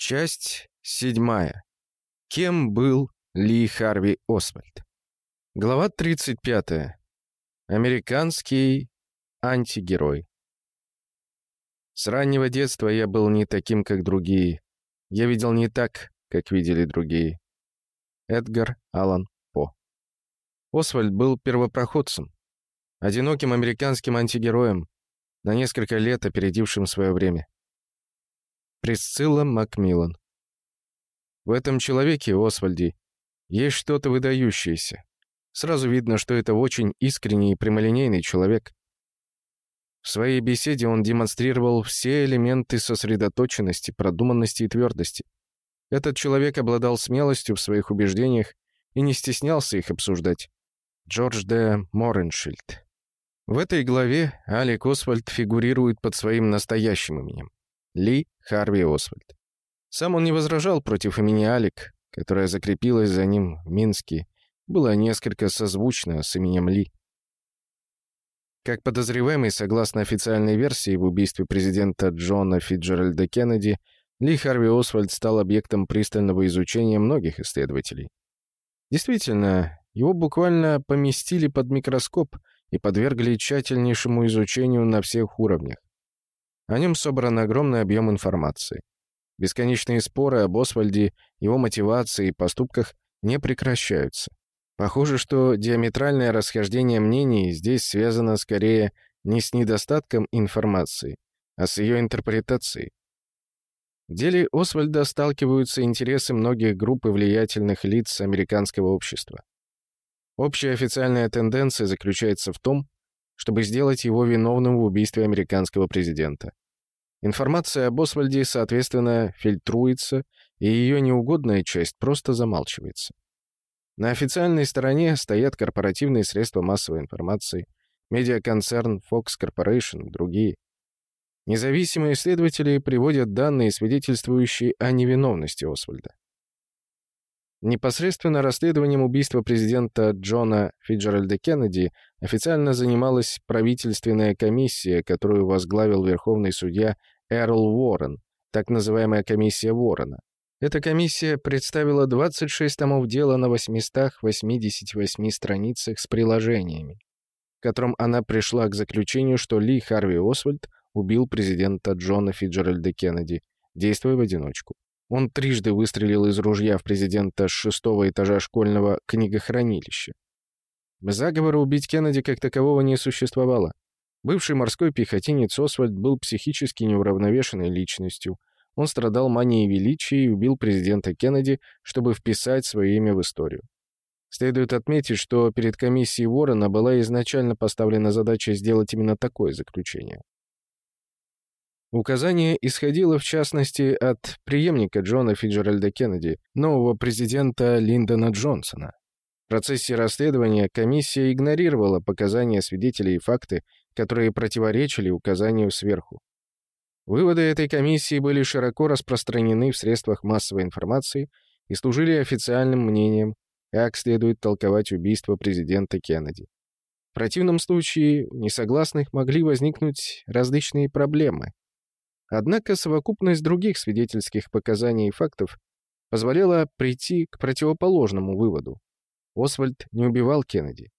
Часть седьмая. Кем был Ли Харви Освальд? Глава 35. Американский антигерой. С раннего детства я был не таким, как другие. Я видел не так, как видели другие. Эдгар Аллан По. Освальд был первопроходцем, одиноким американским антигероем, на несколько лет опередившим свое время. Присцилла Макмиллан. В этом человеке, Освальде, есть что-то выдающееся. Сразу видно, что это очень искренний и прямолинейный человек. В своей беседе он демонстрировал все элементы сосредоточенности, продуманности и твердости. Этот человек обладал смелостью в своих убеждениях и не стеснялся их обсуждать. Джордж Д. Мореншильд. В этой главе Алик Освальд фигурирует под своим настоящим именем. Ли Харви Освальд. Сам он не возражал против имени Алик, которое закрепилось за ним в Минске, было несколько созвучно с именем Ли. Как подозреваемый, согласно официальной версии, в убийстве президента Джона Фиджеральда Кеннеди, Ли Харви Освальд стал объектом пристального изучения многих исследователей. Действительно, его буквально поместили под микроскоп и подвергли тщательнейшему изучению на всех уровнях. О нем собран огромный объем информации. Бесконечные споры об Освальде, его мотивации и поступках не прекращаются. Похоже, что диаметральное расхождение мнений здесь связано скорее не с недостатком информации, а с ее интерпретацией. В деле Освальда сталкиваются интересы многих групп и влиятельных лиц американского общества. Общая официальная тенденция заключается в том, чтобы сделать его виновным в убийстве американского президента. Информация об Освальде, соответственно, фильтруется, и ее неугодная часть просто замалчивается. На официальной стороне стоят корпоративные средства массовой информации, медиаконцерн Fox Corporation другие. Независимые исследователи приводят данные, свидетельствующие о невиновности Освальда. Непосредственно расследованием убийства президента Джона Фиджеральда Кеннеди официально занималась правительственная комиссия, которую возглавил верховный судья Эрл Уоррен, так называемая комиссия Уоррена. Эта комиссия представила 26 томов дела на 888 страницах с приложениями, в котором она пришла к заключению, что Ли Харви Освальд убил президента Джона Фиджеральда Кеннеди, действуя в одиночку. Он трижды выстрелил из ружья в президента с шестого этажа школьного книгохранилища. Заговора убить Кеннеди как такового не существовало. Бывший морской пехотинец Освальд был психически неуравновешенной личностью. Он страдал манией величия и убил президента Кеннеди, чтобы вписать свое имя в историю. Следует отметить, что перед комиссией Уоррена была изначально поставлена задача сделать именно такое заключение. Указание исходило, в частности, от преемника Джона Фиджеральда Кеннеди, нового президента Линдона Джонсона. В процессе расследования комиссия игнорировала показания свидетелей и факты, которые противоречили указанию сверху. Выводы этой комиссии были широко распространены в средствах массовой информации и служили официальным мнением, как следует толковать убийство президента Кеннеди. В противном случае у несогласных могли возникнуть различные проблемы, Однако совокупность других свидетельских показаний и фактов позволяла прийти к противоположному выводу. Освальд не убивал Кеннеди.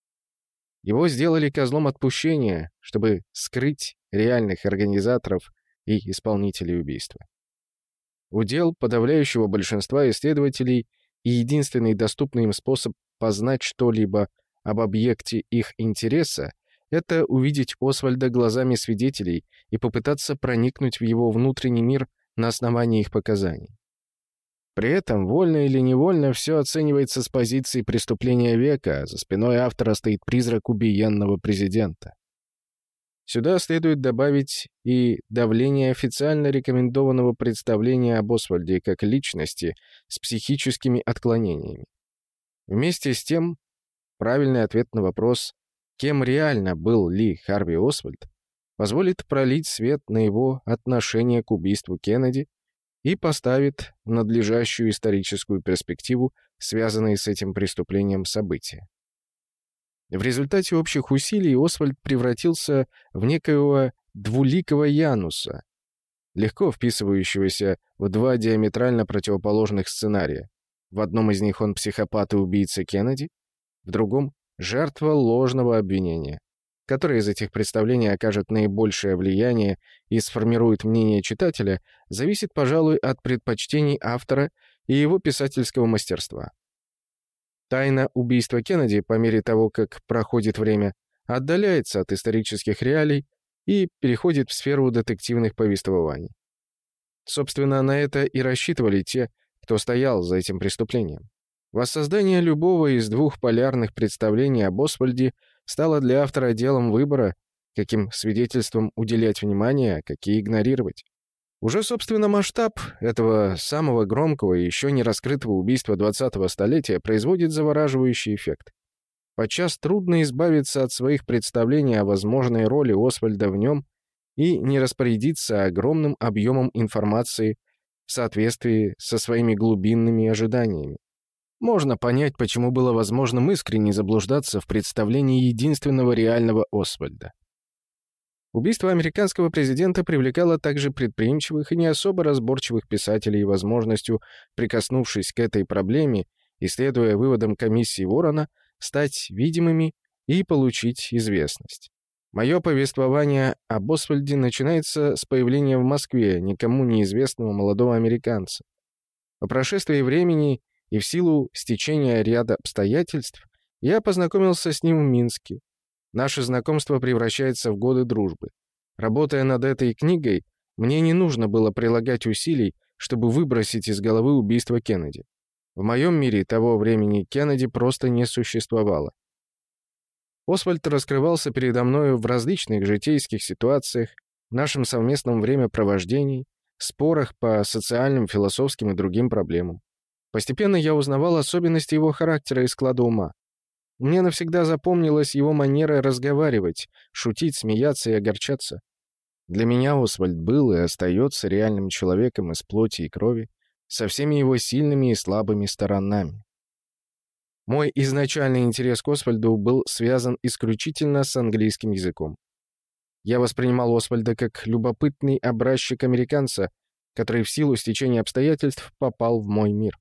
Его сделали козлом отпущения, чтобы скрыть реальных организаторов и исполнителей убийства. Удел подавляющего большинства исследователей и единственный доступный им способ познать что-либо об объекте их интереса это увидеть Освальда глазами свидетелей и попытаться проникнуть в его внутренний мир на основании их показаний. При этом, вольно или невольно, все оценивается с позиции преступления века, а за спиной автора стоит призрак убиенного президента. Сюда следует добавить и давление официально рекомендованного представления об Освальде как личности с психическими отклонениями. Вместе с тем, правильный ответ на вопрос кем реально был Ли Харви Освальд, позволит пролить свет на его отношение к убийству Кеннеди и поставит надлежащую историческую перспективу связанные с этим преступлением события. В результате общих усилий Освальд превратился в некоего двуликого Януса, легко вписывающегося в два диаметрально противоположных сценария. В одном из них он психопат и убийца Кеннеди, в другом — жертва ложного обвинения. Которое из этих представлений окажет наибольшее влияние и сформирует мнение читателя, зависит, пожалуй, от предпочтений автора и его писательского мастерства. Тайна убийства Кеннеди, по мере того, как проходит время, отдаляется от исторических реалий и переходит в сферу детективных повествований. Собственно, на это и рассчитывали те, кто стоял за этим преступлением. Воссоздание любого из двух полярных представлений об Освальде стало для автора делом выбора, каким свидетельством уделять внимание, а какие игнорировать. Уже, собственно, масштаб этого самого громкого и еще не раскрытого убийства 20-го столетия производит завораживающий эффект. Подчас трудно избавиться от своих представлений о возможной роли Освальда в нем и не распорядиться огромным объемом информации в соответствии со своими глубинными ожиданиями. Можно понять, почему было возможным искренне заблуждаться в представлении единственного реального Освальда. Убийство американского президента привлекало также предприимчивых и не особо разборчивых писателей возможностью, прикоснувшись к этой проблеме и следуя выводам комиссии Ворона, стать видимыми и получить известность. Мое повествование об Освальде начинается с появления в Москве никому неизвестного молодого американца. По прошествии времени и в силу стечения ряда обстоятельств я познакомился с ним в Минске. Наше знакомство превращается в годы дружбы. Работая над этой книгой, мне не нужно было прилагать усилий, чтобы выбросить из головы убийство Кеннеди. В моем мире того времени Кеннеди просто не существовало. Освальд раскрывался передо мною в различных житейских ситуациях, в нашем совместном времяпровождении, спорах по социальным, философским и другим проблемам. Постепенно я узнавал особенности его характера и склада ума. Мне навсегда запомнилась его манера разговаривать, шутить, смеяться и огорчаться. Для меня Освальд был и остается реальным человеком из плоти и крови, со всеми его сильными и слабыми сторонами. Мой изначальный интерес к Освальду был связан исключительно с английским языком. Я воспринимал Освальда как любопытный образчик американца, который в силу стечения обстоятельств попал в мой мир.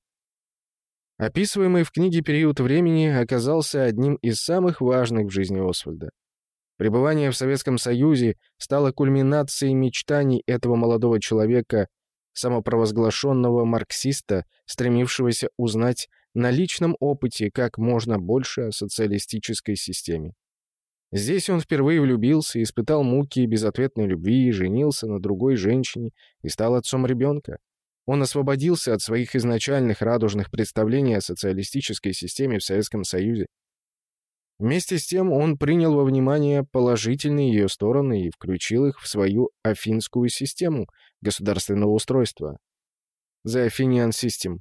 Описываемый в книге период времени оказался одним из самых важных в жизни Освальда. Пребывание в Советском Союзе стало кульминацией мечтаний этого молодого человека, самопровозглашенного марксиста, стремившегося узнать на личном опыте как можно больше о социалистической системе. Здесь он впервые влюбился, испытал муки безответной любви, женился на другой женщине и стал отцом ребенка. Он освободился от своих изначальных радужных представлений о социалистической системе в Советском Союзе. Вместе с тем он принял во внимание положительные ее стороны и включил их в свою афинскую систему государственного устройства. The Athenian System.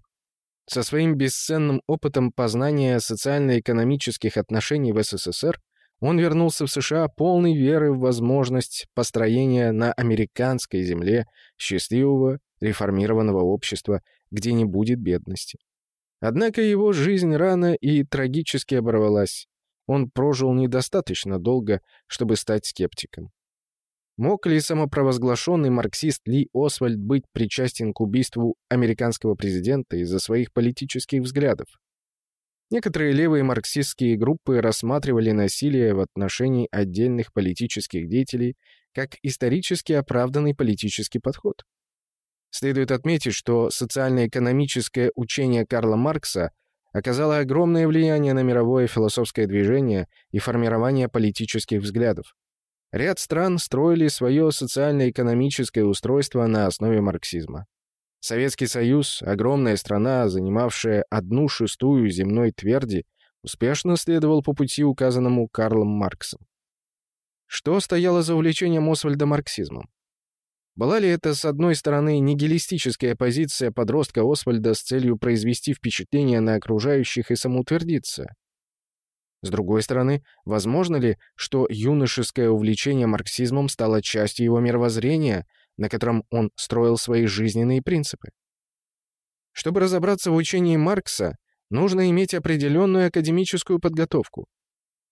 Со своим бесценным опытом познания социально-экономических отношений в СССР он вернулся в США полной веры в возможность построения на американской земле счастливого реформированного общества, где не будет бедности. Однако его жизнь рано и трагически оборвалась. Он прожил недостаточно долго, чтобы стать скептиком. Мог ли самопровозглашенный марксист Ли Освальд быть причастен к убийству американского президента из-за своих политических взглядов? Некоторые левые марксистские группы рассматривали насилие в отношении отдельных политических деятелей как исторически оправданный политический подход. Следует отметить, что социально-экономическое учение Карла Маркса оказало огромное влияние на мировое философское движение и формирование политических взглядов. Ряд стран строили свое социально-экономическое устройство на основе марксизма. Советский Союз, огромная страна, занимавшая одну шестую земной тверди, успешно следовал по пути, указанному Карлом Марксом. Что стояло за увлечением Освальда марксизмом? Была ли это, с одной стороны, нигилистическая позиция подростка Освальда с целью произвести впечатление на окружающих и самоутвердиться? С другой стороны, возможно ли, что юношеское увлечение марксизмом стало частью его мировоззрения, на котором он строил свои жизненные принципы? Чтобы разобраться в учении Маркса, нужно иметь определенную академическую подготовку.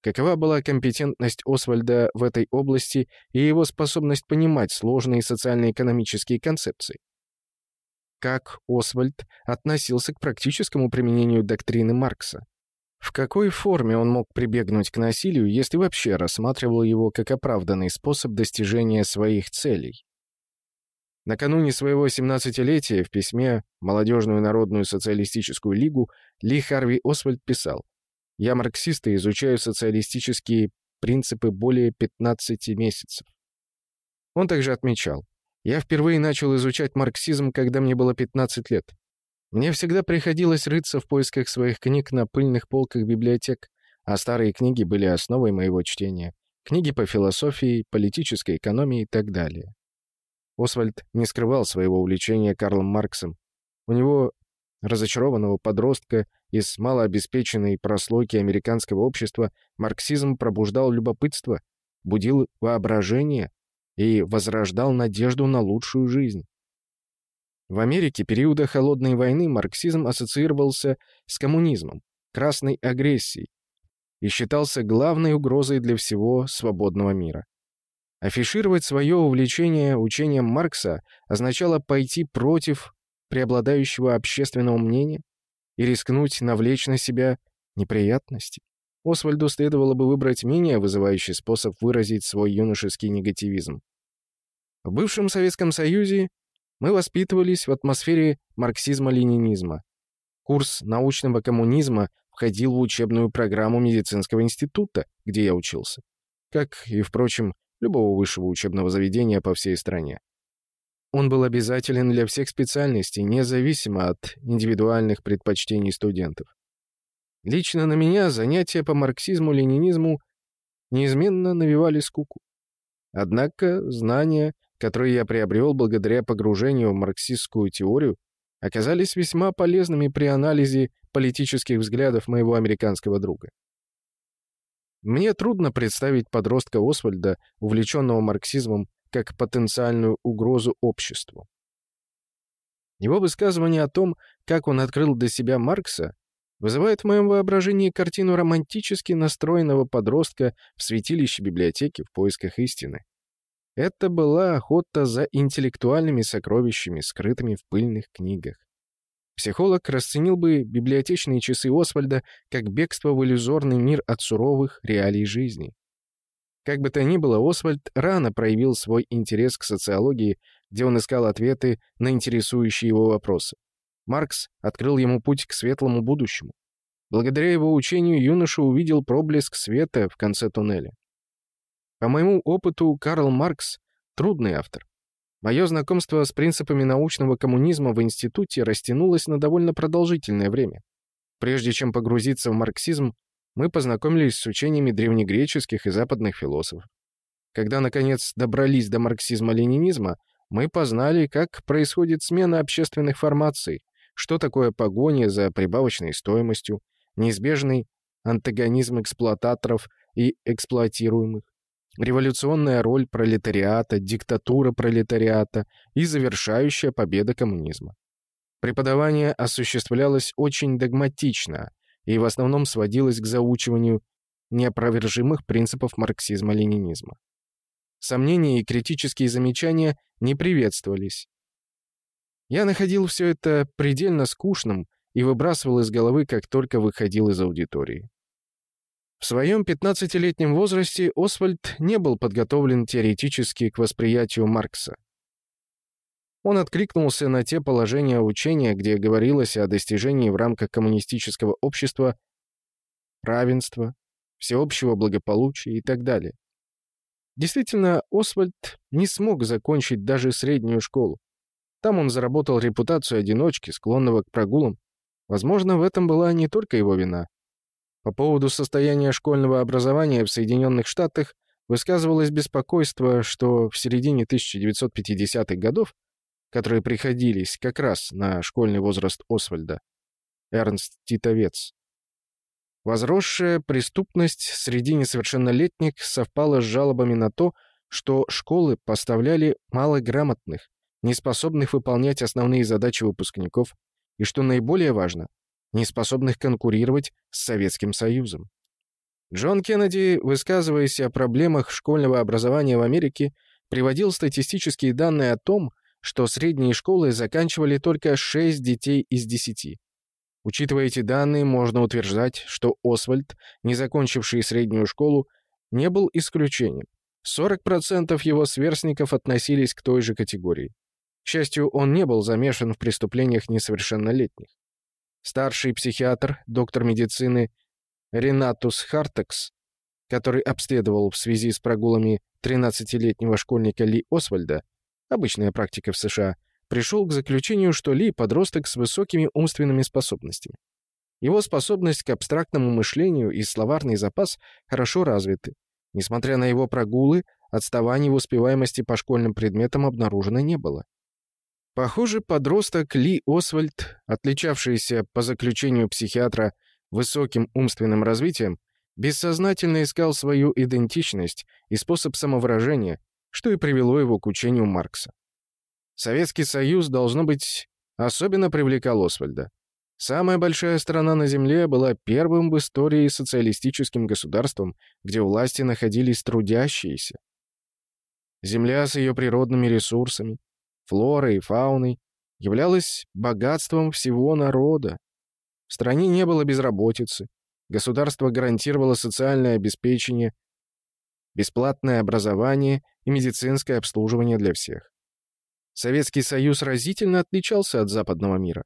Какова была компетентность Освальда в этой области и его способность понимать сложные социально-экономические концепции? Как Освальд относился к практическому применению доктрины Маркса? В какой форме он мог прибегнуть к насилию, если вообще рассматривал его как оправданный способ достижения своих целей? Накануне своего 17-летия в письме Молодежную народную социалистическую лигу Ли Харви Освальд писал «Я марксист и изучаю социалистические принципы более 15 месяцев». Он также отмечал «Я впервые начал изучать марксизм, когда мне было 15 лет. Мне всегда приходилось рыться в поисках своих книг на пыльных полках библиотек, а старые книги были основой моего чтения. Книги по философии, политической экономии и так далее. Освальд не скрывал своего увлечения Карлом Марксом. У него, разочарованного подростка из малообеспеченной прослойки американского общества, марксизм пробуждал любопытство, будил воображение и возрождал надежду на лучшую жизнь. В Америке периода Холодной войны марксизм ассоциировался с коммунизмом, красной агрессией и считался главной угрозой для всего свободного мира. Афишировать свое увлечение учением Маркса означало пойти против преобладающего общественного мнения и рискнуть навлечь на себя неприятности. Освальду следовало бы выбрать менее вызывающий способ выразить свой юношеский негативизм. В бывшем Советском Союзе мы воспитывались в атмосфере марксизма-ленинизма. Курс научного коммунизма входил в учебную программу медицинского института, где я учился. Как и, впрочем, любого высшего учебного заведения по всей стране. Он был обязателен для всех специальностей, независимо от индивидуальных предпочтений студентов. Лично на меня занятия по марксизму-ленинизму неизменно навевали скуку. Однако знания, которые я приобрел благодаря погружению в марксистскую теорию, оказались весьма полезными при анализе политических взглядов моего американского друга. Мне трудно представить подростка Освальда, увлеченного марксизмом, как потенциальную угрозу обществу. Его высказывание о том, как он открыл для себя Маркса, вызывает в моем воображении картину романтически настроенного подростка в святилище библиотеки в поисках истины. Это была охота за интеллектуальными сокровищами, скрытыми в пыльных книгах. Психолог расценил бы библиотечные часы Освальда как бегство в иллюзорный мир от суровых реалий жизни. Как бы то ни было, Освальд рано проявил свой интерес к социологии, где он искал ответы на интересующие его вопросы. Маркс открыл ему путь к светлому будущему. Благодаря его учению юноша увидел проблеск света в конце туннеля. По моему опыту, Карл Маркс — трудный автор. Мое знакомство с принципами научного коммунизма в институте растянулось на довольно продолжительное время. Прежде чем погрузиться в марксизм, мы познакомились с учениями древнегреческих и западных философов. Когда, наконец, добрались до марксизма-ленинизма, мы познали, как происходит смена общественных формаций, что такое погоня за прибавочной стоимостью, неизбежный антагонизм эксплуататоров и эксплуатируемых, революционная роль пролетариата, диктатура пролетариата и завершающая победа коммунизма. Преподавание осуществлялось очень догматично и в основном сводилось к заучиванию неопровержимых принципов марксизма-ленинизма. Сомнения и критические замечания не приветствовались. Я находил все это предельно скучным и выбрасывал из головы, как только выходил из аудитории. В своем 15-летнем возрасте Освальд не был подготовлен теоретически к восприятию Маркса. Он откликнулся на те положения учения, где говорилось о достижении в рамках коммунистического общества равенства, всеобщего благополучия и так далее. Действительно, Освальд не смог закончить даже среднюю школу. Там он заработал репутацию одиночки, склонного к прогулам. Возможно, в этом была не только его вина. По поводу состояния школьного образования в Соединенных Штатах высказывалось беспокойство, что в середине 1950-х годов, которые приходились как раз на школьный возраст Освальда, Эрнст Титовец, возросшая преступность среди несовершеннолетних совпала с жалобами на то, что школы поставляли малограмотных, неспособных выполнять основные задачи выпускников, и, что наиболее важно, неспособных конкурировать с Советским Союзом. Джон Кеннеди, высказываясь о проблемах школьного образования в Америке, приводил статистические данные о том, что средние школы заканчивали только 6 детей из 10. Учитывая эти данные, можно утверждать, что Освальд, не закончивший среднюю школу, не был исключением. 40% его сверстников относились к той же категории. К счастью, он не был замешан в преступлениях несовершеннолетних. Старший психиатр, доктор медицины Ренатус Хартекс, который обследовал в связи с прогулами 13-летнего школьника Ли Освальда, обычная практика в США, пришел к заключению, что Ли — подросток с высокими умственными способностями. Его способность к абстрактному мышлению и словарный запас хорошо развиты. Несмотря на его прогулы, отставаний в успеваемости по школьным предметам обнаружено не было. Похоже, подросток Ли Освальд, отличавшийся по заключению психиатра высоким умственным развитием, бессознательно искал свою идентичность и способ самовыражения, что и привело его к учению Маркса. Советский Союз, должно быть, особенно привлекал Освальда. Самая большая страна на Земле была первым в истории социалистическим государством, где власти находились трудящиеся. Земля с ее природными ресурсами, флорой и фауной являлась богатством всего народа. В стране не было безработицы, государство гарантировало социальное обеспечение, бесплатное образование и медицинское обслуживание для всех. Советский Союз разительно отличался от западного мира.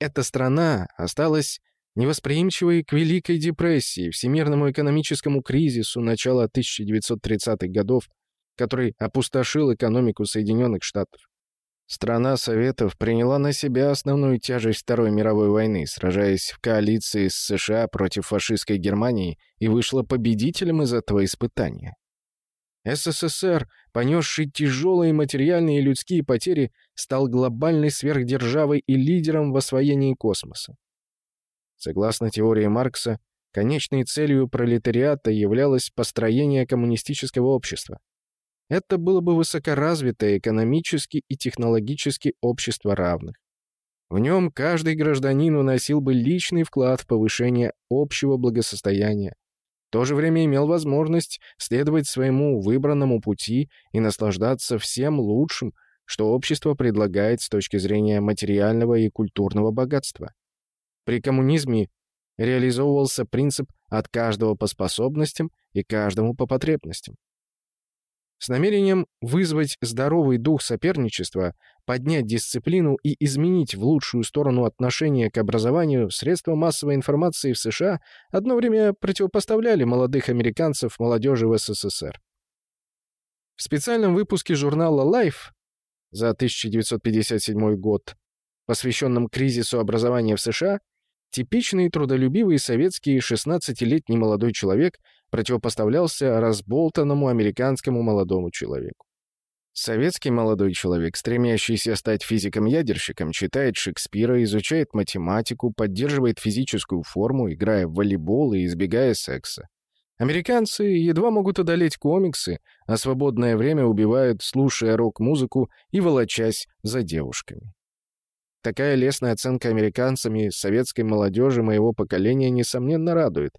Эта страна осталась невосприимчивой к Великой депрессии, всемирному экономическому кризису начала 1930-х годов, который опустошил экономику Соединенных Штатов. Страна Советов приняла на себя основную тяжесть Второй мировой войны, сражаясь в коалиции с США против фашистской Германии и вышла победителем из этого испытания. СССР, понесший тяжелые материальные и людские потери, стал глобальной сверхдержавой и лидером в освоении космоса. Согласно теории Маркса, конечной целью пролетариата являлось построение коммунистического общества. Это было бы высокоразвитое экономически и технологически общество равных. В нем каждый гражданин уносил бы личный вклад в повышение общего благосостояния, то же время имел возможность следовать своему выбранному пути и наслаждаться всем лучшим, что общество предлагает с точки зрения материального и культурного богатства. При коммунизме реализовывался принцип «от каждого по способностям и каждому по потребностям». С намерением вызвать здоровый дух соперничества, поднять дисциплину и изменить в лучшую сторону отношение к образованию, средства массовой информации в США одно время противопоставляли молодых американцев молодежи в СССР. В специальном выпуске журнала Life за 1957 год, посвященном кризису образования в США, типичный трудолюбивый советский 16-летний молодой человек противопоставлялся разболтанному американскому молодому человеку. Советский молодой человек, стремящийся стать физиком-ядерщиком, читает Шекспира, изучает математику, поддерживает физическую форму, играя в волейбол и избегая секса. Американцы едва могут одолеть комиксы, а свободное время убивают, слушая рок-музыку и волочась за девушками. Такая лестная оценка американцами советской молодежи моего поколения, несомненно, радует.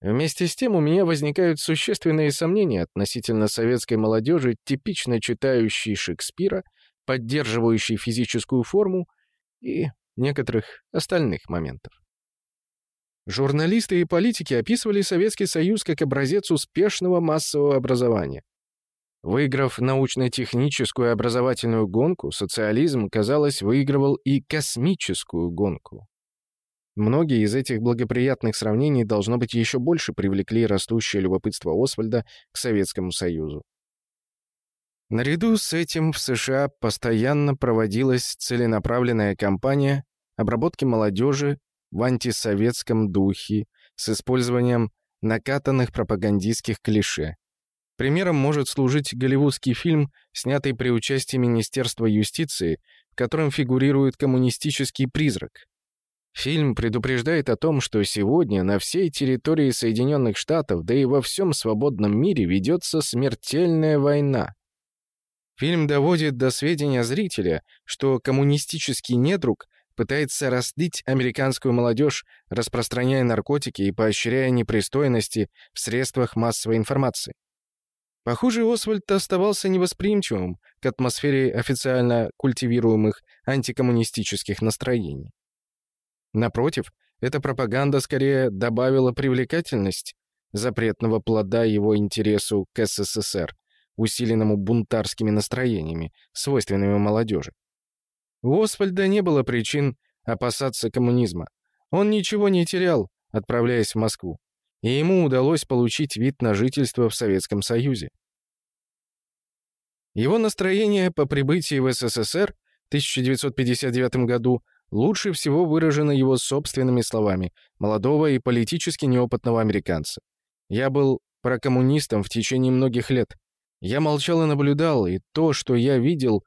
Вместе с тем у меня возникают существенные сомнения относительно советской молодежи, типично читающей Шекспира, поддерживающей физическую форму и некоторых остальных моментов. Журналисты и политики описывали Советский Союз как образец успешного массового образования. Выиграв научно-техническую образовательную гонку, социализм, казалось, выигрывал и космическую гонку. Многие из этих благоприятных сравнений, должно быть, еще больше привлекли растущее любопытство Освальда к Советскому Союзу. Наряду с этим в США постоянно проводилась целенаправленная кампания обработки молодежи в антисоветском духе с использованием накатанных пропагандистских клише. Примером может служить голливудский фильм, снятый при участии Министерства юстиции, в котором фигурирует коммунистический призрак. Фильм предупреждает о том, что сегодня на всей территории Соединенных Штатов, да и во всем свободном мире ведется смертельная война. Фильм доводит до сведения зрителя, что коммунистический недруг пытается растлить американскую молодежь, распространяя наркотики и поощряя непристойности в средствах массовой информации. Похоже, Освальд оставался невосприимчивым к атмосфере официально культивируемых антикоммунистических настроений. Напротив, эта пропаганда скорее добавила привлекательность запретного плода его интересу к СССР, усиленному бунтарскими настроениями, свойственными молодежи. У Освальда не было причин опасаться коммунизма. Он ничего не терял, отправляясь в Москву и ему удалось получить вид на жительство в Советском Союзе. Его настроение по прибытии в СССР в 1959 году лучше всего выражено его собственными словами молодого и политически неопытного американца. «Я был прокоммунистом в течение многих лет. Я молчал и наблюдал, и то, что я видел,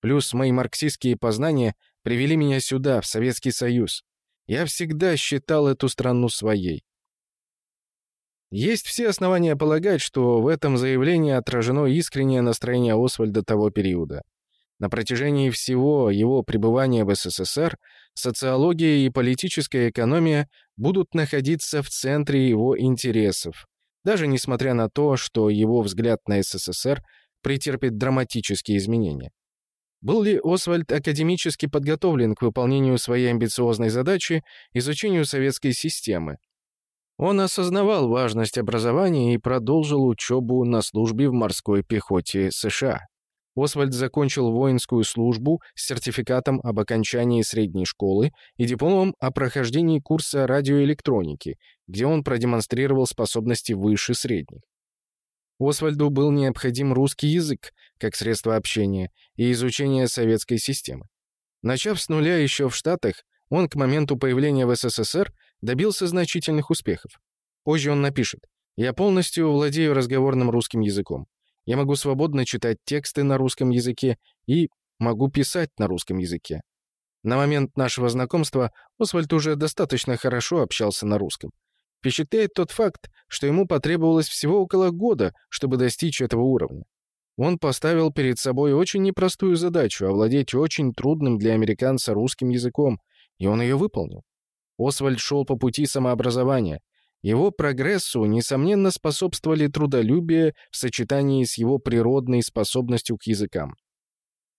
плюс мои марксистские познания, привели меня сюда, в Советский Союз. Я всегда считал эту страну своей. Есть все основания полагать, что в этом заявлении отражено искреннее настроение Освальда того периода. На протяжении всего его пребывания в СССР социология и политическая экономия будут находиться в центре его интересов, даже несмотря на то, что его взгляд на СССР претерпит драматические изменения. Был ли Освальд академически подготовлен к выполнению своей амбициозной задачи изучению советской системы, он осознавал важность образования и продолжил учебу на службе в морской пехоте США. Освальд закончил воинскую службу с сертификатом об окончании средней школы и дипломом о прохождении курса радиоэлектроники, где он продемонстрировал способности выше средних. Освальду был необходим русский язык как средство общения и изучения советской системы. Начав с нуля еще в Штатах, он к моменту появления в СССР добился значительных успехов. Позже он напишет «Я полностью владею разговорным русским языком. Я могу свободно читать тексты на русском языке и могу писать на русском языке». На момент нашего знакомства Освальд уже достаточно хорошо общался на русском. Впечатляет тот факт, что ему потребовалось всего около года, чтобы достичь этого уровня. Он поставил перед собой очень непростую задачу — овладеть очень трудным для американца русским языком, и он ее выполнил. Освальд шел по пути самообразования. Его прогрессу, несомненно, способствовали трудолюбие в сочетании с его природной способностью к языкам.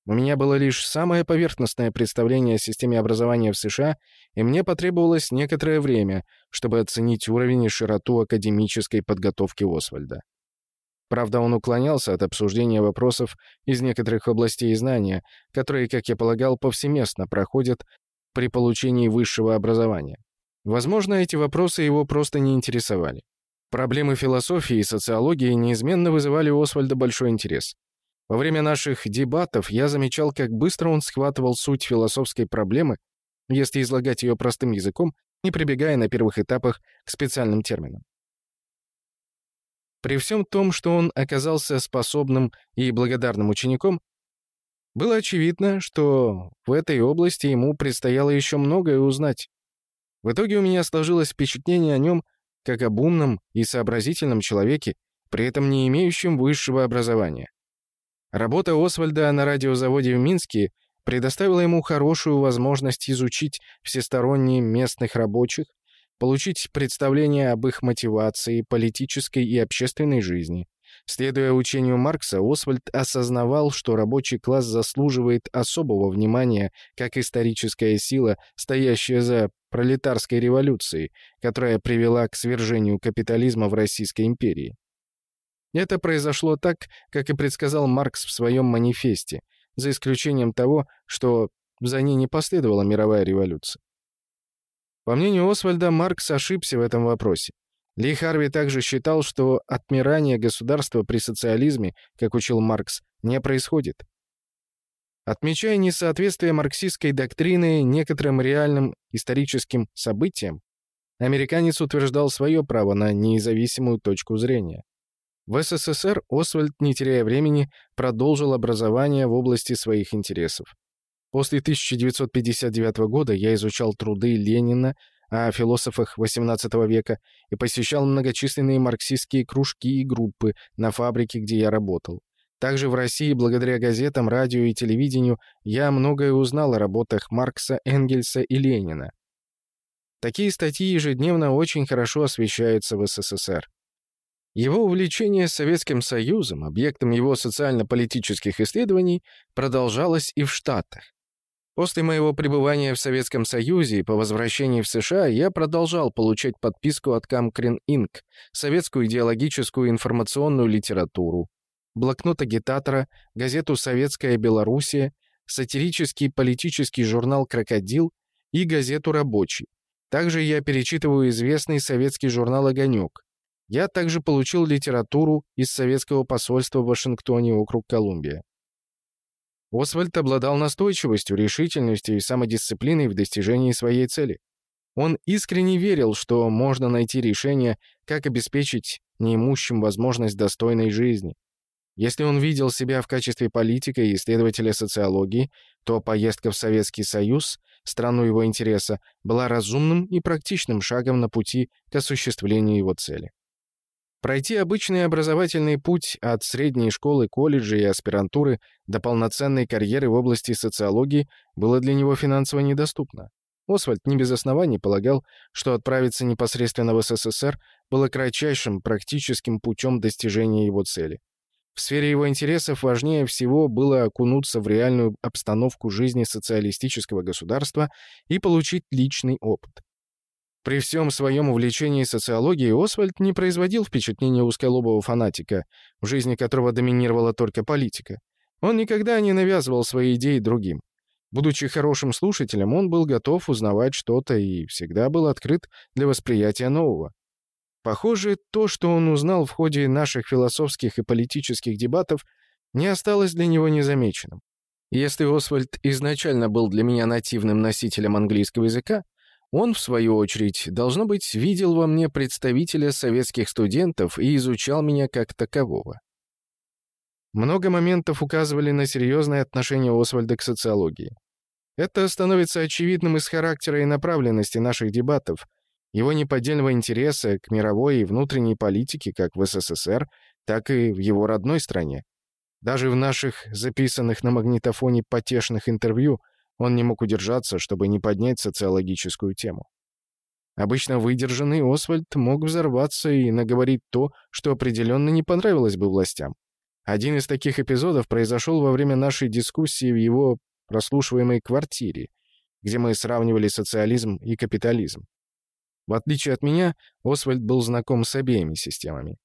У меня было лишь самое поверхностное представление о системе образования в США, и мне потребовалось некоторое время, чтобы оценить уровень и широту академической подготовки Освальда. Правда, он уклонялся от обсуждения вопросов из некоторых областей знания, которые, как я полагал, повсеместно проходят при получении высшего образования. Возможно, эти вопросы его просто не интересовали. Проблемы философии и социологии неизменно вызывали у Освальда большой интерес. Во время наших дебатов я замечал, как быстро он схватывал суть философской проблемы, если излагать ее простым языком, не прибегая на первых этапах к специальным терминам. При всем том, что он оказался способным и благодарным учеником, было очевидно, что в этой области ему предстояло еще многое узнать. В итоге у меня сложилось впечатление о нем как об умном и сообразительном человеке, при этом не имеющем высшего образования. Работа Освальда на радиозаводе в Минске предоставила ему хорошую возможность изучить всесторонне местных рабочих, получить представление об их мотивации, политической и общественной жизни, Следуя учению Маркса, Освальд осознавал, что рабочий класс заслуживает особого внимания как историческая сила, стоящая за пролетарской революцией, которая привела к свержению капитализма в Российской империи. Это произошло так, как и предсказал Маркс в своем манифесте, за исключением того, что за ней не последовала мировая революция. По мнению Освальда, Маркс ошибся в этом вопросе. Ли Харви также считал, что отмирание государства при социализме, как учил Маркс, не происходит. Отмечая несоответствие марксистской доктрины некоторым реальным историческим событиям, американец утверждал свое право на независимую точку зрения. В СССР Освальд, не теряя времени, продолжил образование в области своих интересов. После 1959 года я изучал труды Ленина о философах XVIII века и посещал многочисленные марксистские кружки и группы на фабрике, где я работал. Также в России, благодаря газетам, радио и телевидению, я многое узнал о работах Маркса, Энгельса и Ленина. Такие статьи ежедневно очень хорошо освещаются в СССР. Его увлечение Советским Союзом, объектом его социально-политических исследований, продолжалось и в Штатах. После моего пребывания в Советском Союзе и по возвращении в США я продолжал получать подписку от Камкрин Инк, советскую идеологическую информационную литературу, блокнот агитатора, газету «Советская Белоруссия», сатирический политический журнал «Крокодил» и газету «Рабочий». Также я перечитываю известный советский журнал «Огонек». Я также получил литературу из советского посольства в Вашингтоне, округ Колумбия. Освальд обладал настойчивостью, решительностью и самодисциплиной в достижении своей цели. Он искренне верил, что можно найти решение, как обеспечить неимущим возможность достойной жизни. Если он видел себя в качестве политика и исследователя социологии, то поездка в Советский Союз, страну его интереса, была разумным и практичным шагом на пути к осуществлению его цели. Пройти обычный образовательный путь от средней школы, колледжа и аспирантуры до полноценной карьеры в области социологии было для него финансово недоступно. Освальд не без оснований полагал, что отправиться непосредственно в СССР было кратчайшим практическим путем достижения его цели. В сфере его интересов важнее всего было окунуться в реальную обстановку жизни социалистического государства и получить личный опыт. При всем своем увлечении социологией Освальд не производил впечатления узколобого фанатика, в жизни которого доминировала только политика. Он никогда не навязывал свои идеи другим. Будучи хорошим слушателем, он был готов узнавать что-то и всегда был открыт для восприятия нового. Похоже, то, что он узнал в ходе наших философских и политических дебатов, не осталось для него незамеченным. Если Освальд изначально был для меня нативным носителем английского языка, он, в свою очередь, должно быть, видел во мне представителя советских студентов и изучал меня как такового. Много моментов указывали на серьезное отношение Освальда к социологии. Это становится очевидным из характера и направленности наших дебатов, его неподдельного интереса к мировой и внутренней политике как в СССР, так и в его родной стране. Даже в наших записанных на магнитофоне потешных интервью – он не мог удержаться, чтобы не поднять социологическую тему. Обычно выдержанный Освальд мог взорваться и наговорить то, что определенно не понравилось бы властям. Один из таких эпизодов произошел во время нашей дискуссии в его прослушиваемой квартире, где мы сравнивали социализм и капитализм. В отличие от меня, Освальд был знаком с обеими системами.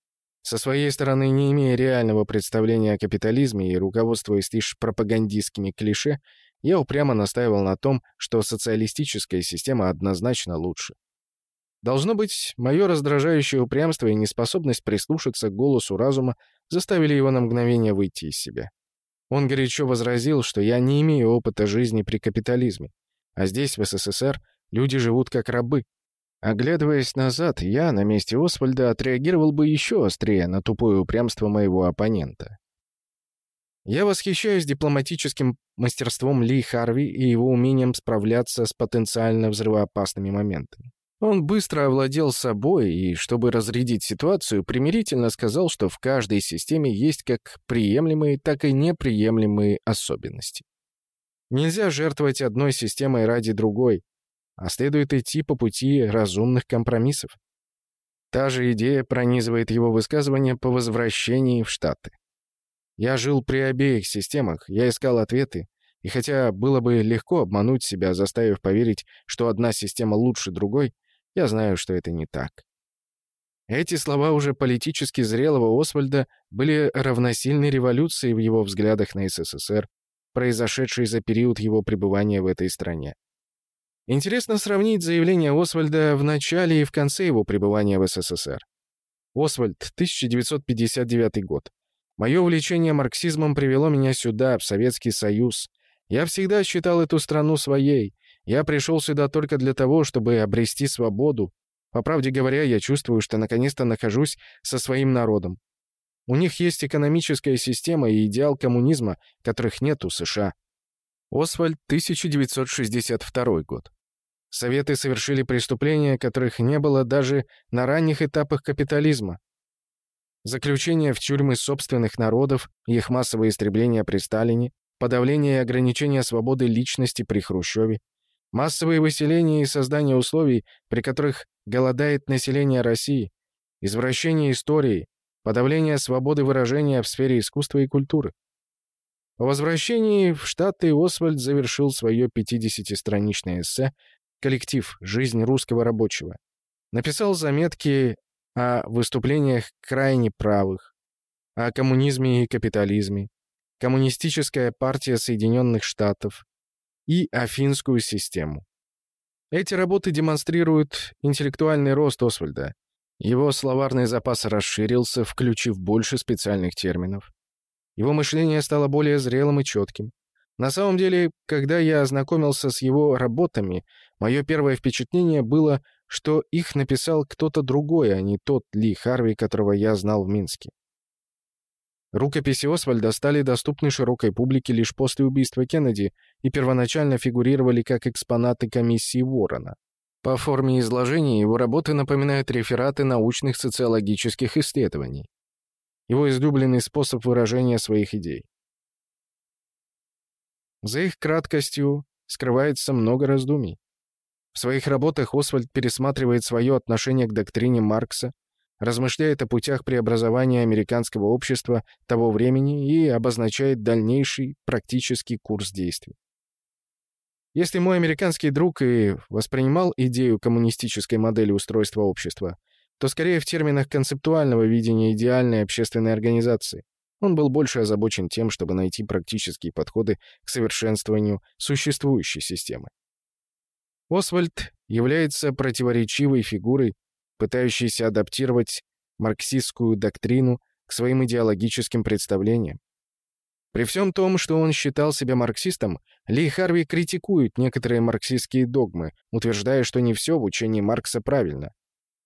Со своей стороны, не имея реального представления о капитализме и руководствуясь лишь пропагандистскими клише, я упрямо настаивал на том, что социалистическая система однозначно лучше. Должно быть, мое раздражающее упрямство и неспособность прислушаться к голосу разума заставили его на мгновение выйти из себя. Он горячо возразил, что я не имею опыта жизни при капитализме, а здесь, в СССР, люди живут как рабы. Оглядываясь назад, я на месте Освальда отреагировал бы еще острее на тупое упрямство моего оппонента. Я восхищаюсь дипломатическим мастерством Ли Харви и его умением справляться с потенциально взрывоопасными моментами. Он быстро овладел собой и, чтобы разрядить ситуацию, примирительно сказал, что в каждой системе есть как приемлемые, так и неприемлемые особенности. Нельзя жертвовать одной системой ради другой, а следует идти по пути разумных компромиссов. Та же идея пронизывает его высказывания по возвращении в Штаты. Я жил при обеих системах, я искал ответы, и хотя было бы легко обмануть себя, заставив поверить, что одна система лучше другой, я знаю, что это не так. Эти слова уже политически зрелого Освальда были равносильны революции в его взглядах на СССР, произошедшей за период его пребывания в этой стране. Интересно сравнить заявление Освальда в начале и в конце его пребывания в СССР. Освальд, 1959 год. Мое увлечение марксизмом привело меня сюда, в Советский Союз. Я всегда считал эту страну своей. Я пришел сюда только для того, чтобы обрести свободу. По правде говоря, я чувствую, что наконец-то нахожусь со своим народом. У них есть экономическая система и идеал коммунизма, которых нет у США. Освальд, 1962 год. Советы совершили преступления, которых не было даже на ранних этапах капитализма. Заключение в тюрьмы собственных народов их массовое истребление при Сталине, подавление и ограничение свободы личности при Хрущеве, массовые выселения и создание условий, при которых голодает население России, извращение истории, подавление свободы выражения в сфере искусства и культуры. По возвращении в Штаты Освальд завершил свое 50-страничное эссе «Коллектив. Жизнь русского рабочего». Написал заметки о выступлениях крайне правых, о коммунизме и капитализме, Коммунистическая партия Соединенных Штатов и Афинскую систему. Эти работы демонстрируют интеллектуальный рост Освальда. Его словарный запас расширился, включив больше специальных терминов. Его мышление стало более зрелым и четким. На самом деле, когда я ознакомился с его работами, мое первое впечатление было, что их написал кто-то другой, а не тот Ли Харви, которого я знал в Минске. Рукописи Освальда стали доступны широкой публике лишь после убийства Кеннеди и первоначально фигурировали как экспонаты комиссии Уоррена. По форме изложения его работы напоминают рефераты научных социологических исследований. Его излюбленный способ выражения своих идей. За их краткостью скрывается много раздумий. В своих работах Освальд пересматривает свое отношение к доктрине Маркса, размышляет о путях преобразования американского общества того времени и обозначает дальнейший практический курс действий. Если мой американский друг и воспринимал идею коммунистической модели устройства общества, то скорее в терминах концептуального видения идеальной общественной организации. Он был больше озабочен тем, чтобы найти практические подходы к совершенствованию существующей системы. Освальд является противоречивой фигурой, пытающийся адаптировать марксистскую доктрину к своим идеологическим представлениям. При всем том, что он считал себя марксистом, Ли Харви критикует некоторые марксистские догмы, утверждая, что не все в учении Маркса правильно.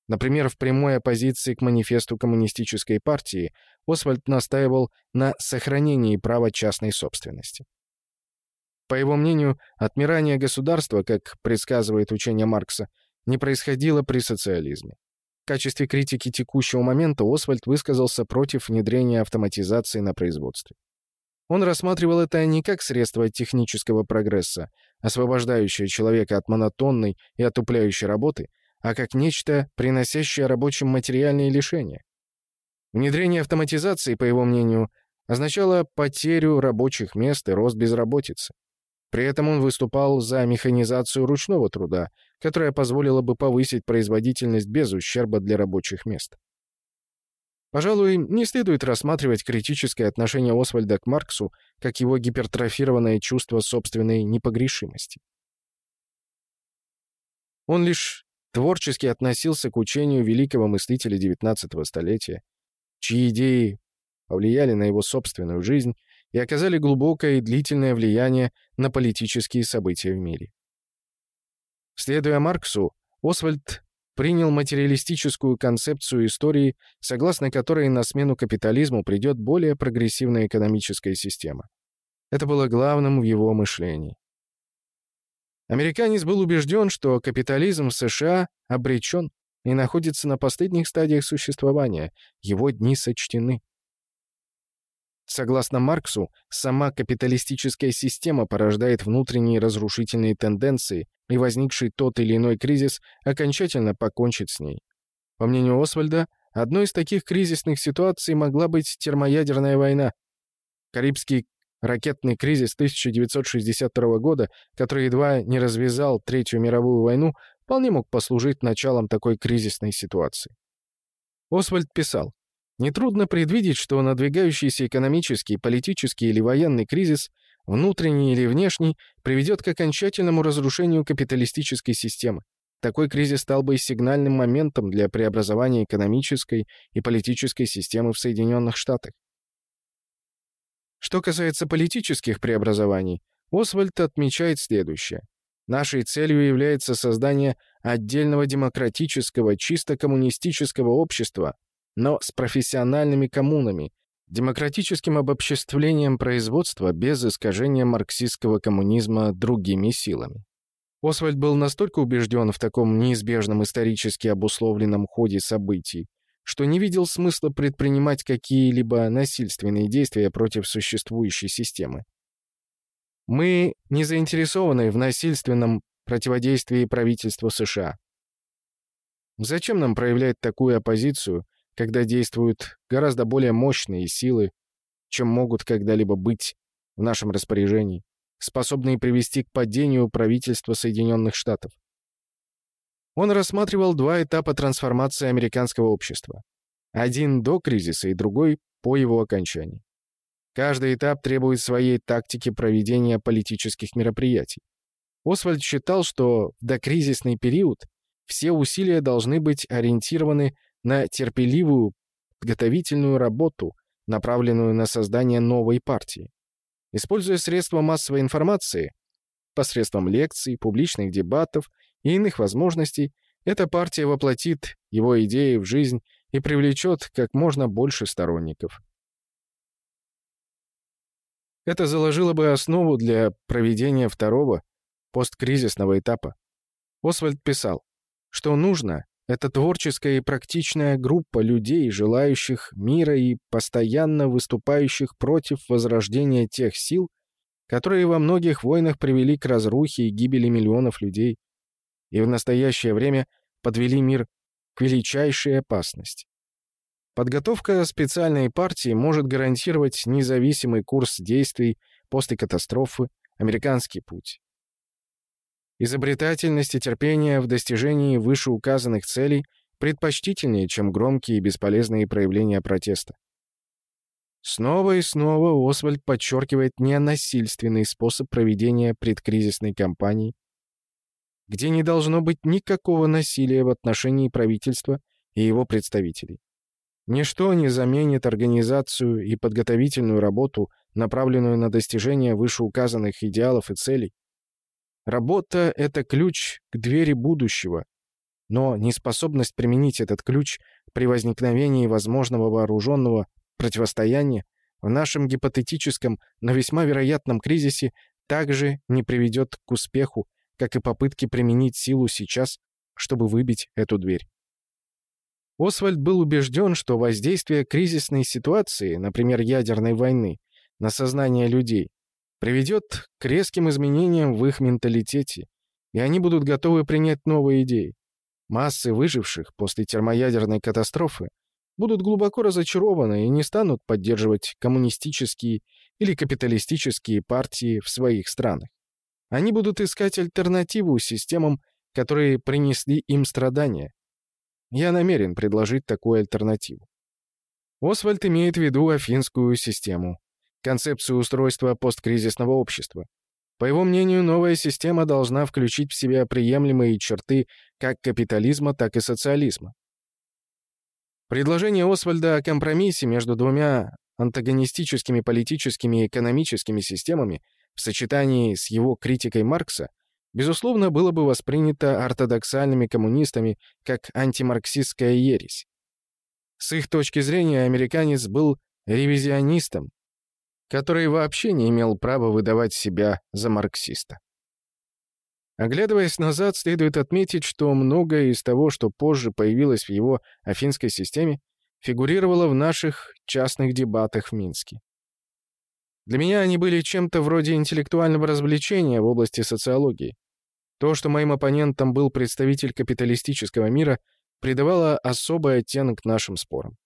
Например, в прямой оппозиции к манифесту коммунистической партии Освальд настаивал на сохранении права частной собственности. По его мнению, отмирание государства, как предсказывает учение Маркса, не происходило при социализме. В качестве критики текущего момента Освальд высказался против внедрения автоматизации на производстве. Он рассматривал это не как средство технического прогресса, освобождающее человека от монотонной и отупляющей работы, а как нечто, приносящее рабочим материальные лишения. Внедрение автоматизации, по его мнению, означало потерю рабочих мест и рост безработицы. При этом он выступал за механизацию ручного труда, которая позволила бы повысить производительность без ущерба для рабочих мест. Пожалуй, не следует рассматривать критическое отношение Освальда к Марксу как его гипертрофированное чувство собственной непогрешимости. Он лишь творчески относился к учению великого мыслителя XIX столетия, чьи идеи повлияли на его собственную жизнь и оказали глубокое и длительное влияние на политические события в мире. Следуя Марксу, Освальд принял материалистическую концепцию истории, согласно которой на смену капитализму придет более прогрессивная экономическая система. Это было главным в его мышлении. Американец был убежден, что капитализм в США обречен и находится на последних стадиях существования, его дни сочтены. Согласно Марксу, сама капиталистическая система порождает внутренние разрушительные тенденции, и возникший тот или иной кризис окончательно покончит с ней. По мнению Освальда, одной из таких кризисных ситуаций могла быть термоядерная война. Карибский ракетный кризис 1962 года, который едва не развязал Третью мировую войну, вполне мог послужить началом такой кризисной ситуации. Освальд писал, Нетрудно предвидеть, что надвигающийся экономический, политический или военный кризис, внутренний или внешний, приведет к окончательному разрушению капиталистической системы. Такой кризис стал бы сигнальным моментом для преобразования экономической и политической системы в Соединенных Штатах. Что касается политических преобразований, Освальд отмечает следующее. Нашей целью является создание отдельного демократического, чисто коммунистического общества, но с профессиональными коммунами, демократическим обобществлением производства без искажения марксистского коммунизма другими силами. Освальд был настолько убежден в таком неизбежном исторически обусловленном ходе событий, что не видел смысла предпринимать какие-либо насильственные действия против существующей системы. Мы не заинтересованы в насильственном противодействии правительству США. Зачем нам проявлять такую оппозицию, когда действуют гораздо более мощные силы, чем могут когда-либо быть в нашем распоряжении, способные привести к падению правительства Соединенных Штатов? Он рассматривал два этапа трансформации американского общества. Один до кризиса и другой по его окончании. Каждый этап требует своей тактики проведения политических мероприятий. Освальд считал, что в докризисный период все усилия должны быть ориентированы на терпеливую подготовительную работу, направленную на создание новой партии. Используя средства массовой информации, посредством лекций, публичных дебатов и иных возможностей, эта партия воплотит его идеи в жизнь и привлечет как можно больше сторонников. Это заложило бы основу для проведения второго посткризисного этапа. Освальд писал, что нужно — это творческая и практичная группа людей, желающих мира и постоянно выступающих против возрождения тех сил, которые во многих войнах привели к разрухе и гибели миллионов людей, и в настоящее время подвели мир к величайшей опасности. Подготовка специальной партии может гарантировать независимый курс действий после катастрофы «Американский путь». Изобретательность и терпение в достижении вышеуказанных целей предпочтительнее, чем громкие и бесполезные проявления протеста. Снова и снова Освальд подчеркивает ненасильственный способ проведения предкризисной кампании, где не должно быть никакого насилия в отношении правительства и его представителей. Ничто не заменит организацию и подготовительную работу, направленную на достижение вышеуказанных идеалов и целей. Работа — это ключ к двери будущего, но неспособность применить этот ключ при возникновении возможного вооруженного противостояния в нашем гипотетическом, но весьма вероятном кризисе также не приведет к успеху как и попытки применить силу сейчас, чтобы выбить эту дверь. Освальд был убежден, что воздействие кризисной ситуации, например, ядерной войны, на сознание людей, приведет к резким изменениям в их менталитете, и они будут готовы принять новые идеи. Массы выживших после термоядерной катастрофы будут глубоко разочарованы и не станут поддерживать коммунистические или капиталистические партии в своих странах. Они будут искать альтернативу системам, которые принесли им страдания. Я намерен предложить такую альтернативу. Освальд имеет в виду афинскую систему, концепцию устройства посткризисного общества. По его мнению, новая система должна включить в себя приемлемые черты как капитализма, так и социализма. Предложение Освальда о компромиссе между двумя антагонистическими политическими и экономическими системами в сочетании с его критикой Маркса, безусловно, было бы воспринято ортодоксальными коммунистами как антимарксистская ересь. С их точки зрения, американец был ревизионистом, который вообще не имел права выдавать себя за марксиста. Оглядываясь назад, следует отметить, что многое из того, что позже появилось в его афинской системе, фигурировало в наших частных дебатах в Минске. Для меня они были чем-то вроде интеллектуального развлечения в области социологии. То, что моим оппонентом был представитель капиталистического мира, придавало особый оттенок нашим спорам.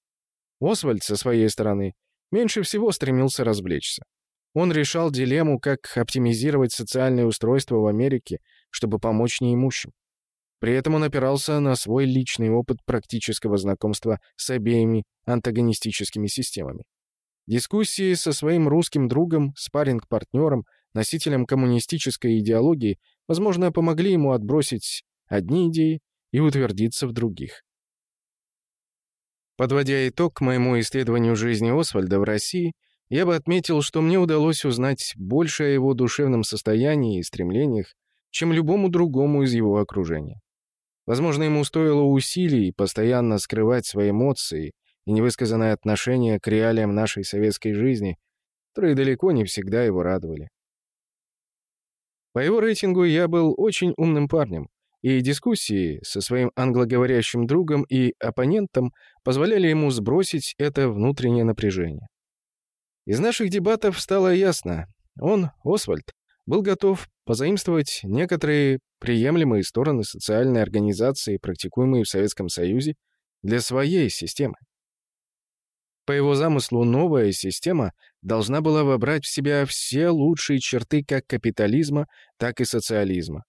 Освальд, со своей стороны, меньше всего стремился развлечься. Он решал дилемму, как оптимизировать социальное устройство в Америке, чтобы помочь неимущим. При этом он опирался на свой личный опыт практического знакомства с обеими антагонистическими системами. Дискуссии со своим русским другом, спарринг-партнером, носителем коммунистической идеологии, возможно, помогли ему отбросить одни идеи и утвердиться в других. Подводя итог моему исследованию жизни Освальда в России, я бы отметил, что мне удалось узнать больше о его душевном состоянии и стремлениях, чем любому другому из его окружения. Возможно, ему стоило усилий постоянно скрывать свои эмоции и невысказанное отношение к реалиям нашей советской жизни, которые далеко не всегда его радовали. По его рейтингу я был очень умным парнем, и дискуссии со своим англоговорящим другом и оппонентом позволяли ему сбросить это внутреннее напряжение. Из наших дебатов стало ясно, он, Освальд, был готов позаимствовать некоторые приемлемые стороны социальной организации, практикуемые в Советском Союзе, для своей системы. По его замыслу, новая система должна была вобрать в себя все лучшие черты как капитализма, так и социализма.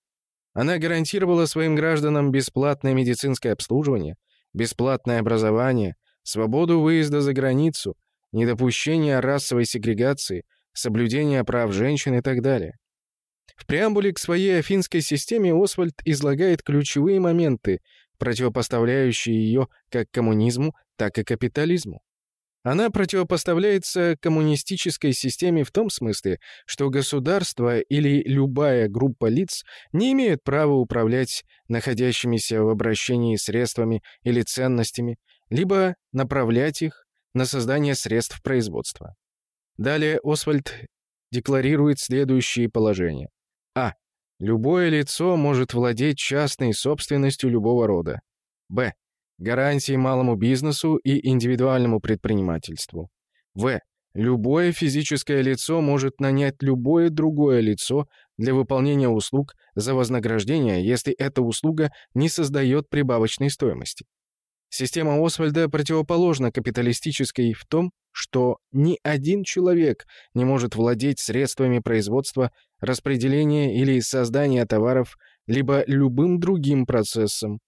Она гарантировала своим гражданам бесплатное медицинское обслуживание, бесплатное образование, свободу выезда за границу, недопущение расовой сегрегации, соблюдение прав женщин и так далее. В преамбуле к своей афинской системе Освальд излагает ключевые моменты, противопоставляющие ее как коммунизму, так и капитализму. Она противопоставляется коммунистической системе в том смысле, что государство или любая группа лиц не имеют права управлять находящимися в обращении средствами или ценностями, либо направлять их на создание средств производства. Далее Освальд декларирует следующие положения. А. Любое лицо может владеть частной собственностью любого рода. Б гарантии малому бизнесу и индивидуальному предпринимательству. В. Любое физическое лицо может нанять любое другое лицо для выполнения услуг за вознаграждение, если эта услуга не создает прибавочной стоимости. Система Освальда противоположна капиталистической в том, что ни один человек не может владеть средствами производства, распределения или создания товаров, либо любым другим процессом,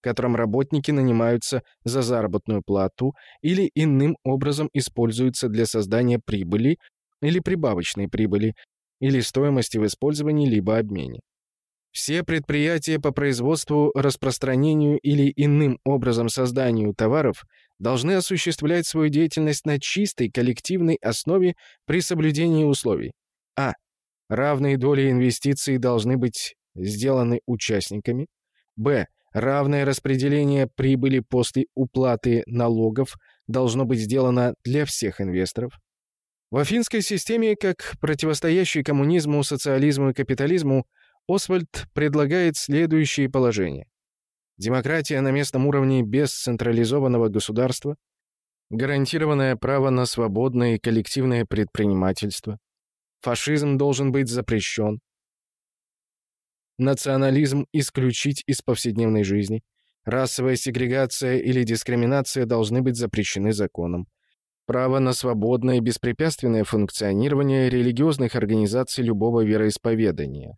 котором работники нанимаются за заработную плату или иным образом используются для создания прибыли или прибавочной прибыли, или стоимости в использовании либо обмене. Все предприятия по производству, распространению или иным образом созданию товаров должны осуществлять свою деятельность на чистой коллективной основе при соблюдении условий. А. Равные доли инвестиций должны быть сделаны участниками. Б. Равное распределение прибыли после уплаты налогов должно быть сделано для всех инвесторов. В афинской системе, как противостоящей коммунизму, социализму и капитализму, Освальд предлагает следующие положения. Демократия на местном уровне без централизованного государства, гарантированное право на свободное и коллективное предпринимательство, фашизм должен быть запрещен, национализм исключить из повседневной жизни. Расовая сегрегация или дискриминация должны быть запрещены законом. Право на свободное и беспрепятственное функционирование религиозных организаций любого вероисповедания.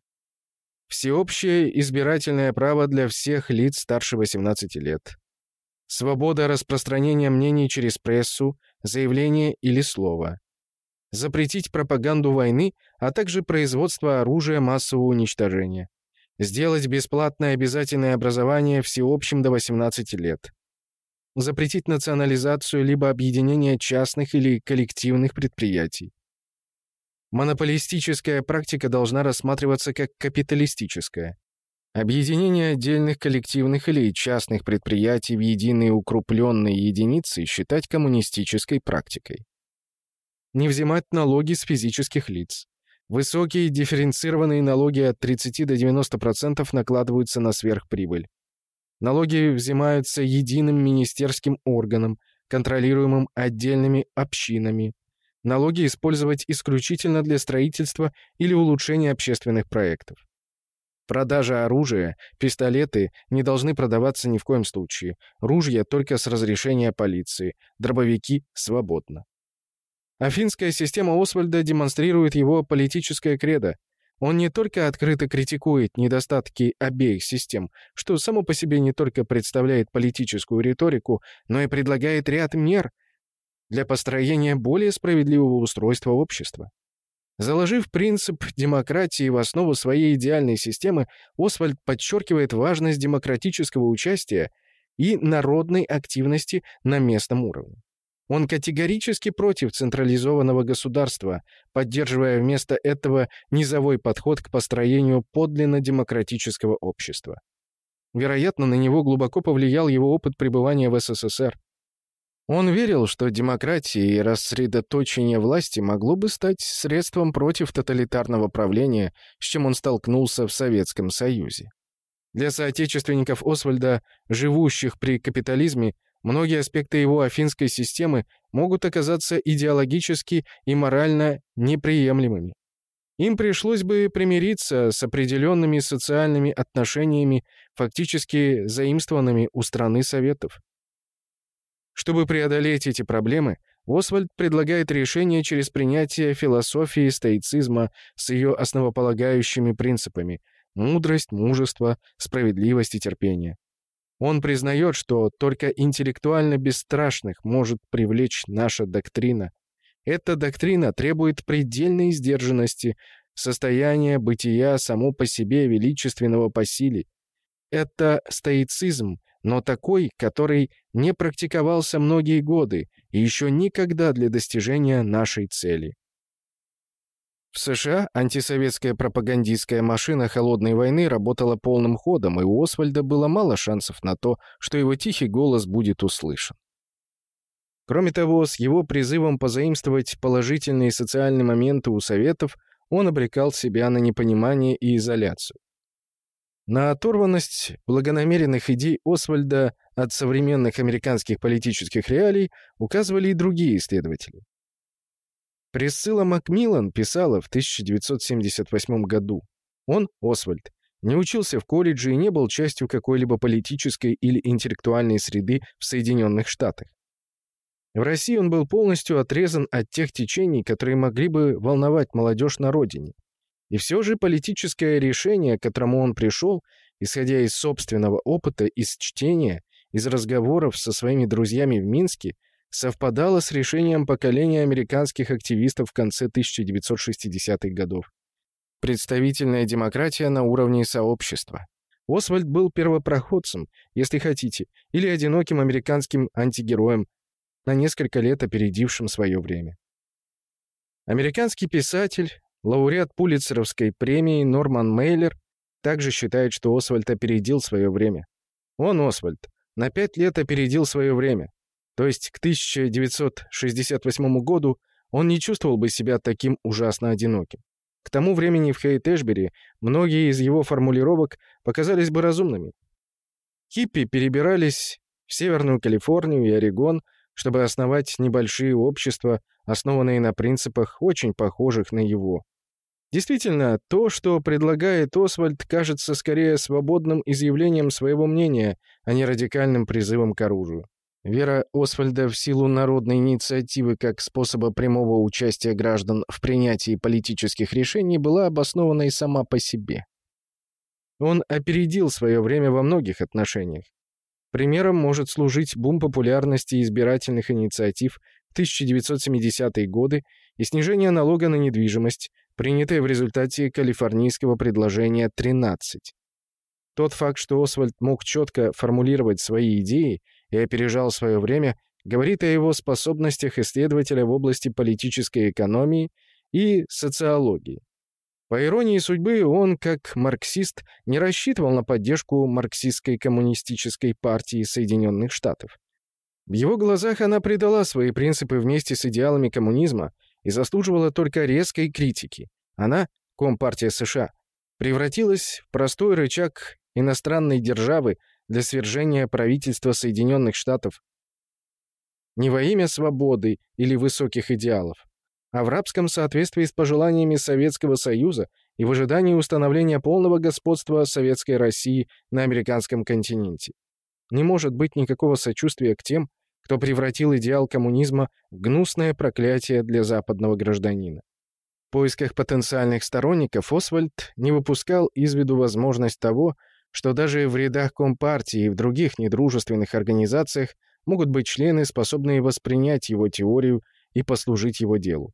Всеобщее избирательное право для всех лиц старше 18 лет. Свобода распространения мнений через прессу, заявление или слово. Запретить пропаганду войны, а также производство оружия массового уничтожения. Сделать бесплатное обязательное образование всеобщим до 18 лет. Запретить национализацию либо объединение частных или коллективных предприятий. Монополистическая практика должна рассматриваться как капиталистическая. Объединение отдельных коллективных или частных предприятий в единые укрупленные единицы считать коммунистической практикой. Не взимать налоги с физических лиц. Высокие дифференцированные налоги от 30 до 90% накладываются на сверхприбыль. Налоги взимаются единым министерским органом, контролируемым отдельными общинами. Налоги использовать исключительно для строительства или улучшения общественных проектов. Продажа оружия, пистолеты не должны продаваться ни в коем случае. Ружья только с разрешения полиции, дробовики свободно. Афинская система Освальда демонстрирует его политическое кредо. Он не только открыто критикует недостатки обеих систем, что само по себе не только представляет политическую риторику, но и предлагает ряд мер для построения более справедливого устройства общества. Заложив принцип демократии в основу своей идеальной системы, Освальд подчеркивает важность демократического участия и народной активности на местном уровне. Он категорически против централизованного государства, поддерживая вместо этого низовой подход к построению подлинно демократического общества. Вероятно, на него глубоко повлиял его опыт пребывания в СССР. Он верил, что демократия и рассредоточение власти могло бы стать средством против тоталитарного правления, с чем он столкнулся в Советском Союзе. Для соотечественников Освальда, живущих при капитализме, многие аспекты его афинской системы могут оказаться идеологически и морально неприемлемыми. Им пришлось бы примириться с определенными социальными отношениями, фактически заимствованными у страны Советов. Чтобы преодолеть эти проблемы, Освальд предлагает решение через принятие философии стоицизма с ее основополагающими принципами – мудрость, мужество, справедливость и терпение. Он признает, что только интеллектуально бесстрашных может привлечь наша доктрина. Эта доктрина требует предельной сдержанности, состояния бытия само по себе величественного по силе. Это стоицизм, но такой, который не практиковался многие годы и еще никогда для достижения нашей цели. В США антисоветская пропагандистская машина холодной войны работала полным ходом, и у Освальда было мало шансов на то, что его тихий голос будет услышан. Кроме того, с его призывом позаимствовать положительные социальные моменты у Советов он обрекал себя на непонимание и изоляцию. На оторванность благонамеренных идей Освальда от современных американских политических реалий указывали и другие исследователи. Присцилла Макмиллан писала в 1978 году. Он, Освальд, не учился в колледже и не был частью какой-либо политической или интеллектуальной среды в Соединенных Штатах. В России он был полностью отрезан от тех течений, которые могли бы волновать молодежь на родине. И все же политическое решение, к которому он пришел, исходя из собственного опыта, из чтения, из разговоров со своими друзьями в Минске, совпадало с решением поколения американских активистов в конце 1960-х годов. Представительная демократия на уровне сообщества. Освальд был первопроходцем, если хотите, или одиноким американским антигероем, на несколько лет опередившим свое время. Американский писатель, Лауреат Пулитцеровской премии Норман Мейлер также считает, что Освальд опередил свое время. Он, Освальд, на пять лет опередил свое время. То есть к 1968 году он не чувствовал бы себя таким ужасно одиноким. К тому времени в Хейт-Эшбери многие из его формулировок показались бы разумными. Хиппи перебирались в Северную Калифорнию и Орегон, чтобы основать небольшие общества, основанные на принципах, очень похожих на его. Действительно, то, что предлагает Освальд, кажется скорее свободным изъявлением своего мнения, а не радикальным призывом к оружию. Вера Освальда в силу народной инициативы как способа прямого участия граждан в принятии политических решений была обоснована и сама по себе. Он опередил свое время во многих отношениях. Примером может служить бум популярности избирательных инициатив в 1970-е годы и снижение налога на недвижимость, принятое в результате калифорнийского предложения 13. Тот факт, что Освальд мог четко формулировать свои идеи и опережал свое время, говорит о его способностях исследователя в области политической экономии и социологии. По иронии судьбы, он, как марксист, не рассчитывал на поддержку марксистской коммунистической партии Соединенных Штатов. В его глазах она предала свои принципы вместе с идеалами коммунизма и заслуживала только резкой критики. Она, Компартия США, превратилась в простой рычаг иностранной державы для свержения правительства Соединенных Штатов не во имя свободы или высоких идеалов, а в рабском соответствии с пожеланиями Советского Союза и в ожидании установления полного господства Советской России на американском континенте. Не может быть никакого сочувствия к тем, кто превратил идеал коммунизма в гнусное проклятие для западного гражданина. В поисках потенциальных сторонников Освальд не выпускал из виду возможность того, что даже в рядах Компартии и в других недружественных организациях могут быть члены, способные воспринять его теорию и послужить его делу.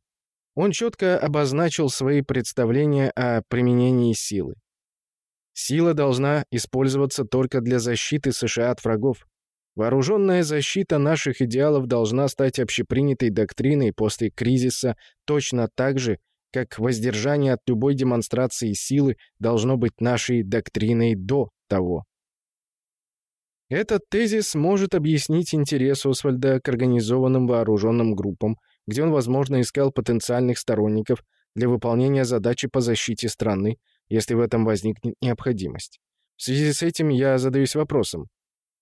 Он четко обозначил свои представления о применении силы. Сила должна использоваться только для защиты США от врагов. Вооруженная защита наших идеалов должна стать общепринятой доктриной после кризиса точно так же, как воздержание от любой демонстрации силы должно быть нашей доктриной до того. Этот тезис может объяснить интерес Освальда к организованным вооруженным группам, где он, возможно, искал потенциальных сторонников для выполнения задачи по защите страны, если в этом возникнет необходимость. В связи с этим я задаюсь вопросом.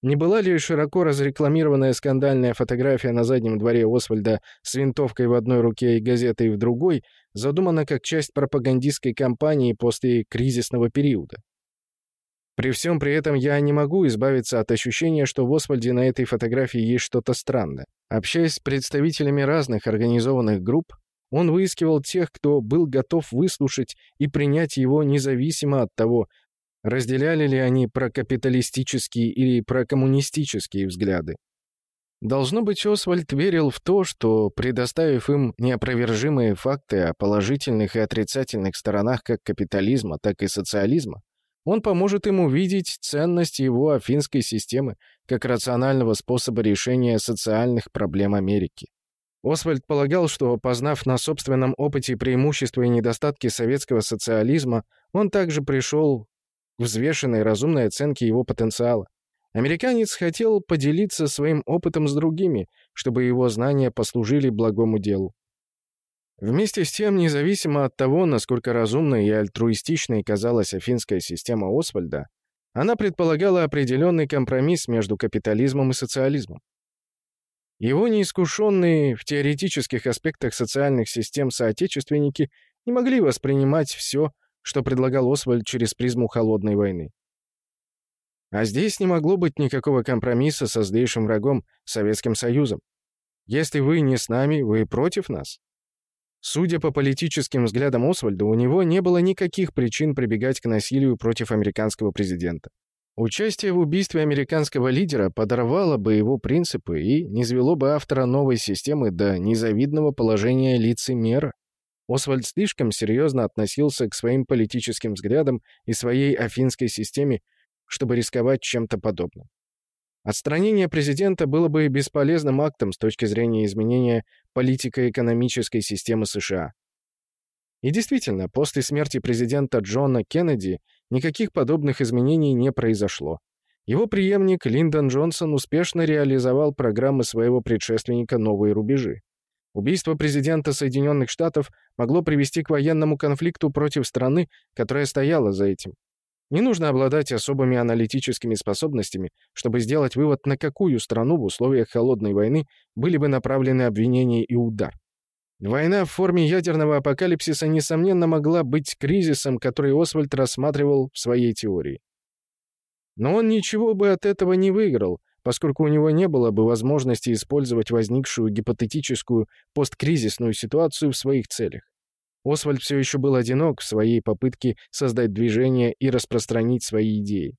Не была ли широко разрекламированная скандальная фотография на заднем дворе Освальда с винтовкой в одной руке и газетой в другой задумана как часть пропагандистской кампании после кризисного периода? При всем при этом я не могу избавиться от ощущения, что в Освальде на этой фотографии есть что-то странное. Общаясь с представителями разных организованных групп, он выискивал тех, кто был готов выслушать и принять его независимо от того, разделяли ли они прокапиталистические или прокоммунистические взгляды. Должно быть, Освальд верил в то, что, предоставив им неопровержимые факты о положительных и отрицательных сторонах как капитализма, так и социализма, он поможет им увидеть ценность его афинской системы как рационального способа решения социальных проблем Америки. Освальд полагал, что, познав на собственном опыте преимущества и недостатки советского социализма, он также пришел взвешенной разумной оценке его потенциала. Американец хотел поделиться своим опытом с другими, чтобы его знания послужили благому делу. Вместе с тем, независимо от того, насколько разумной и альтруистичной казалась афинская система Освальда, она предполагала определенный компромисс между капитализмом и социализмом. Его неискушенные в теоретических аспектах социальных систем соотечественники не могли воспринимать все, что предлагал Освальд через призму холодной войны. А здесь не могло быть никакого компромисса со злейшим врагом, Советским Союзом. Если вы не с нами, вы против нас. Судя по политическим взглядам Освальда, у него не было никаких причин прибегать к насилию против американского президента. Участие в убийстве американского лидера подорвало бы его принципы и низвело бы автора новой системы до незавидного положения лицемера. Освальд слишком серьезно относился к своим политическим взглядам и своей афинской системе, чтобы рисковать чем-то подобным. Отстранение президента было бы бесполезным актом с точки зрения изменения политико-экономической системы США. И действительно, после смерти президента Джона Кеннеди никаких подобных изменений не произошло. Его преемник Линдон Джонсон успешно реализовал программы своего предшественника «Новые рубежи». Убийство президента Соединенных Штатов могло привести к военному конфликту против страны, которая стояла за этим. Не нужно обладать особыми аналитическими способностями, чтобы сделать вывод, на какую страну в условиях холодной войны были бы направлены обвинения и удар. Война в форме ядерного апокалипсиса, несомненно, могла быть кризисом, который Освальд рассматривал в своей теории. Но он ничего бы от этого не выиграл, поскольку у него не было бы возможности использовать возникшую гипотетическую посткризисную ситуацию в своих целях. Освальд все еще был одинок в своей попытке создать движение и распространить свои идеи.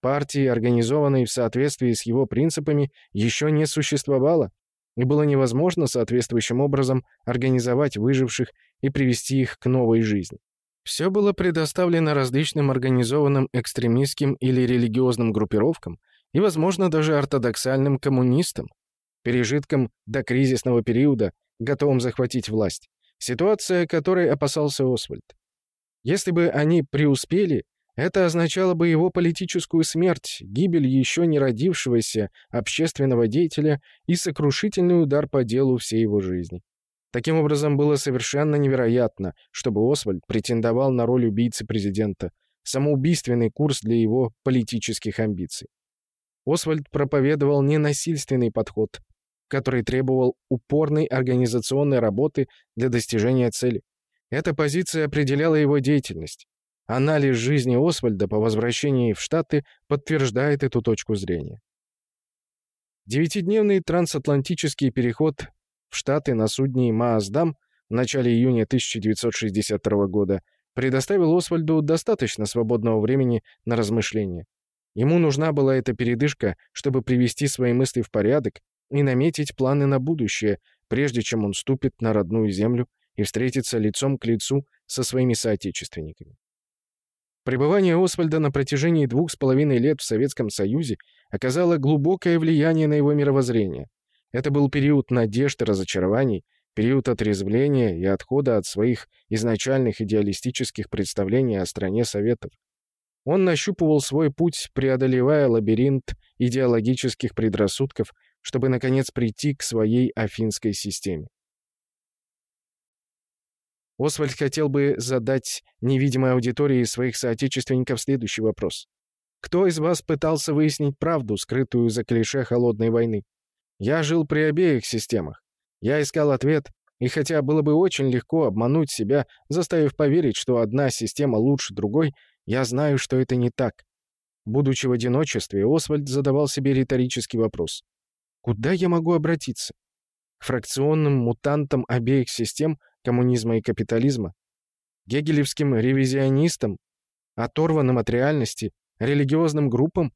Партии, организованной в соответствии с его принципами, еще не существовало, и было невозможно соответствующим образом организовать выживших и привести их к новой жизни. Все было предоставлено различным организованным экстремистским или религиозным группировкам и, возможно, даже ортодоксальным коммунистам, пережиткам до кризисного периода, готовым захватить власть. Ситуация, которой опасался Освальд. Если бы они преуспели, это означало бы его политическую смерть, гибель еще не родившегося общественного деятеля и сокрушительный удар по делу всей его жизни. Таким образом, было совершенно невероятно, чтобы Освальд претендовал на роль убийцы президента, самоубийственный курс для его политических амбиций. Освальд проповедовал ненасильственный подход, который требовал упорной организационной работы для достижения цели. Эта позиция определяла его деятельность. Анализ жизни Освальда по возвращении в Штаты подтверждает эту точку зрения. Девятидневный трансатлантический переход в Штаты на судне Мааздам в начале июня 1962 года предоставил Освальду достаточно свободного времени на размышления. Ему нужна была эта передышка, чтобы привести свои мысли в порядок и наметить планы на будущее, прежде чем он ступит на родную землю и встретится лицом к лицу со своими соотечественниками. Пребывание Освальда на протяжении двух с половиной лет в Советском Союзе оказало глубокое влияние на его мировоззрение. Это был период надежд и разочарований, период отрезвления и отхода от своих изначальных идеалистических представлений о стране Советов. Он нащупывал свой путь, преодолевая лабиринт идеологических предрассудков чтобы, наконец, прийти к своей афинской системе. Освальд хотел бы задать невидимой аудитории своих соотечественников следующий вопрос. Кто из вас пытался выяснить правду, скрытую за клише холодной войны? Я жил при обеих системах. Я искал ответ, и хотя было бы очень легко обмануть себя, заставив поверить, что одна система лучше другой, я знаю, что это не так. Будучи в одиночестве, Освальд задавал себе риторический вопрос. Куда я могу обратиться? К фракционным мутантам обеих систем коммунизма и капитализма? Гегелевским ревизионистам? Оторванным от реальности? Религиозным группам?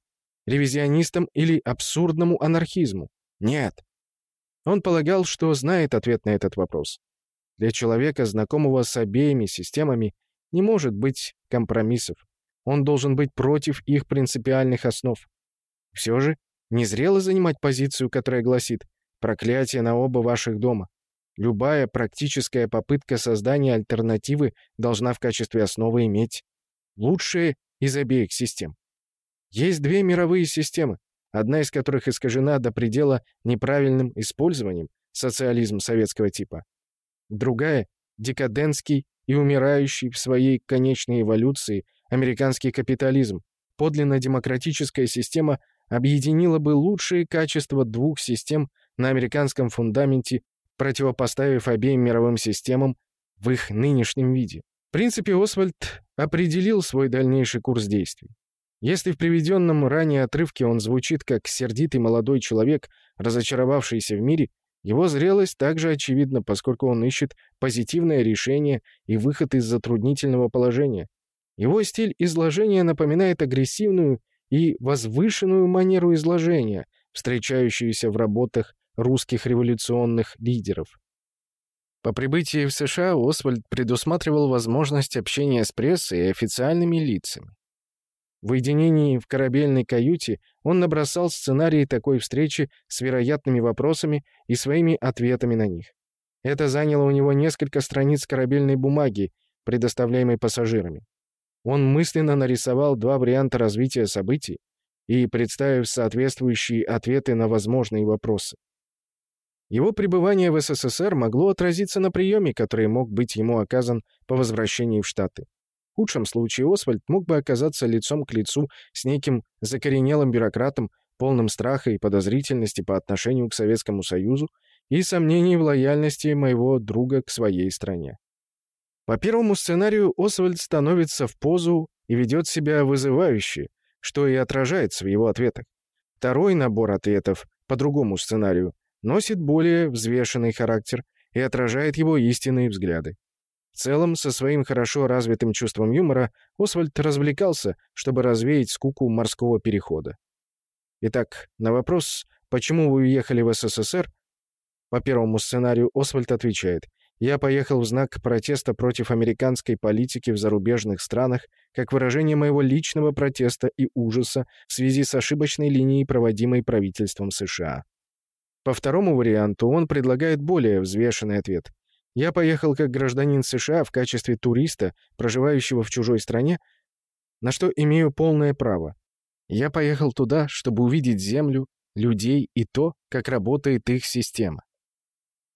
Ревизионистам или абсурдному анархизму? Нет. Он полагал, что знает ответ на этот вопрос. Для человека, знакомого с обеими системами, не может быть компромиссов. Он должен быть против их принципиальных основ. Все же, не зрело занимать позицию, которая гласит «проклятие на оба ваших дома». Любая практическая попытка создания альтернативы должна в качестве основы иметь лучшее из обеих систем. Есть две мировые системы, одна из которых искажена до предела неправильным использованием, социализм советского типа. Другая — декадентский и умирающий в своей конечной эволюции американский капитализм. Подлинно демократическая система объединила бы лучшие качества двух систем на американском фундаменте, противопоставив обеим мировым системам в их нынешнем виде. В принципе, Освальд определил свой дальнейший курс действий. Если в приведенном ранее отрывке он звучит как сердитый молодой человек, разочаровавшийся в мире, его зрелость также очевидна, поскольку он ищет позитивное решение и выход из затруднительного положения. Его стиль изложения напоминает агрессивную и возвышенную манеру изложения, встречающуюся в работах русских революционных лидеров. По прибытии в США Освальд предусматривал возможность общения с прессой и официальными лицами. В уединении в корабельной каюте он набросал сценарий такой встречи с вероятными вопросами и своими ответами на них. Это заняло у него несколько страниц корабельной бумаги, предоставляемой пассажирами. Он мысленно нарисовал два варианта развития событий и представив соответствующие ответы на возможные вопросы. Его пребывание в СССР могло отразиться на приеме, который мог быть ему оказан по возвращении в Штаты. Худшем случае Освальд мог бы оказаться лицом к лицу с неким закоренелым бюрократом, полным страха и подозрительности по отношению к Советскому Союзу и сомнений в лояльности моего друга к своей стране. По первому сценарию Освальд становится в позу и ведет себя вызывающе, что и отражается в его ответах. Второй набор ответов по другому сценарию носит более взвешенный характер и отражает его истинные взгляды. В целом, со своим хорошо развитым чувством юмора Освальд развлекался, чтобы развеять скуку морского перехода. Итак, на вопрос «Почему вы уехали в СССР?» по первому сценарию Освальд отвечает «Я поехал в знак протеста против американской политики в зарубежных странах как выражение моего личного протеста и ужаса в связи с ошибочной линией, проводимой правительством США». По второму варианту он предлагает более взвешенный ответ. Я поехал как гражданин США в качестве туриста, проживающего в чужой стране, на что имею полное право. Я поехал туда, чтобы увидеть Землю, людей и то, как работает их система.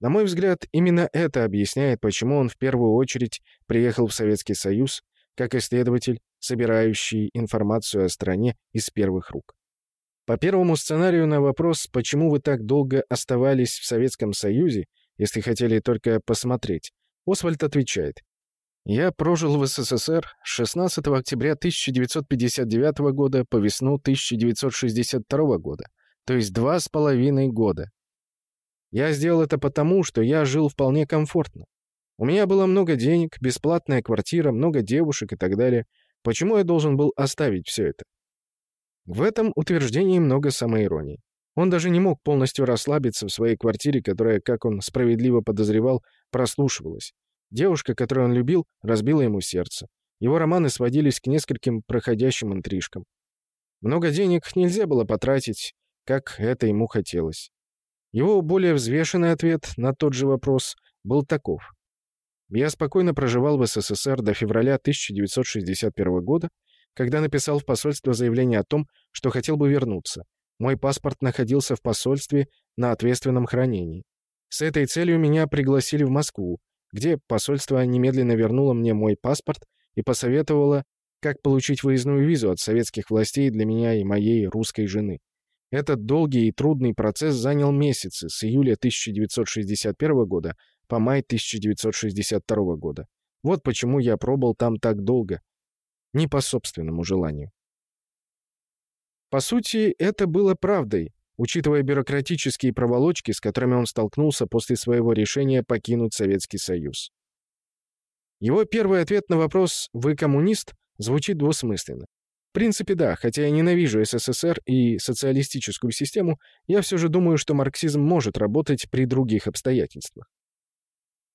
На мой взгляд, именно это объясняет, почему он в первую очередь приехал в Советский Союз как исследователь, собирающий информацию о стране из первых рук. По первому сценарию на вопрос, почему вы так долго оставались в Советском Союзе, если хотели только посмотреть. Освальд отвечает. Я прожил в СССР с 16 октября 1959 года по весну 1962 года, то есть два с половиной года. Я сделал это потому, что я жил вполне комфортно. У меня было много денег, бесплатная квартира, много девушек и так далее. Почему я должен был оставить все это? В этом утверждении много самоиронии. Он даже не мог полностью расслабиться в своей квартире, которая, как он справедливо подозревал, прослушивалась. Девушка, которую он любил, разбила ему сердце. Его романы сводились к нескольким проходящим интрижкам. Много денег нельзя было потратить, как это ему хотелось. Его более взвешенный ответ на тот же вопрос был таков. Я спокойно проживал в СССР до февраля 1961 года, когда написал в посольство заявление о том, что хотел бы вернуться, мой паспорт находился в посольстве на ответственном хранении. С этой целью меня пригласили в Москву, где посольство немедленно вернуло мне мой паспорт и посоветовало, как получить выездную визу от советских властей для меня и моей русской жены. Этот долгий и трудный процесс занял месяцы с июля 1961 года по май 1962 года. Вот почему я пробыл там так долго. Не по собственному желанию. По сути, это было правдой, учитывая бюрократические проволочки, с которыми он столкнулся после своего решения покинуть Советский Союз. Его первый ответ на вопрос «Вы коммунист?» звучит двусмысленно. В принципе, да, хотя я ненавижу СССР и социалистическую систему, я все же думаю, что марксизм может работать при других обстоятельствах.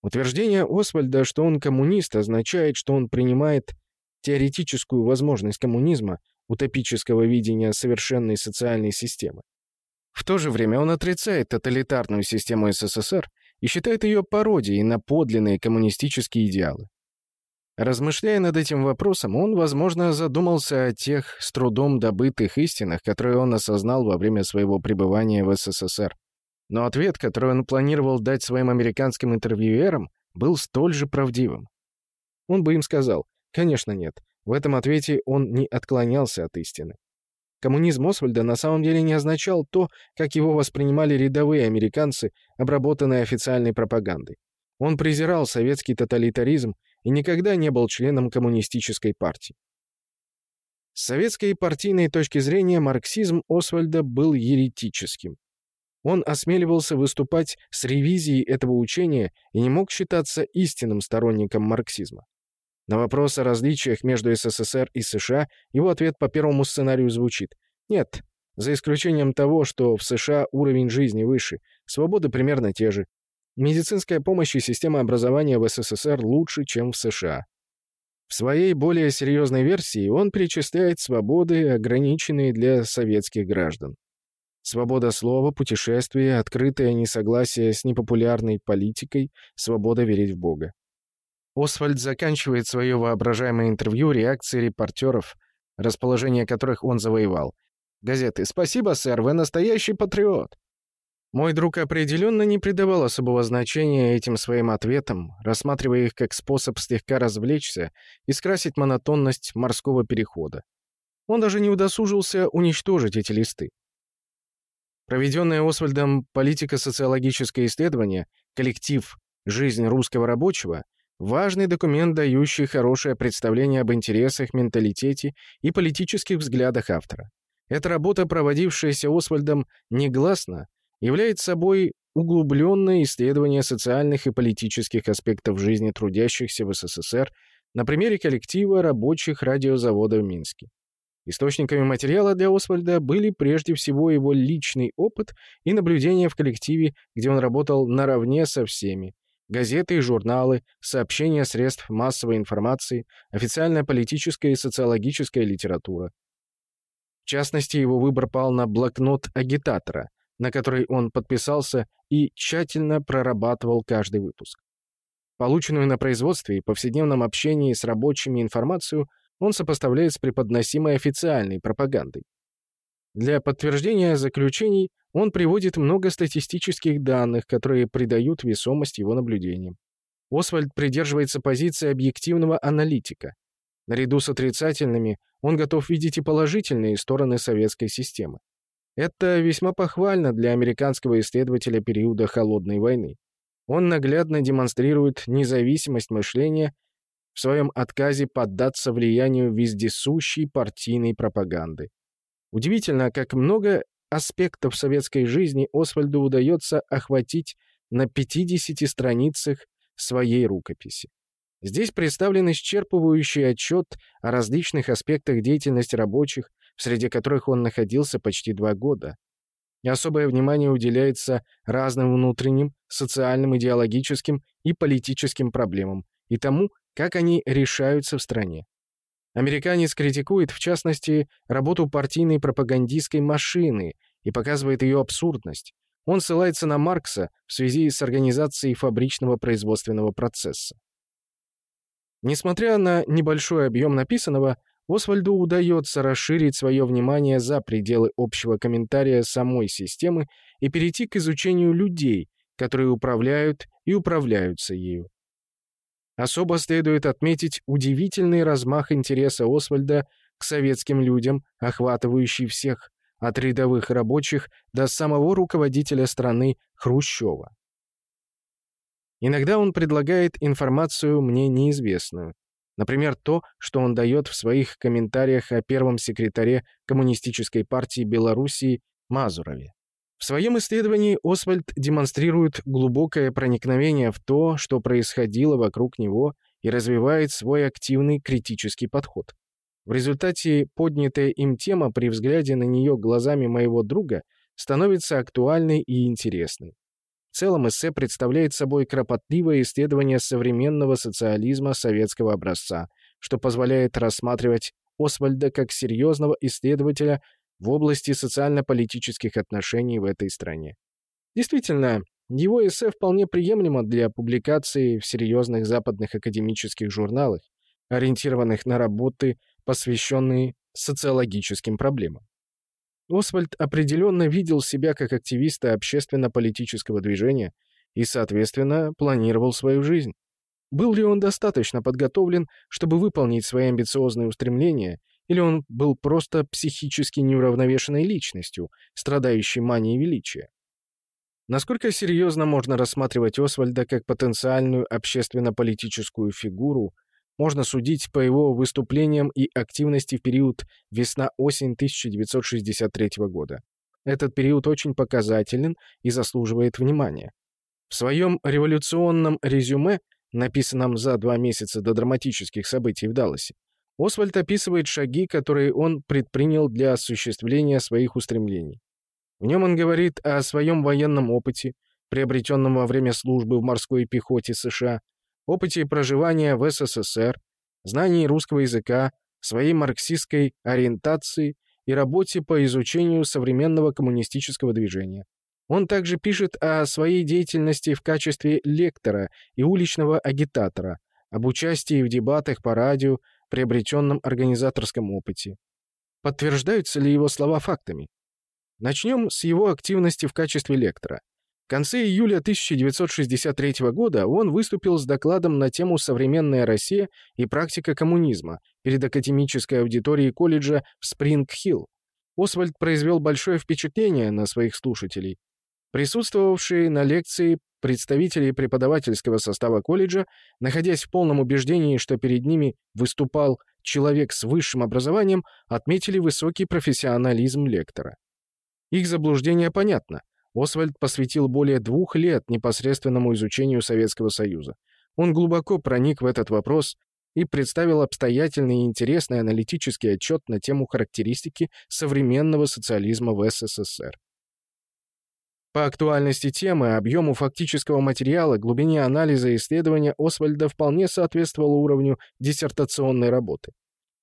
Утверждение Освальда, что он коммунист, означает, что он принимает теоретическую возможность коммунизма, утопического видения совершенной социальной системы. В то же время он отрицает тоталитарную систему СССР и считает ее пародией на подлинные коммунистические идеалы. Размышляя над этим вопросом, он, возможно, задумался о тех с трудом добытых истинах, которые он осознал во время своего пребывания в СССР. Но ответ, который он планировал дать своим американским интервьюерам, был столь же правдивым. Он бы им сказал, конечно нет, в этом ответе он не отклонялся от истины. Коммунизм Освальда на самом деле не означал то, как его воспринимали рядовые американцы, обработанные официальной пропагандой. Он презирал советский тоталитаризм и никогда не был членом коммунистической партии. С советской партийной точки зрения марксизм Освальда был еретическим. Он осмеливался выступать с ревизией этого учения и не мог считаться истинным сторонником марксизма. На вопрос о различиях между СССР и США его ответ по первому сценарию звучит «Нет, за исключением того, что в США уровень жизни выше, свободы примерно те же, Медицинская помощь и система образования в СССР лучше, чем в США. В своей более серьезной версии он перечисляет свободы, ограниченные для советских граждан. Свобода слова, путешествия, открытое несогласие с непопулярной политикой, свобода верить в Бога. Освальд заканчивает свое воображаемое интервью реакцией репортеров, расположение которых он завоевал. Газеты «Спасибо, сэр, вы настоящий патриот!» Мой друг определенно не придавал особого значения этим своим ответам, рассматривая их как способ слегка развлечься и скрасить монотонность морского перехода. Он даже не удосужился уничтожить эти листы. Проведенное Освальдом политико-социологическое исследование «Коллектив. Жизнь русского рабочего» — важный документ, дающий хорошее представление об интересах, менталитете и политических взглядах автора. Эта работа, проводившаяся Освальдом негласно, является собой углубленное исследование социальных и политических аспектов жизни трудящихся в СССР на примере коллектива рабочих радиозавода в Минске. Источниками материала для Освальда были прежде всего его личный опыт и наблюдения в коллективе, где он работал наравне со всеми. Газеты и журналы, сообщения средств массовой информации, официальная политическая и социологическая литература. В частности, его выбор пал на блокнот агитатора, на который он подписался и тщательно прорабатывал каждый выпуск. Полученную на производстве и повседневном общении с рабочими информацию он сопоставляет с преподносимой официальной пропагандой. Для подтверждения заключений он приводит много статистических данных, которые придают весомость его наблюдениям. Освальд придерживается позиции объективного аналитика. Наряду с отрицательными он готов видеть и положительные стороны советской системы. Это весьма похвально для американского исследователя периода Холодной войны. Он наглядно демонстрирует независимость мышления в своем отказе поддаться влиянию вездесущей партийной пропаганды. Удивительно, как много аспектов советской жизни Освальду удается охватить на 50 страницах своей рукописи. Здесь представлен исчерпывающий отчет о различных аспектах деятельности рабочих, среди которых он находился почти два года. Особое внимание уделяется разным внутренним, социальным, идеологическим и политическим проблемам и тому, как они решаются в стране. Американец критикует, в частности, работу партийной пропагандистской машины и показывает ее абсурдность. Он ссылается на Маркса в связи с организацией фабричного производственного процесса. Несмотря на небольшой объем написанного, Освальду удается расширить свое внимание за пределы общего комментария самой системы и перейти к изучению людей, которые управляют и управляются ею. Особо следует отметить удивительный размах интереса Освальда к советским людям, охватывающий всех, от рядовых рабочих до самого руководителя страны Хрущева. Иногда он предлагает информацию мне неизвестную. Например, то, что он дает в своих комментариях о первом секретаре Коммунистической партии Белоруссии Мазурове. В своем исследовании Освальд демонстрирует глубокое проникновение в то, что происходило вокруг него, и развивает свой активный критический подход. В результате поднятая им тема при взгляде на нее глазами моего друга становится актуальной и интересной. В целом эссе представляет собой кропотливое исследование современного социализма советского образца, что позволяет рассматривать Освальда как серьезного исследователя в области социально-политических отношений в этой стране. Действительно, его эссе вполне приемлемо для публикации в серьезных западных академических журналах, ориентированных на работы, посвященные социологическим проблемам. Освальд определенно видел себя как активиста общественно-политического движения и, соответственно, планировал свою жизнь. Был ли он достаточно подготовлен, чтобы выполнить свои амбициозные устремления, или он был просто психически неуравновешенной личностью, страдающей манией величия? Насколько серьезно можно рассматривать Освальда как потенциальную общественно-политическую фигуру, можно судить по его выступлениям и активности в период весна-осень 1963 года. Этот период очень показателен и заслуживает внимания. В своем революционном резюме, написанном за два месяца до драматических событий в Далласе, Освальд описывает шаги, которые он предпринял для осуществления своих устремлений. В нем он говорит о своем военном опыте, приобретенном во время службы в морской пехоте США, опыте проживания в СССР, знании русского языка, своей марксистской ориентации и работе по изучению современного коммунистического движения. Он также пишет о своей деятельности в качестве лектора и уличного агитатора, об участии в дебатах по радио, приобретенном организаторском опыте. Подтверждаются ли его слова фактами? Начнем с его активности в качестве лектора. В конце июля 1963 года он выступил с докладом на тему «Современная Россия и практика коммунизма» перед академической аудиторией колледжа в Спринг-Хилл. Освальд произвел большое впечатление на своих слушателей. Присутствовавшие на лекции представители преподавательского состава колледжа, находясь в полном убеждении, что перед ними выступал человек с высшим образованием, отметили высокий профессионализм лектора. Их заблуждение понятно. Освальд посвятил более двух лет непосредственному изучению Советского Союза. Он глубоко проник в этот вопрос и представил обстоятельный и интересный аналитический отчет на тему характеристики современного социализма в СССР. По актуальности темы, объему фактического материала, глубине анализа и исследования Освальда вполне соответствовало уровню диссертационной работы.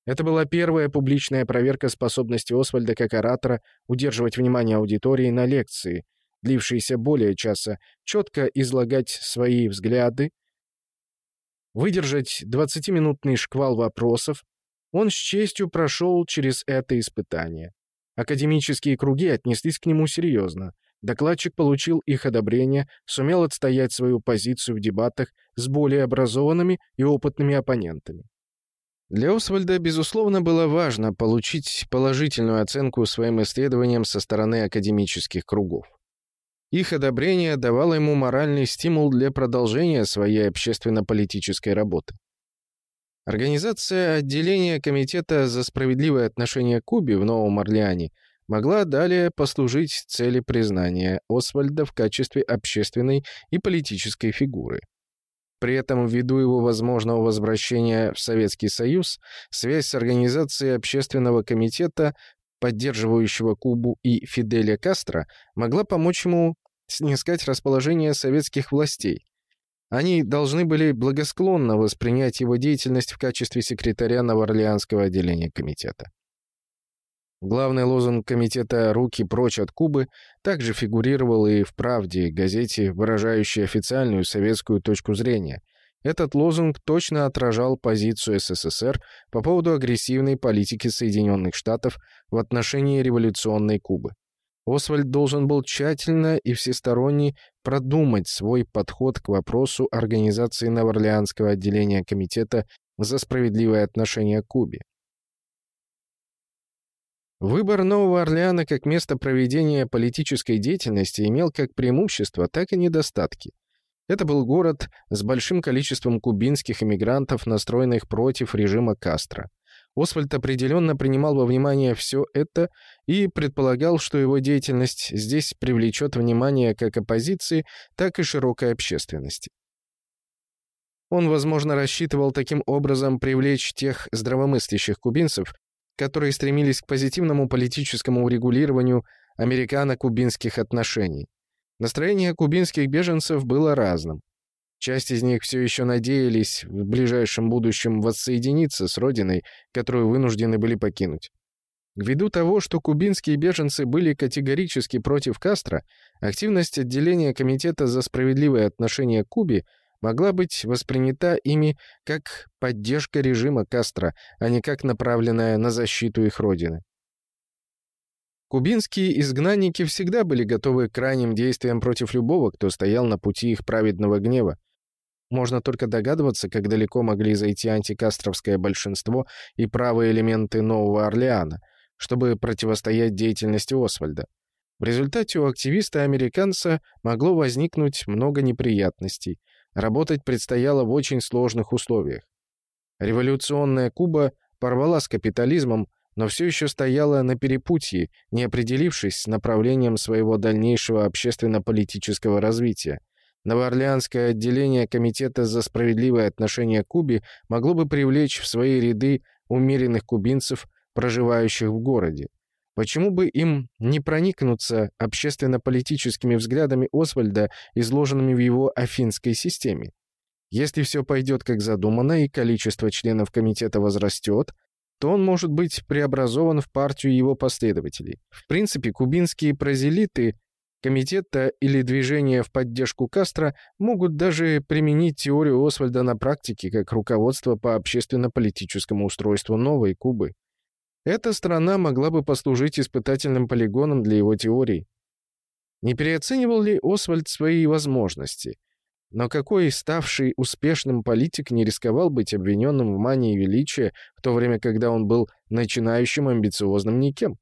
Это была первая публичная проверка способности Освальда как оратора удерживать внимание аудитории на лекции, длившийся более часа, четко излагать свои взгляды, выдержать 20-минутный шквал вопросов, он с честью прошел через это испытание. Академические круги отнеслись к нему серьезно. Докладчик получил их одобрение, сумел отстоять свою позицию в дебатах с более образованными и опытными оппонентами. Для Освальда, безусловно, было важно получить положительную оценку своим исследованиям со стороны академических кругов. Их одобрение давало ему моральный стимул для продолжения своей общественно-политической работы. Организация отделения Комитета за справедливое отношение к Кубе в Новом Орлеане могла далее послужить цели признания Освальда в качестве общественной и политической фигуры. При этом, ввиду его возможного возвращения в Советский Союз, связь с организацией Общественного комитета поддерживающего Кубу и Фиделя Кастро, могла помочь ему снискать расположение советских властей. Они должны были благосклонно воспринять его деятельность в качестве секретаря Новоорлеанского отделения комитета. Главный лозунг комитета «Руки прочь от Кубы» также фигурировал и в «Правде», газете, выражающей официальную советскую точку зрения – этот лозунг точно отражал позицию СССР по поводу агрессивной политики Соединенных Штатов в отношении революционной Кубы. Освальд должен был тщательно и всесторонне продумать свой подход к вопросу организации Новоорлеанского отделения Комитета за справедливое отношение к Кубе. Выбор Нового Орлеана как место проведения политической деятельности имел как преимущества, так и недостатки. Это был город с большим количеством кубинских иммигрантов, настроенных против режима Кастро. Освальд определенно принимал во внимание все это и предполагал, что его деятельность здесь привлечет внимание как оппозиции, так и широкой общественности. Он, возможно, рассчитывал таким образом привлечь тех здравомыслящих кубинцев, которые стремились к позитивному политическому урегулированию американо-кубинских отношений. Настроение кубинских беженцев было разным. Часть из них все еще надеялись в ближайшем будущем воссоединиться с родиной, которую вынуждены были покинуть. Ввиду того, что кубинские беженцы были категорически против Кастро, активность отделения Комитета за справедливое отношение к Кубе могла быть воспринята ими как поддержка режима Кастро, а не как направленная на защиту их родины. Кубинские изгнанники всегда были готовы к крайним действиям против любого, кто стоял на пути их праведного гнева. Можно только догадываться, как далеко могли зайти антикастровское большинство и правые элементы Нового Орлеана, чтобы противостоять деятельности Освальда. В результате у активиста-американца могло возникнуть много неприятностей — Работать предстояло в очень сложных условиях. Революционная Куба порвала с капитализмом, но все еще стояла на перепутье, не определившись с направлением своего дальнейшего общественно-политического развития. Новоорлеанское отделение Комитета за справедливое отношение к Кубе могло бы привлечь в свои ряды умеренных кубинцев, проживающих в городе. Почему бы им не проникнуться общественно-политическими взглядами Освальда, изложенными в его афинской системе? Если все пойдет как задумано и количество членов комитета возрастет, то он может быть преобразован в партию его последователей. В принципе, кубинские прозелиты комитета или движения в поддержку Кастро могут даже применить теорию Освальда на практике как руководство по общественно-политическому устройству новой Кубы. Эта страна могла бы послужить испытательным полигоном для его теорий. Не переоценивал ли Освальд свои возможности? Но какой ставший успешным политик не рисковал быть обвиненным в мании величия, в то время, когда он был начинающим амбициозным никем?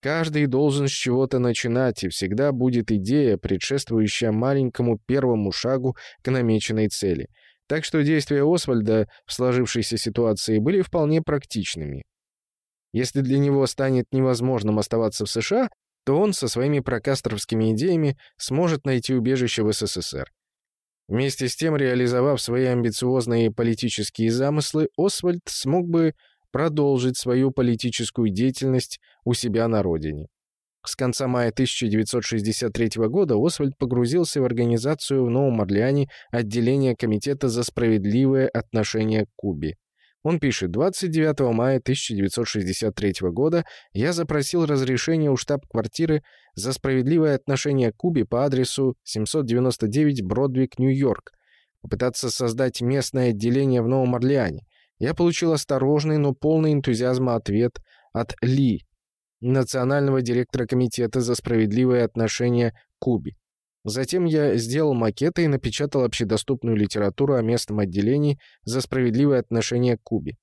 Каждый должен с чего-то начинать, и всегда будет идея, предшествующая маленькому первому шагу к намеченной цели. Так что действия Освальда в сложившейся ситуации были вполне практичными. Если для него станет невозможным оставаться в США, то он со своими прокастровскими идеями сможет найти убежище в СССР. Вместе с тем, реализовав свои амбициозные политические замыслы, Освальд смог бы продолжить свою политическую деятельность у себя на родине. С конца мая 1963 года Освальд погрузился в организацию в Новом Орлеане отделения Комитета за справедливое отношение к Кубе. Он пишет, 29 мая 1963 года я запросил разрешение у штаб-квартиры за справедливое отношение к Кубе по адресу 799 Бродвик, Нью-Йорк, попытаться создать местное отделение в Новом Орлеане. Я получил осторожный, но полный энтузиазма ответ от Ли, национального директора Комитета за справедливое отношение к Кубе. Затем я сделал макеты и напечатал общедоступную литературу о местном отделении за справедливое отношение к Кубе.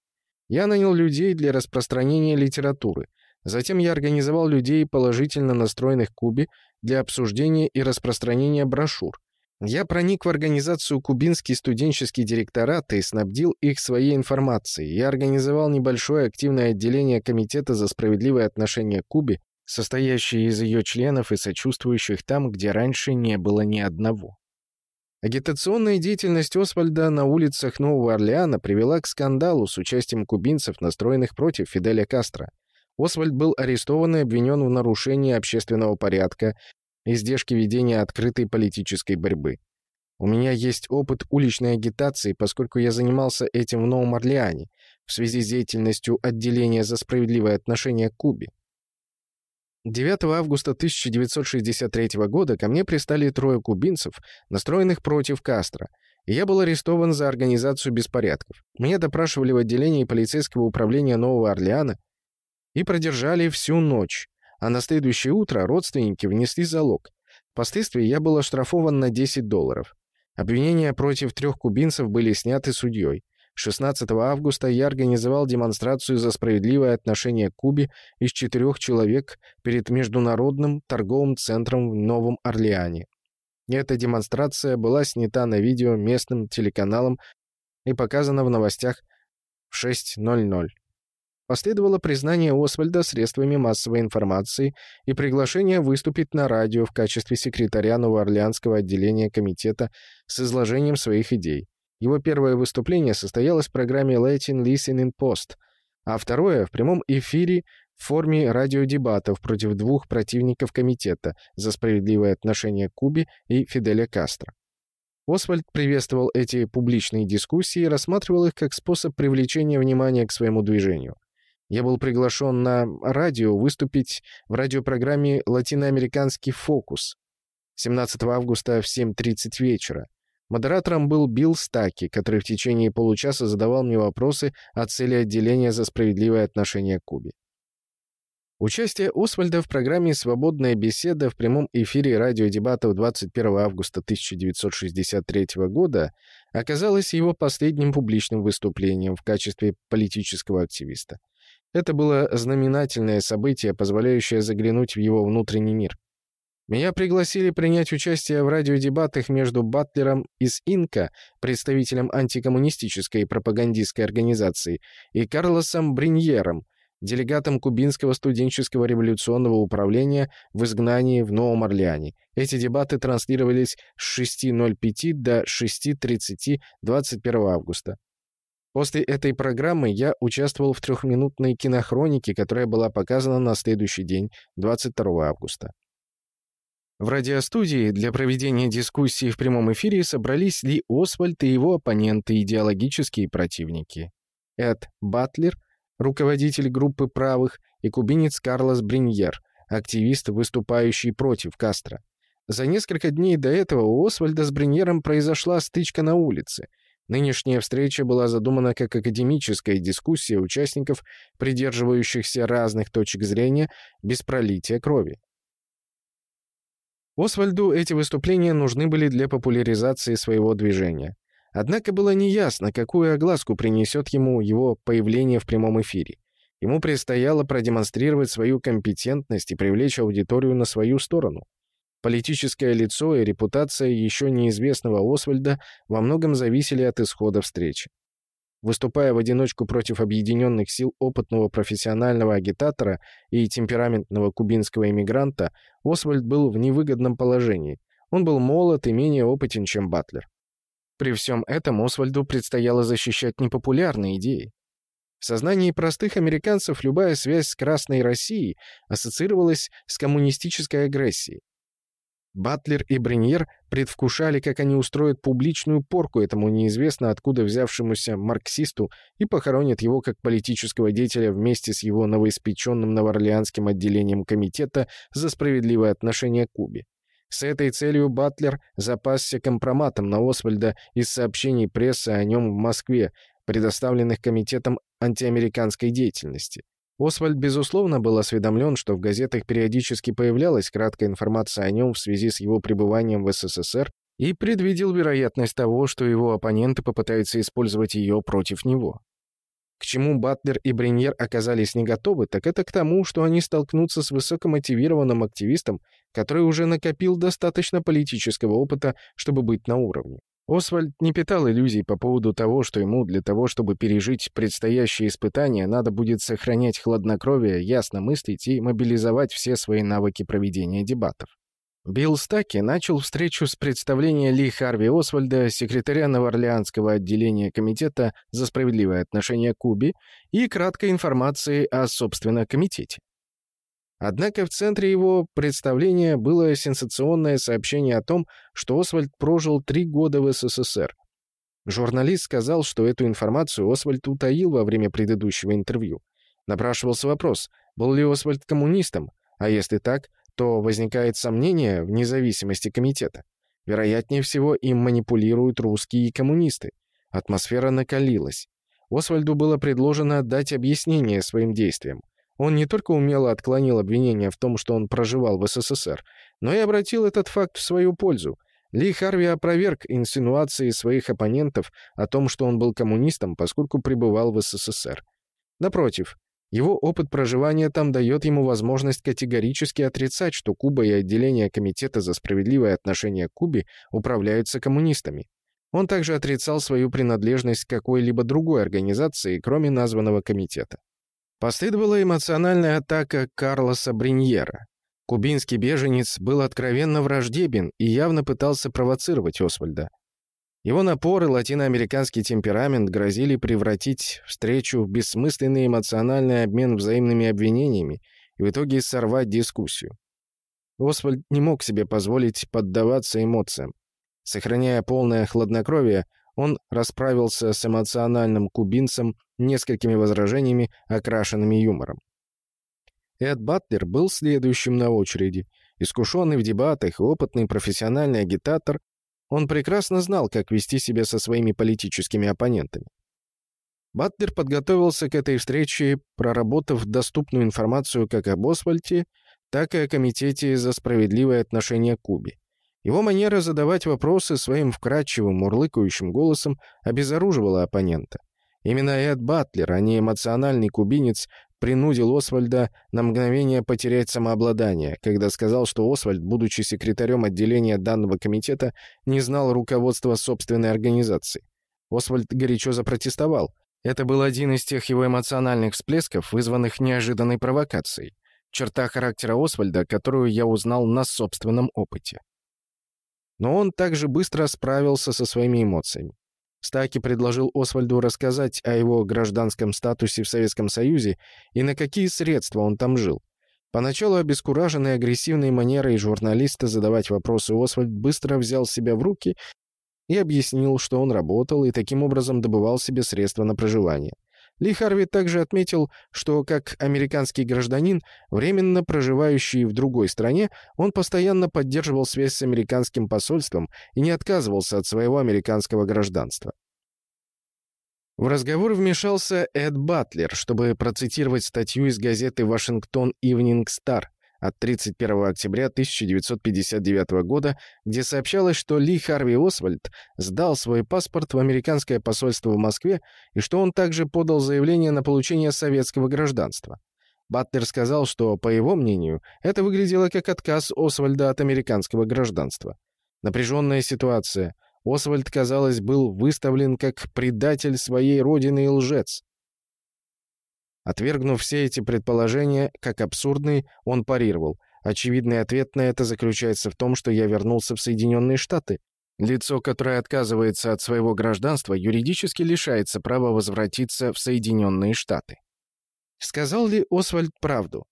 Я нанял людей для распространения литературы. Затем я организовал людей, положительно настроенных к Кубе, для обсуждения и распространения брошюр. Я проник в организацию «Кубинский студенческий директорат» и снабдил их своей информацией. Я организовал небольшое активное отделение Комитета за справедливое отношение к Кубе, состоящие из ее членов и сочувствующих там, где раньше не было ни одного. Агитационная деятельность Освальда на улицах Нового Орлеана привела к скандалу с участием кубинцев, настроенных против Фиделя Кастро. Освальд был арестован и обвинен в нарушении общественного порядка, издержки ведения открытой политической борьбы. У меня есть опыт уличной агитации, поскольку я занимался этим в Новом Орлеане в связи с деятельностью отделения за справедливое отношение к Кубе. 9 августа 1963 года ко мне пристали трое кубинцев, настроенных против Кастро, я был арестован за организацию беспорядков. Меня допрашивали в отделении полицейского управления Нового Орлеана и продержали всю ночь, а на следующее утро родственники внесли залог. Впоследствии я был оштрафован на 10 долларов. Обвинения против трех кубинцев были сняты судьей. 16 августа я организовал демонстрацию за справедливое отношение к Кубе из четырех человек перед Международным торговым центром в Новом Орлеане. Эта демонстрация была снята на видео местным телеканалом и показана в новостях в 6.00. Последовало признание Освальда средствами массовой информации и приглашение выступить на радио в качестве секретаря Новоорлеанского отделения комитета с изложением своих идей. Его первое выступление состоялось в программе Latin Listening Post, а второе — в прямом эфире в форме радиодебатов против двух противников комитета за справедливое отношение к Кубе и Фиделя Кастро. Освальд приветствовал эти публичные дискуссии и рассматривал их как способ привлечения внимания к своему движению. Я был приглашен на радио выступить в радиопрограмме «Латиноамериканский фокус» 17 августа в 7.30 вечера. Модератором был Билл Стаки, который в течение получаса задавал мне вопросы о цели отделения за справедливое отношение к Кубе. Участие Освальда в программе «Свободная беседа» в прямом эфире радиодебатов 21 августа 1963 года оказалось его последним публичным выступлением в качестве политического активиста. Это было знаменательное событие, позволяющее заглянуть в его внутренний мир. Меня пригласили принять участие в радиодебатах между Батлером из Инка, представителем антикоммунистической пропагандистской организации, и Карлосом Бриньером, делегатом Кубинского студенческого революционного управления в изгнании в Новом Орлеане. Эти дебаты транслировались с 6.05 до 6.30 21 августа. После этой программы я участвовал в трехминутной кинохронике, которая была показана на следующий день, 22 августа. В радиостудии для проведения дискуссии в прямом эфире собрались Ли Освальд и его оппоненты, идеологические противники. Эд Батлер, руководитель группы правых, и кубинец Карлос Бриньер, активист, выступающий против Кастро. За несколько дней до этого у Освальда с Бриньером произошла стычка на улице — Нынешняя встреча была задумана как академическая дискуссия участников, придерживающихся разных точек зрения, без пролития крови. Освальду эти выступления нужны были для популяризации своего движения. Однако было неясно, какую огласку принесет ему его появление в прямом эфире. Ему предстояло продемонстрировать свою компетентность и привлечь аудиторию на свою сторону. Политическое лицо и репутация еще неизвестного Освальда во многом зависели от исхода встречи. Выступая в одиночку против объединенных сил опытного профессионального агитатора и темпераментного кубинского иммигранта, Освальд был в невыгодном положении. Он был молод и менее опытен, чем Батлер. При всем этом Освальду предстояло защищать непопулярные идеи. В сознании простых американцев любая связь с Красной Россией ассоциировалась с коммунистической агрессией. Батлер и Бриньер предвкушали, как они устроят публичную порку этому неизвестно откуда взявшемуся марксисту и похоронят его как политического деятеля вместе с его новоиспеченным новоорлеанским отделением комитета за справедливое отношение к Кубе. С этой целью Батлер запасся компроматом на Освальда из сообщений прессы о нем в Москве, предоставленных Комитетом антиамериканской деятельности. Освальд, безусловно, был осведомлен, что в газетах периодически появлялась краткая информация о нем в связи с его пребыванием в СССР и предвидел вероятность того, что его оппоненты попытаются использовать ее против него. К чему Батлер и Бриньер оказались не готовы, так это к тому, что они столкнутся с высокомотивированным активистом, который уже накопил достаточно политического опыта, чтобы быть на уровне. Освальд не питал иллюзий по поводу того, что ему для того, чтобы пережить предстоящие испытания, надо будет сохранять хладнокровие, ясно мыслить и мобилизовать все свои навыки проведения дебатов. Билл Стаки начал встречу с представления Ли Харви Освальда, секретаря Новоорлеанского отделения Комитета за справедливое отношение к Кубе, и краткой информации о, собственно, комитете. Однако в центре его представления было сенсационное сообщение о том, что Освальд прожил три года в СССР. Журналист сказал, что эту информацию Освальд утаил во время предыдущего интервью. Напрашивался вопрос, был ли Освальд коммунистом, а если так, то возникает сомнение в независимости комитета. Вероятнее всего, им манипулируют русские коммунисты. Атмосфера накалилась. Освальду было предложено дать объяснение своим действиям. Он не только умело отклонил обвинение в том, что он проживал в СССР, но и обратил этот факт в свою пользу. Ли Харви опроверг инсинуации своих оппонентов о том, что он был коммунистом, поскольку пребывал в СССР. Напротив, его опыт проживания там дает ему возможность категорически отрицать, что Куба и отделение Комитета за справедливое отношение к Кубе управляются коммунистами. Он также отрицал свою принадлежность к какой-либо другой организации, кроме названного комитета. Последовала эмоциональная атака Карлоса Бриньера. Кубинский беженец был откровенно враждебен и явно пытался провоцировать Освальда. Его напор и латиноамериканский темперамент грозили превратить встречу в бессмысленный эмоциональный обмен взаимными обвинениями и в итоге сорвать дискуссию. Освальд не мог себе позволить поддаваться эмоциям. Сохраняя полное хладнокровие, он расправился с эмоциональным кубинцем несколькими возражениями, окрашенными юмором. Эд Батлер был следующим на очереди. Искушенный в дебатах и опытный профессиональный агитатор, он прекрасно знал, как вести себя со своими политическими оппонентами. Батлер подготовился к этой встрече, проработав доступную информацию как об Освальте, так и о Комитете за справедливое отношение к Кубе. Его манера задавать вопросы своим вкрадчивым, мурлыкающим голосом обезоруживала оппонента. Именно Эд Батлер, а не эмоциональный кубинец, принудил Освальда на мгновение потерять самообладание, когда сказал, что Освальд, будучи секретарем отделения данного комитета, не знал руководства собственной организации. Освальд горячо запротестовал. Это был один из тех его эмоциональных всплесков, вызванных неожиданной провокацией. Черта характера Освальда, которую я узнал на собственном опыте. Но он также быстро справился со своими эмоциями. Стаки предложил Освальду рассказать о его гражданском статусе в Советском Союзе и на какие средства он там жил. Поначалу обескураженный агрессивной манерой журналиста задавать вопросы Освальд быстро взял себя в руки и объяснил, что он работал и таким образом добывал себе средства на проживание. Ли Харви также отметил, что как американский гражданин, временно проживающий в другой стране, он постоянно поддерживал связь с американским посольством и не отказывался от своего американского гражданства. В разговор вмешался Эд Батлер, чтобы процитировать статью из газеты «Вашингтон Ивнинг Стар», от 31 октября 1959 года, где сообщалось, что Ли Харви Освальд сдал свой паспорт в американское посольство в Москве и что он также подал заявление на получение советского гражданства. Баттер сказал, что, по его мнению, это выглядело как отказ Освальда от американского гражданства. Напряженная ситуация. Освальд, казалось, был выставлен как предатель своей родины и лжец. Отвергнув все эти предположения, как абсурдные, он парировал. Очевидный ответ на это заключается в том, что я вернулся в Соединенные Штаты. Лицо, которое отказывается от своего гражданства, юридически лишается права возвратиться в Соединенные Штаты. Сказал ли Освальд правду?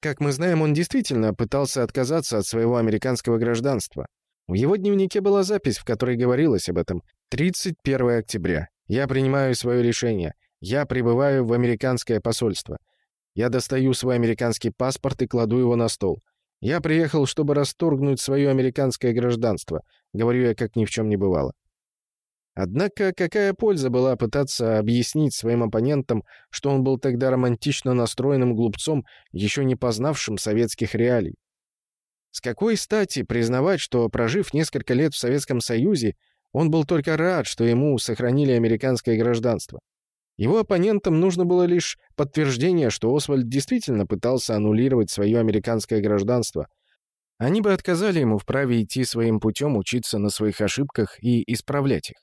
Как мы знаем, он действительно пытался отказаться от своего американского гражданства. В его дневнике была запись, в которой говорилось об этом. 31 октября. Я принимаю свое решение. Я прибываю в американское посольство. Я достаю свой американский паспорт и кладу его на стол. Я приехал, чтобы расторгнуть свое американское гражданство, говорю я, как ни в чем не бывало. Однако какая польза была пытаться объяснить своим оппонентам, что он был тогда романтично настроенным глупцом, еще не познавшим советских реалий? С какой стати признавать, что, прожив несколько лет в Советском Союзе, он был только рад, что ему сохранили американское гражданство? Его оппонентам нужно было лишь подтверждение, что Освальд действительно пытался аннулировать свое американское гражданство. Они бы отказали ему в праве идти своим путем, учиться на своих ошибках и исправлять их.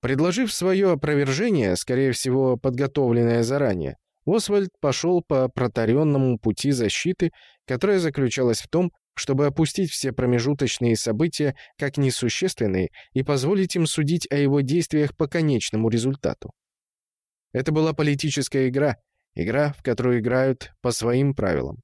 Предложив свое опровержение, скорее всего, подготовленное заранее, Освальд пошел по протаренному пути защиты, которая заключалась в том, чтобы опустить все промежуточные события как несущественные и позволить им судить о его действиях по конечному результату. Это была политическая игра, игра, в которую играют по своим правилам.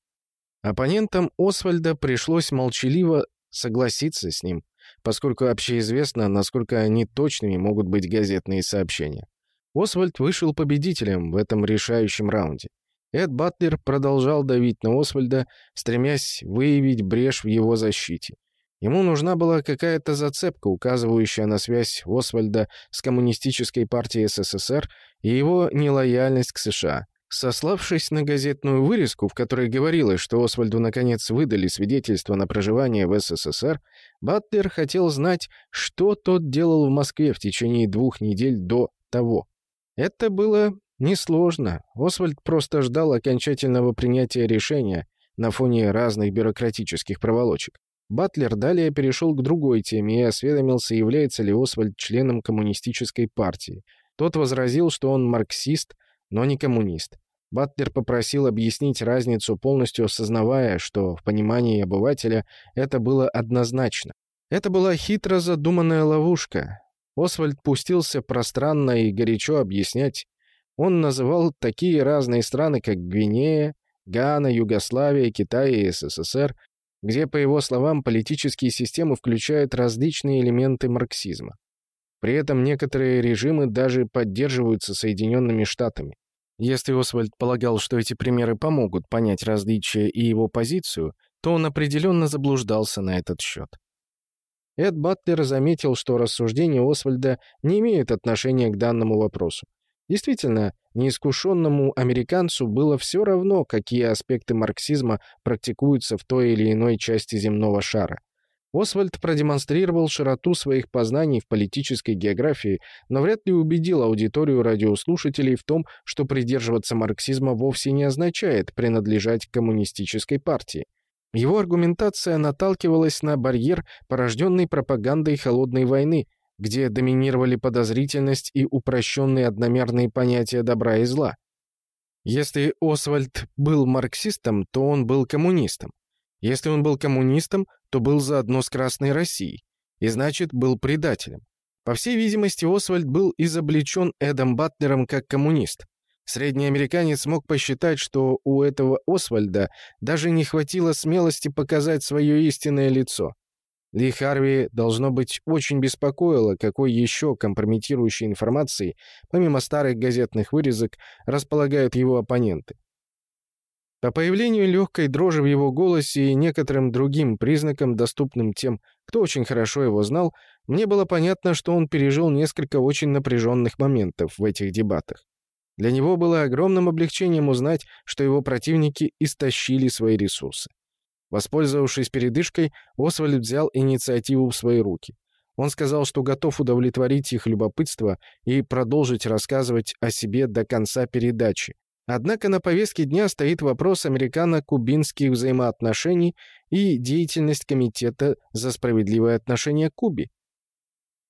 Оппонентам Освальда пришлось молчаливо согласиться с ним, поскольку общеизвестно, насколько неточными могут быть газетные сообщения. Освальд вышел победителем в этом решающем раунде. Эд Батлер продолжал давить на Освальда, стремясь выявить брешь в его защите. Ему нужна была какая-то зацепка, указывающая на связь Освальда с Коммунистической партией СССР и его нелояльность к США. Сославшись на газетную вырезку, в которой говорилось, что Освальду наконец выдали свидетельство на проживание в СССР, Батлер хотел знать, что тот делал в Москве в течение двух недель до того. Это было несложно. Освальд просто ждал окончательного принятия решения на фоне разных бюрократических проволочек. Батлер далее перешел к другой теме и осведомился, является ли Освальд членом коммунистической партии. Тот возразил, что он марксист, но не коммунист. Батлер попросил объяснить разницу, полностью осознавая, что в понимании обывателя это было однозначно. Это была хитро задуманная ловушка. Освальд пустился пространно и горячо объяснять. Он называл такие разные страны, как Гвинея, Гана, Югославия, Китай и СССР, где, по его словам, политические системы включают различные элементы марксизма. При этом некоторые режимы даже поддерживаются Соединенными Штатами. Если Освальд полагал, что эти примеры помогут понять различия и его позицию, то он определенно заблуждался на этот счет. Эд Батлер заметил, что рассуждения Освальда не имеют отношения к данному вопросу. Действительно, неискушенному американцу было все равно, какие аспекты марксизма практикуются в той или иной части земного шара. Освальд продемонстрировал широту своих познаний в политической географии, но вряд ли убедил аудиторию радиослушателей в том, что придерживаться марксизма вовсе не означает принадлежать к коммунистической партии. Его аргументация наталкивалась на барьер, порожденный пропагандой холодной войны, где доминировали подозрительность и упрощенные одномерные понятия добра и зла. Если Освальд был марксистом, то он был коммунистом. Если он был коммунистом, то был заодно с Красной Россией, и значит, был предателем. По всей видимости, Освальд был изобличен Эдом Батлером как коммунист. Средний американец мог посчитать, что у этого Освальда даже не хватило смелости показать свое истинное лицо. Ли Харви, должно быть, очень беспокоило, какой еще компрометирующей информацией, помимо старых газетных вырезок, располагают его оппоненты. По появлению легкой дрожи в его голосе и некоторым другим признакам, доступным тем, кто очень хорошо его знал, мне было понятно, что он пережил несколько очень напряженных моментов в этих дебатах. Для него было огромным облегчением узнать, что его противники истощили свои ресурсы. Воспользовавшись передышкой, Освальд взял инициативу в свои руки. Он сказал, что готов удовлетворить их любопытство и продолжить рассказывать о себе до конца передачи, Однако на повестке дня стоит вопрос американо-кубинских взаимоотношений и деятельность Комитета за справедливое отношение к Кубе.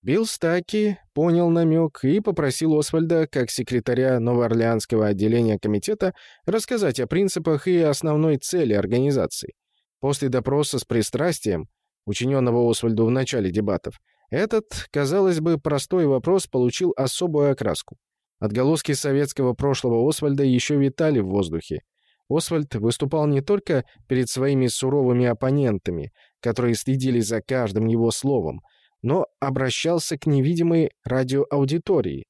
Билл Стаки понял намек и попросил Освальда, как секретаря Новоорлеанского отделения комитета, рассказать о принципах и основной цели организации. После допроса с пристрастием, учиненного Освальду в начале дебатов, этот, казалось бы, простой вопрос получил особую окраску. Отголоски советского прошлого Освальда еще витали в воздухе. Освальд выступал не только перед своими суровыми оппонентами, которые следили за каждым его словом, но обращался к невидимой радиоаудитории.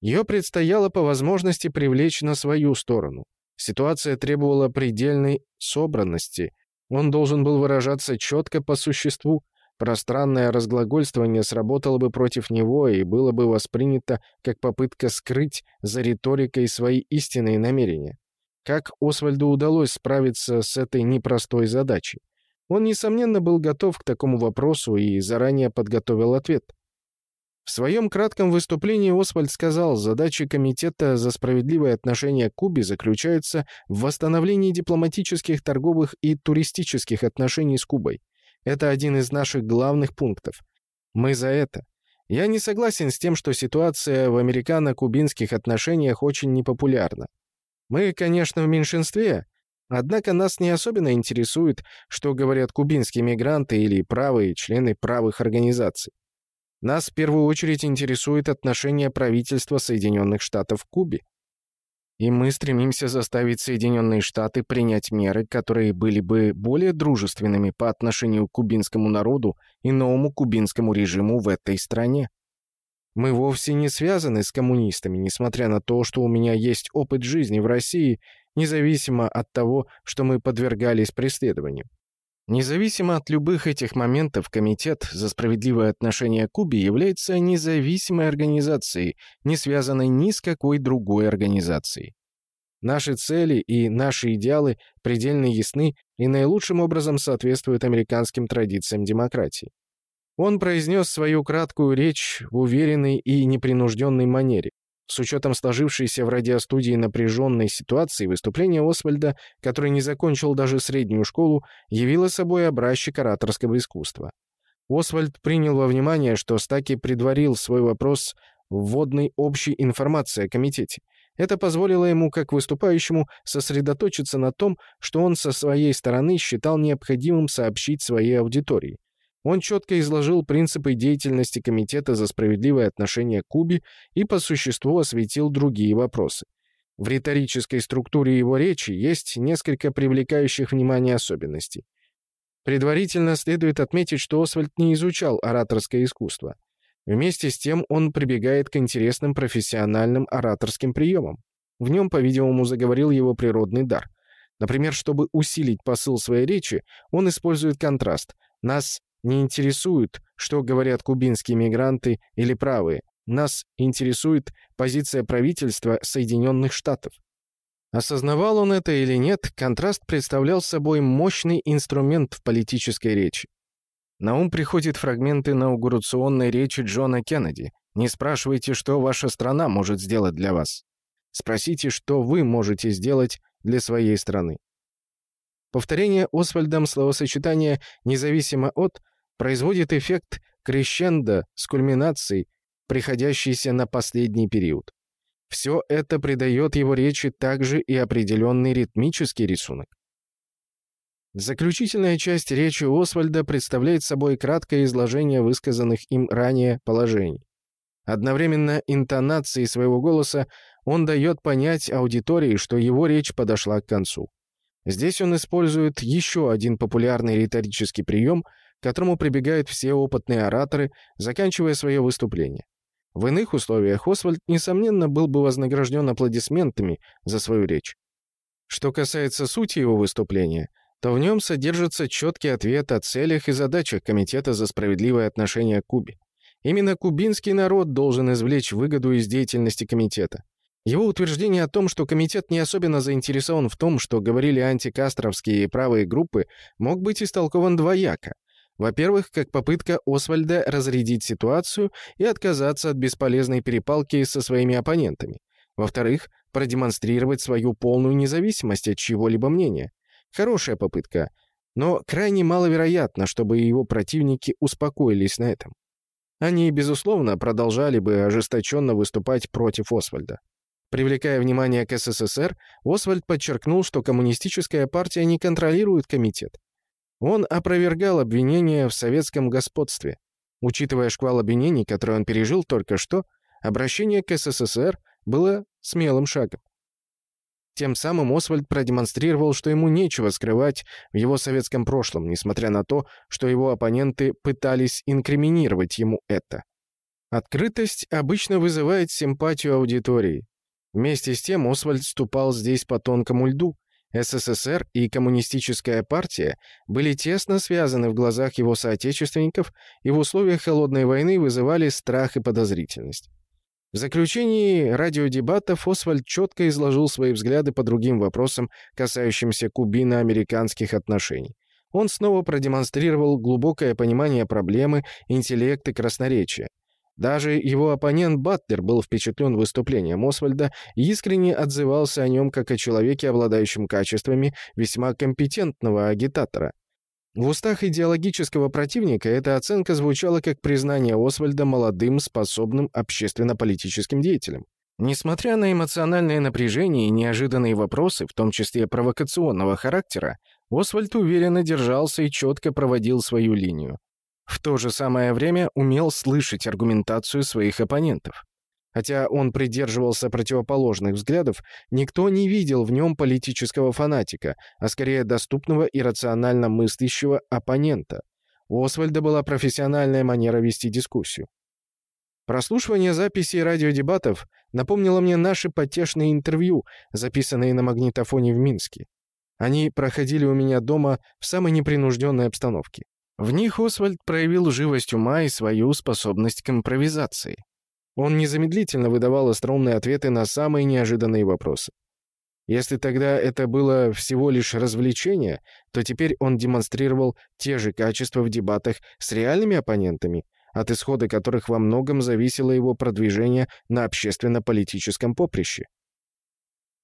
Ее предстояло по возможности привлечь на свою сторону. Ситуация требовала предельной собранности. Он должен был выражаться четко по существу, Пространное разглагольствование сработало бы против него и было бы воспринято как попытка скрыть за риторикой свои истинные намерения. Как Освальду удалось справиться с этой непростой задачей? Он, несомненно, был готов к такому вопросу и заранее подготовил ответ. В своем кратком выступлении Освальд сказал, задачи Комитета за справедливое отношение к Кубе заключаются в восстановлении дипломатических, торговых и туристических отношений с Кубой. Это один из наших главных пунктов. Мы за это. Я не согласен с тем, что ситуация в американо-кубинских отношениях очень непопулярна. Мы, конечно, в меньшинстве, однако нас не особенно интересует, что говорят кубинские мигранты или правые члены правых организаций. Нас в первую очередь интересует отношение правительства Соединенных Штатов к Кубе. И мы стремимся заставить Соединенные Штаты принять меры, которые были бы более дружественными по отношению к кубинскому народу и новому кубинскому режиму в этой стране. Мы вовсе не связаны с коммунистами, несмотря на то, что у меня есть опыт жизни в России, независимо от того, что мы подвергались преследованию. Независимо от любых этих моментов, Комитет за справедливое отношение к Кубе является независимой организацией, не связанной ни с какой другой организацией. Наши цели и наши идеалы предельно ясны и наилучшим образом соответствуют американским традициям демократии. Он произнес свою краткую речь в уверенной и непринужденной манере. С учетом сложившейся в радиостудии напряженной ситуации, выступление Освальда, который не закончил даже среднюю школу, явило собой образчик ораторского искусства. Освальд принял во внимание, что Стаки предварил свой вопрос вводной общей информацией о комитете. Это позволило ему, как выступающему, сосредоточиться на том, что он со своей стороны считал необходимым сообщить своей аудитории. Он четко изложил принципы деятельности Комитета за справедливое отношение к Кубе и по существу осветил другие вопросы. В риторической структуре его речи есть несколько привлекающих внимание особенностей. Предварительно следует отметить, что Освальд не изучал ораторское искусство. Вместе с тем он прибегает к интересным профессиональным ораторским приемам. В нем, по-видимому, заговорил его природный дар. Например, чтобы усилить посыл своей речи, он использует контраст. Нас не интересует, что говорят кубинские мигранты или правые. Нас интересует позиция правительства Соединенных Штатов. Осознавал он это или нет, контраст представлял собой мощный инструмент в политической речи. На ум приходят фрагменты инаугурационной речи Джона Кеннеди. Не спрашивайте, что ваша страна может сделать для вас. Спросите, что вы можете сделать для своей страны. Повторение Освальдом словосочетания «независимо от» производит эффект крещендо с кульминацией, приходящейся на последний период. Все это придает его речи также и определенный ритмический рисунок. Заключительная часть речи Освальда представляет собой краткое изложение высказанных им ранее положений. Одновременно интонацией своего голоса он дает понять аудитории, что его речь подошла к концу. Здесь он использует еще один популярный риторический прием, к которому прибегают все опытные ораторы, заканчивая свое выступление. В иных условиях Освальд, несомненно, был бы вознагражден аплодисментами за свою речь. Что касается сути его выступления, то в нем содержится четкий ответ о целях и задачах Комитета за справедливое отношение к Кубе. Именно кубинский народ должен извлечь выгоду из деятельности комитета. Его утверждение о том, что комитет не особенно заинтересован в том, что говорили антикастровские и правые группы, мог быть истолкован двояко. Во-первых, как попытка Освальда разрядить ситуацию и отказаться от бесполезной перепалки со своими оппонентами. Во-вторых, продемонстрировать свою полную независимость от чьего-либо мнения. Хорошая попытка, но крайне маловероятно, чтобы его противники успокоились на этом. Они, безусловно, продолжали бы ожесточенно выступать против Освальда. Привлекая внимание к СССР, Освальд подчеркнул, что коммунистическая партия не контролирует комитет. Он опровергал обвинения в советском господстве. Учитывая шквал обвинений, который он пережил только что, обращение к СССР было смелым шагом. Тем самым Освальд продемонстрировал, что ему нечего скрывать в его советском прошлом, несмотря на то, что его оппоненты пытались инкриминировать ему это. Открытость обычно вызывает симпатию аудитории. Вместе с тем Освальд ступал здесь по тонкому льду. СССР и Коммунистическая партия были тесно связаны в глазах его соотечественников и в условиях холодной войны вызывали страх и подозрительность. В заключении радиодебатов Освальд четко изложил свои взгляды по другим вопросам, касающимся кубино-американских отношений. Он снова продемонстрировал глубокое понимание проблемы, интеллект и красноречие. Даже его оппонент Батлер был впечатлен выступлением Освальда и искренне отзывался о нем как о человеке, обладающем качествами весьма компетентного агитатора. В устах идеологического противника эта оценка звучала как признание Освальда молодым, способным общественно-политическим деятелем. Несмотря на эмоциональное напряжение и неожиданные вопросы, в том числе провокационного характера, Освальд уверенно держался и четко проводил свою линию. В то же самое время умел слышать аргументацию своих оппонентов. Хотя он придерживался противоположных взглядов, никто не видел в нем политического фанатика, а скорее доступного и рационально мыслящего оппонента. У Освальда была профессиональная манера вести дискуссию. Прослушивание записей радиодебатов напомнило мне наши потешные интервью, записанные на магнитофоне в Минске. Они проходили у меня дома в самой непринужденной обстановке. В них Освальд проявил живость ума и свою способность к импровизации. Он незамедлительно выдавал остроумные ответы на самые неожиданные вопросы. Если тогда это было всего лишь развлечение, то теперь он демонстрировал те же качества в дебатах с реальными оппонентами, от исхода которых во многом зависело его продвижение на общественно-политическом поприще.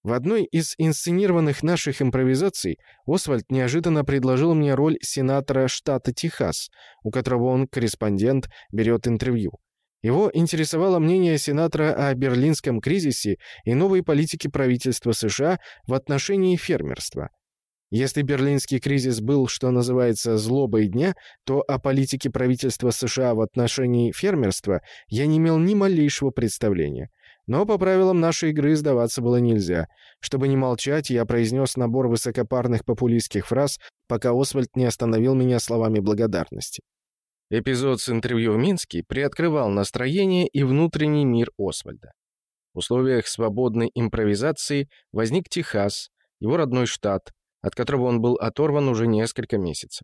В одной из инсценированных наших импровизаций Освальд неожиданно предложил мне роль сенатора штата Техас, у которого он, корреспондент, берет интервью. Его интересовало мнение сенатора о берлинском кризисе и новой политике правительства США в отношении фермерства. Если берлинский кризис был, что называется, злобой дня, то о политике правительства США в отношении фермерства я не имел ни малейшего представления. Но по правилам нашей игры сдаваться было нельзя. Чтобы не молчать, я произнес набор высокопарных популистских фраз, пока Освальд не остановил меня словами благодарности. Эпизод с интервью в Минске приоткрывал настроение и внутренний мир Освальда. В условиях свободной импровизации возник Техас, его родной штат, от которого он был оторван уже несколько месяцев.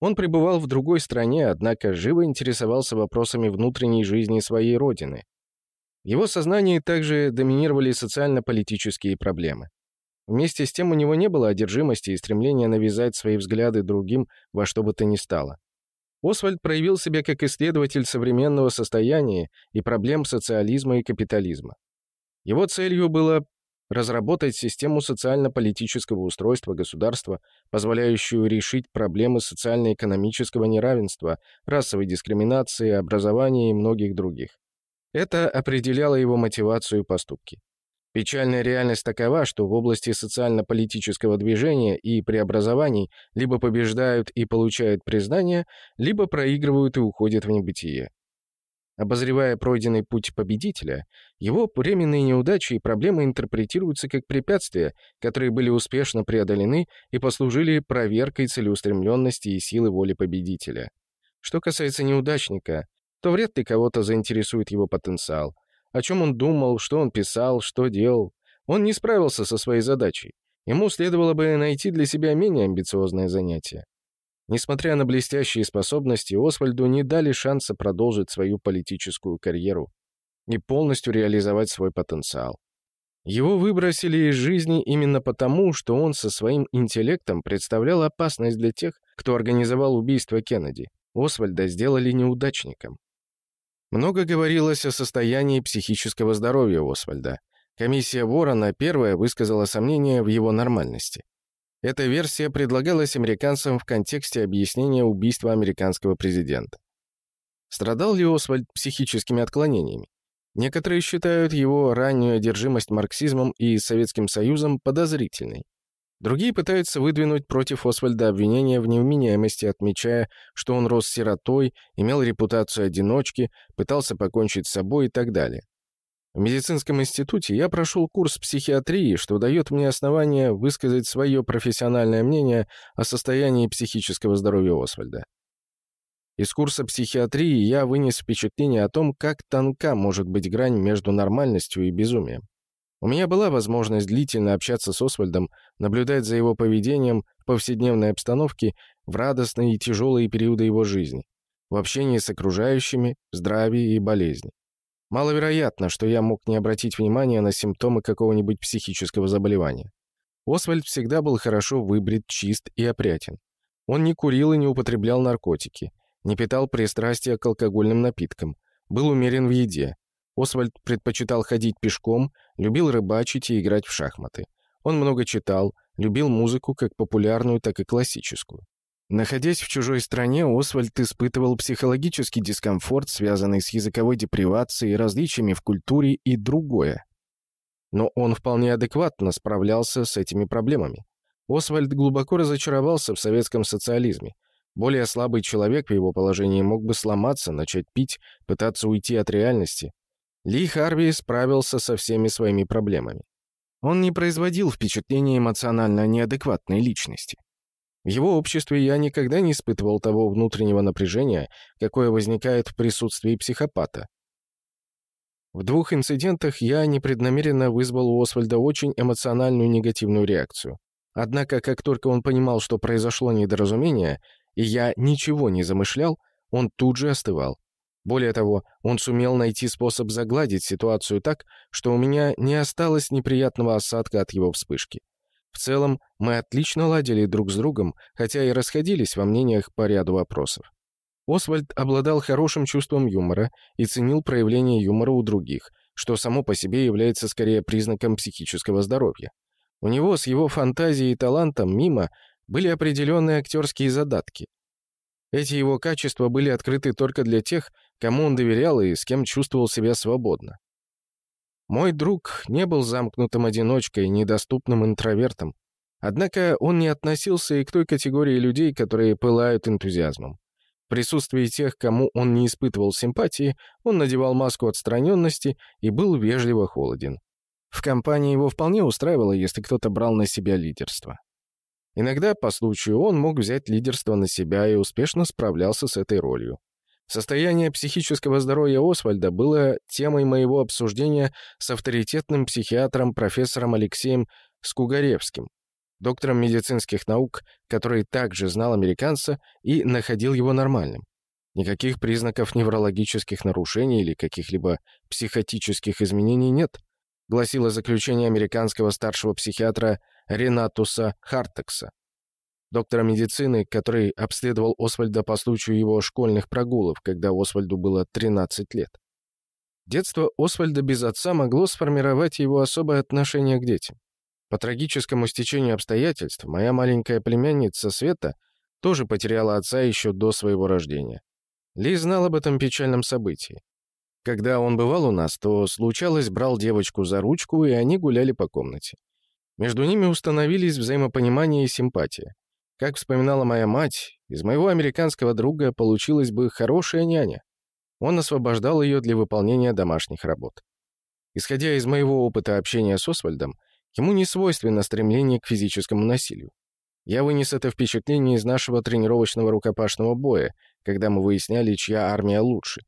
Он пребывал в другой стране, однако живо интересовался вопросами внутренней жизни своей родины. Его сознании также доминировали социально-политические проблемы. Вместе с тем у него не было одержимости и стремления навязать свои взгляды другим во что бы то ни стало. Освальд проявил себя как исследователь современного состояния и проблем социализма и капитализма. Его целью было разработать систему социально-политического устройства государства, позволяющую решить проблемы социально-экономического неравенства, расовой дискриминации, образования и многих других. Это определяло его мотивацию и поступки. Печальная реальность такова, что в области социально-политического движения и преобразований либо побеждают и получают признание, либо проигрывают и уходят в небытие. Обозревая пройденный путь победителя, его временные неудачи и проблемы интерпретируются как препятствия, которые были успешно преодолены и послужили проверкой целеустремленности и силы воли победителя. Что касается неудачника, то вряд ли кого-то заинтересует его потенциал. О чем он думал, что он писал, что делал. Он не справился со своей задачей. Ему следовало бы найти для себя менее амбициозное занятие. Несмотря на блестящие способности, Освальду не дали шанса продолжить свою политическую карьеру и полностью реализовать свой потенциал. Его выбросили из жизни именно потому, что он со своим интеллектом представлял опасность для тех, кто организовал убийство Кеннеди. Освальда сделали неудачником. Много говорилось о состоянии психического здоровья Освальда. Комиссия Ворона первая высказала сомнения в его нормальности. Эта версия предлагалась американцам в контексте объяснения убийства американского президента. Страдал ли Освальд психическими отклонениями? Некоторые считают его раннюю одержимость марксизмом и Советским Союзом подозрительной. Другие пытаются выдвинуть против Освальда обвинения в невменяемости, отмечая, что он рос сиротой, имел репутацию одиночки, пытался покончить с собой и так далее. В медицинском институте я прошел курс психиатрии, что дает мне основание высказать свое профессиональное мнение о состоянии психического здоровья Освальда. Из курса психиатрии я вынес впечатление о том, как тонка может быть грань между нормальностью и безумием. У меня была возможность длительно общаться с Освальдом, наблюдать за его поведением в повседневной обстановке в радостные и тяжелые периоды его жизни, в общении с окружающими, здравии и болезни. Маловероятно, что я мог не обратить внимания на симптомы какого-нибудь психического заболевания. Освальд всегда был хорошо выбрит, чист и опрятен. Он не курил и не употреблял наркотики, не питал пристрастия к алкогольным напиткам, был умерен в еде. Освальд предпочитал ходить пешком, любил рыбачить и играть в шахматы. Он много читал, любил музыку как популярную, так и классическую. Находясь в чужой стране, Освальд испытывал психологический дискомфорт, связанный с языковой депривацией, различиями в культуре и другое. Но он вполне адекватно справлялся с этими проблемами. Освальд глубоко разочаровался в советском социализме. Более слабый человек в его положении мог бы сломаться, начать пить, пытаться уйти от реальности. Ли Харви справился со всеми своими проблемами. Он не производил впечатления эмоционально неадекватной личности. В его обществе я никогда не испытывал того внутреннего напряжения, какое возникает в присутствии психопата. В двух инцидентах я непреднамеренно вызвал у Освальда очень эмоциональную негативную реакцию. Однако, как только он понимал, что произошло недоразумение, и я ничего не замышлял, он тут же остывал. Более того, он сумел найти способ загладить ситуацию так, что у меня не осталось неприятного осадка от его вспышки. В целом, мы отлично ладили друг с другом, хотя и расходились во мнениях по ряду вопросов. Освальд обладал хорошим чувством юмора и ценил проявление юмора у других, что само по себе является скорее признаком психического здоровья. У него с его фантазией и талантом мимо были определенные актерские задатки. Эти его качества были открыты только для тех, кому он доверял и с кем чувствовал себя свободно. Мой друг не был замкнутым одиночкой, недоступным интровертом. Однако он не относился и к той категории людей, которые пылают энтузиазмом. В присутствии тех, кому он не испытывал симпатии, он надевал маску отстраненности и был вежливо холоден. В компании его вполне устраивало, если кто-то брал на себя лидерство. Иногда, по случаю, он мог взять лидерство на себя и успешно справлялся с этой ролью. Состояние психического здоровья Освальда было темой моего обсуждения с авторитетным психиатром профессором Алексеем Скугаревским, доктором медицинских наук, который также знал американца и находил его нормальным. Никаких признаков неврологических нарушений или каких-либо психотических изменений нет, гласило заключение американского старшего психиатра Ренатуса Хартекса доктора медицины, который обследовал Освальда по случаю его школьных прогулов, когда Освальду было 13 лет. Детство Освальда без отца могло сформировать его особое отношение к детям. По трагическому стечению обстоятельств, моя маленькая племянница Света тоже потеряла отца еще до своего рождения. Ли знал об этом печальном событии. Когда он бывал у нас, то, случалось, брал девочку за ручку, и они гуляли по комнате. Между ними установились взаимопонимание и симпатия. Как вспоминала моя мать, из моего американского друга получилась бы хорошая няня. Он освобождал ее для выполнения домашних работ. Исходя из моего опыта общения с Освальдом, ему не свойственно стремление к физическому насилию. Я вынес это впечатление из нашего тренировочного рукопашного боя, когда мы выясняли, чья армия лучше.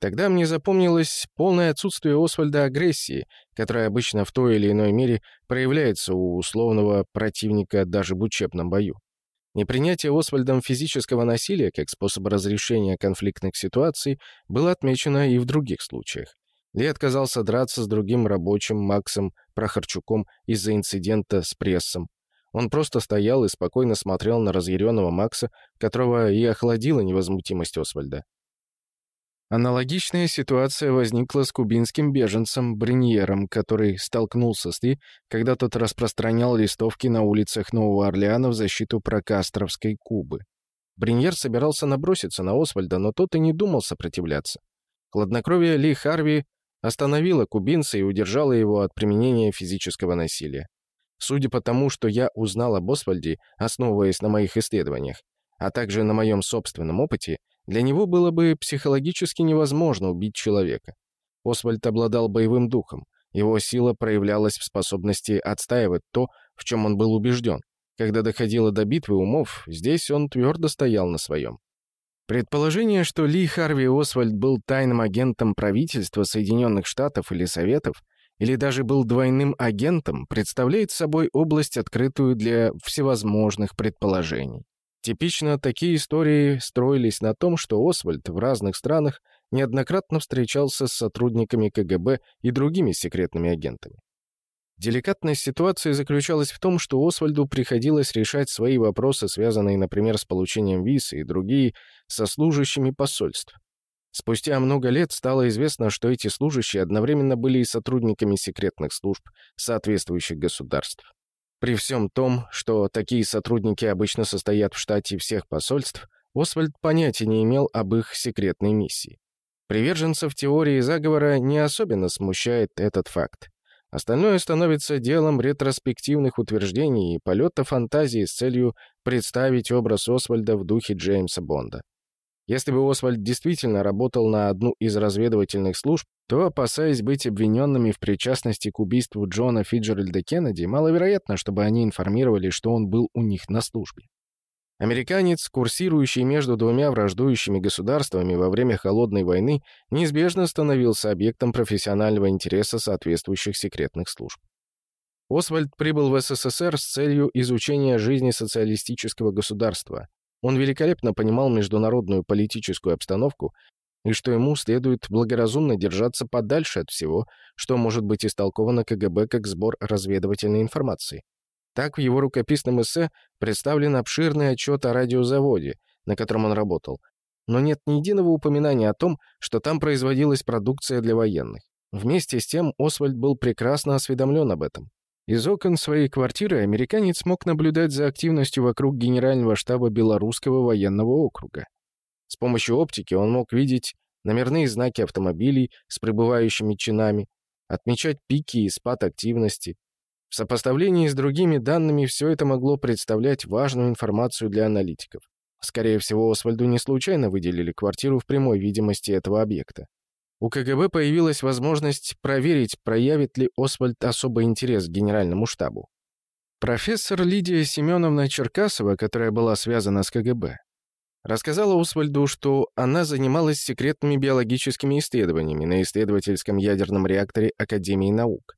Тогда мне запомнилось полное отсутствие Освальда агрессии, которая обычно в той или иной мере проявляется у условного противника даже в учебном бою. Непринятие Освальдом физического насилия как способа разрешения конфликтных ситуаций было отмечено и в других случаях. Ли отказался драться с другим рабочим, Максом Прохорчуком, из-за инцидента с прессом. Он просто стоял и спокойно смотрел на разъяренного Макса, которого и охладила невозмутимость Освальда. Аналогичная ситуация возникла с кубинским беженцем Бриньером, который столкнулся с Ли, когда тот распространял листовки на улицах Нового Орлеана в защиту прокастровской Кубы. Бриньер собирался наброситься на Освальда, но тот и не думал сопротивляться. Хладнокровие Ли Харви остановило кубинца и удержало его от применения физического насилия. Судя по тому, что я узнал об Освальде, основываясь на моих исследованиях, а также на моем собственном опыте, для него было бы психологически невозможно убить человека. Освальд обладал боевым духом. Его сила проявлялась в способности отстаивать то, в чем он был убежден. Когда доходило до битвы умов, здесь он твердо стоял на своем. Предположение, что Ли Харви Освальд был тайным агентом правительства Соединенных Штатов или Советов, или даже был двойным агентом, представляет собой область, открытую для всевозможных предположений. Типично такие истории строились на том, что Освальд в разных странах неоднократно встречался с сотрудниками КГБ и другими секретными агентами. Деликатность ситуации заключалась в том, что Освальду приходилось решать свои вопросы, связанные, например, с получением виз и другие, со служащими посольств. Спустя много лет стало известно, что эти служащие одновременно были и сотрудниками секретных служб соответствующих государств. При всем том, что такие сотрудники обычно состоят в штате всех посольств, Освальд понятия не имел об их секретной миссии. Приверженцев теории заговора не особенно смущает этот факт. Остальное становится делом ретроспективных утверждений и полета фантазии с целью представить образ Освальда в духе Джеймса Бонда. Если бы Освальд действительно работал на одну из разведывательных служб, то, опасаясь быть обвиненными в причастности к убийству Джона Фиджеральда Кеннеди, маловероятно, чтобы они информировали, что он был у них на службе. Американец, курсирующий между двумя враждующими государствами во время Холодной войны, неизбежно становился объектом профессионального интереса соответствующих секретных служб. Освальд прибыл в СССР с целью изучения жизни социалистического государства, он великолепно понимал международную политическую обстановку и что ему следует благоразумно держаться подальше от всего, что может быть истолковано КГБ как сбор разведывательной информации. Так в его рукописном эссе представлен обширный отчет о радиозаводе, на котором он работал, но нет ни единого упоминания о том, что там производилась продукция для военных. Вместе с тем Освальд был прекрасно осведомлен об этом. Из окон своей квартиры американец мог наблюдать за активностью вокруг генерального штаба Белорусского военного округа. С помощью оптики он мог видеть номерные знаки автомобилей с прибывающими чинами, отмечать пики и спад активности. В сопоставлении с другими данными все это могло представлять важную информацию для аналитиков. Скорее всего, Освальду не случайно выделили квартиру в прямой видимости этого объекта. У КГБ появилась возможность проверить, проявит ли Освальд особый интерес к генеральному штабу. Профессор Лидия Семеновна Черкасова, которая была связана с КГБ, рассказала Освальду, что она занималась секретными биологическими исследованиями на исследовательском ядерном реакторе Академии наук.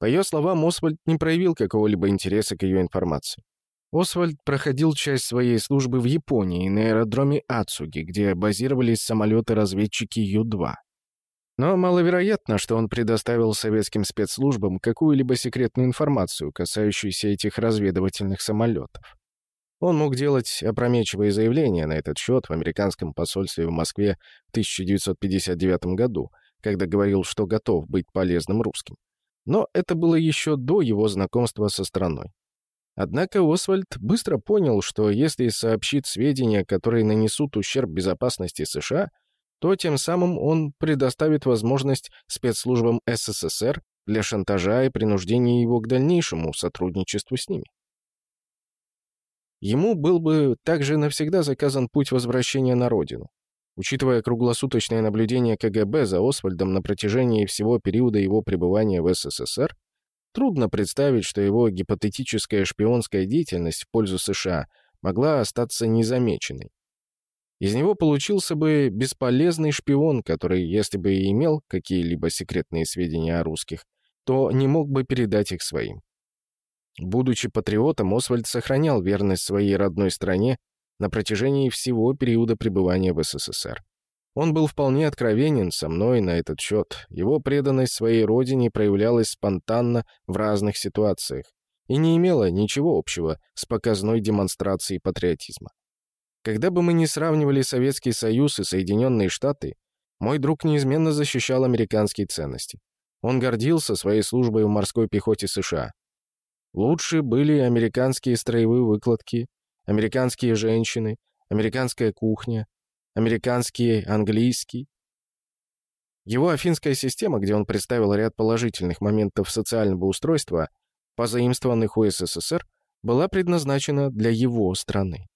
По ее словам, Освальд не проявил какого-либо интереса к ее информации. Освальд проходил часть своей службы в Японии на аэродроме Ацуги, где базировались самолеты-разведчики Ю-2. Но маловероятно, что он предоставил советским спецслужбам какую-либо секретную информацию, касающуюся этих разведывательных самолетов. Он мог делать опрометчивые заявления на этот счет в американском посольстве в Москве в 1959 году, когда говорил, что готов быть полезным русским. Но это было еще до его знакомства со страной. Однако Освальд быстро понял, что если сообщит сведения, которые нанесут ущерб безопасности США, то тем самым он предоставит возможность спецслужбам СССР для шантажа и принуждения его к дальнейшему сотрудничеству с ними. Ему был бы также навсегда заказан путь возвращения на родину. Учитывая круглосуточное наблюдение КГБ за Освальдом на протяжении всего периода его пребывания в СССР, Трудно представить, что его гипотетическая шпионская деятельность в пользу США могла остаться незамеченной. Из него получился бы бесполезный шпион, который, если бы и имел какие-либо секретные сведения о русских, то не мог бы передать их своим. Будучи патриотом, Освальд сохранял верность своей родной стране на протяжении всего периода пребывания в СССР. Он был вполне откровенен со мной на этот счет. Его преданность своей родине проявлялась спонтанно в разных ситуациях и не имела ничего общего с показной демонстрацией патриотизма. Когда бы мы ни сравнивали Советский Союз и Соединенные Штаты, мой друг неизменно защищал американские ценности. Он гордился своей службой в морской пехоте США. Лучше были американские строевые выкладки, американские женщины, американская кухня, американский, английский. Его афинская система, где он представил ряд положительных моментов социального устройства, позаимствованных у СССР, была предназначена для его страны.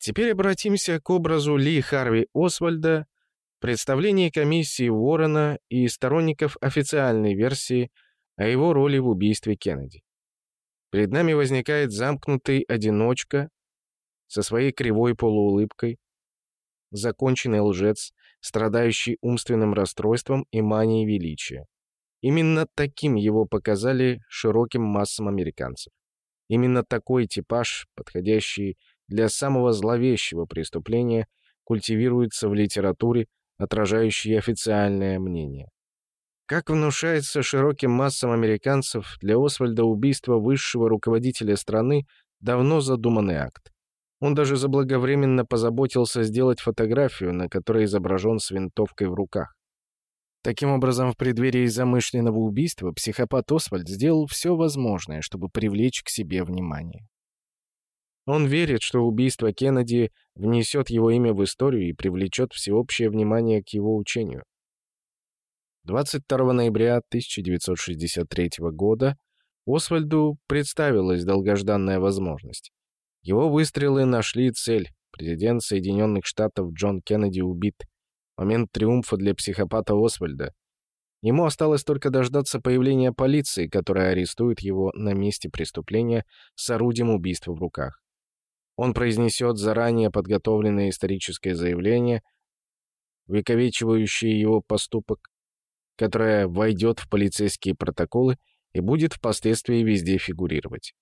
Теперь обратимся к образу Ли Харви Освальда, представлении комиссии Уоррена и сторонников официальной версии о его роли в убийстве Кеннеди. Перед нами возникает замкнутый одиночка со своей кривой полуулыбкой, законченный лжец, страдающий умственным расстройством и манией величия. Именно таким его показали широким массам американцев. Именно такой типаж, подходящий для самого зловещего преступления, культивируется в литературе, отражающей официальное мнение. Как внушается широким массам американцев, для Освальда убийство высшего руководителя страны давно задуманный акт. Он даже заблаговременно позаботился сделать фотографию, на которой изображен с винтовкой в руках. Таким образом, в преддверии замышленного убийства психопат Освальд сделал все возможное, чтобы привлечь к себе внимание. Он верит, что убийство Кеннеди внесет его имя в историю и привлечет всеобщее внимание к его учению. 22 ноября 1963 года Освальду представилась долгожданная возможность. Его выстрелы нашли цель. Президент Соединенных Штатов Джон Кеннеди убит. Момент триумфа для психопата Освальда. Ему осталось только дождаться появления полиции, которая арестует его на месте преступления с орудием убийства в руках. Он произнесет заранее подготовленное историческое заявление, вековечивающее его поступок, которое войдет в полицейские протоколы и будет впоследствии везде фигурировать.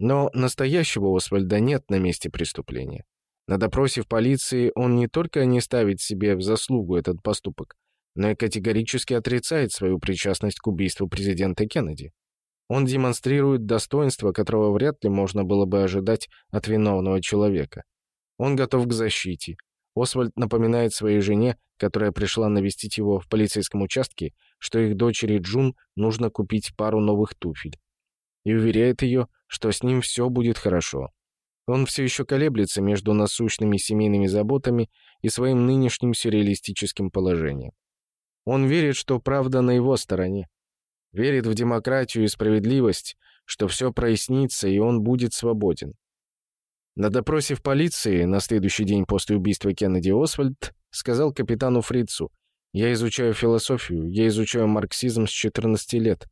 Но настоящего Освальда нет на месте преступления. На допросе в полиции он не только не ставит себе в заслугу этот поступок, но и категорически отрицает свою причастность к убийству президента Кеннеди. Он демонстрирует достоинство, которого вряд ли можно было бы ожидать от виновного человека. Он готов к защите. Освальд напоминает своей жене, которая пришла навестить его в полицейском участке, что их дочери Джун нужно купить пару новых туфель. И уверяет ее, что с ним все будет хорошо. Он все еще колеблется между насущными семейными заботами и своим нынешним сюрреалистическим положением. Он верит, что правда на его стороне. Верит в демократию и справедливость, что все прояснится, и он будет свободен. На допросе в полиции на следующий день после убийства Кеннеди Освальд сказал капитану Фрицу, «Я изучаю философию, я изучаю марксизм с 14 лет.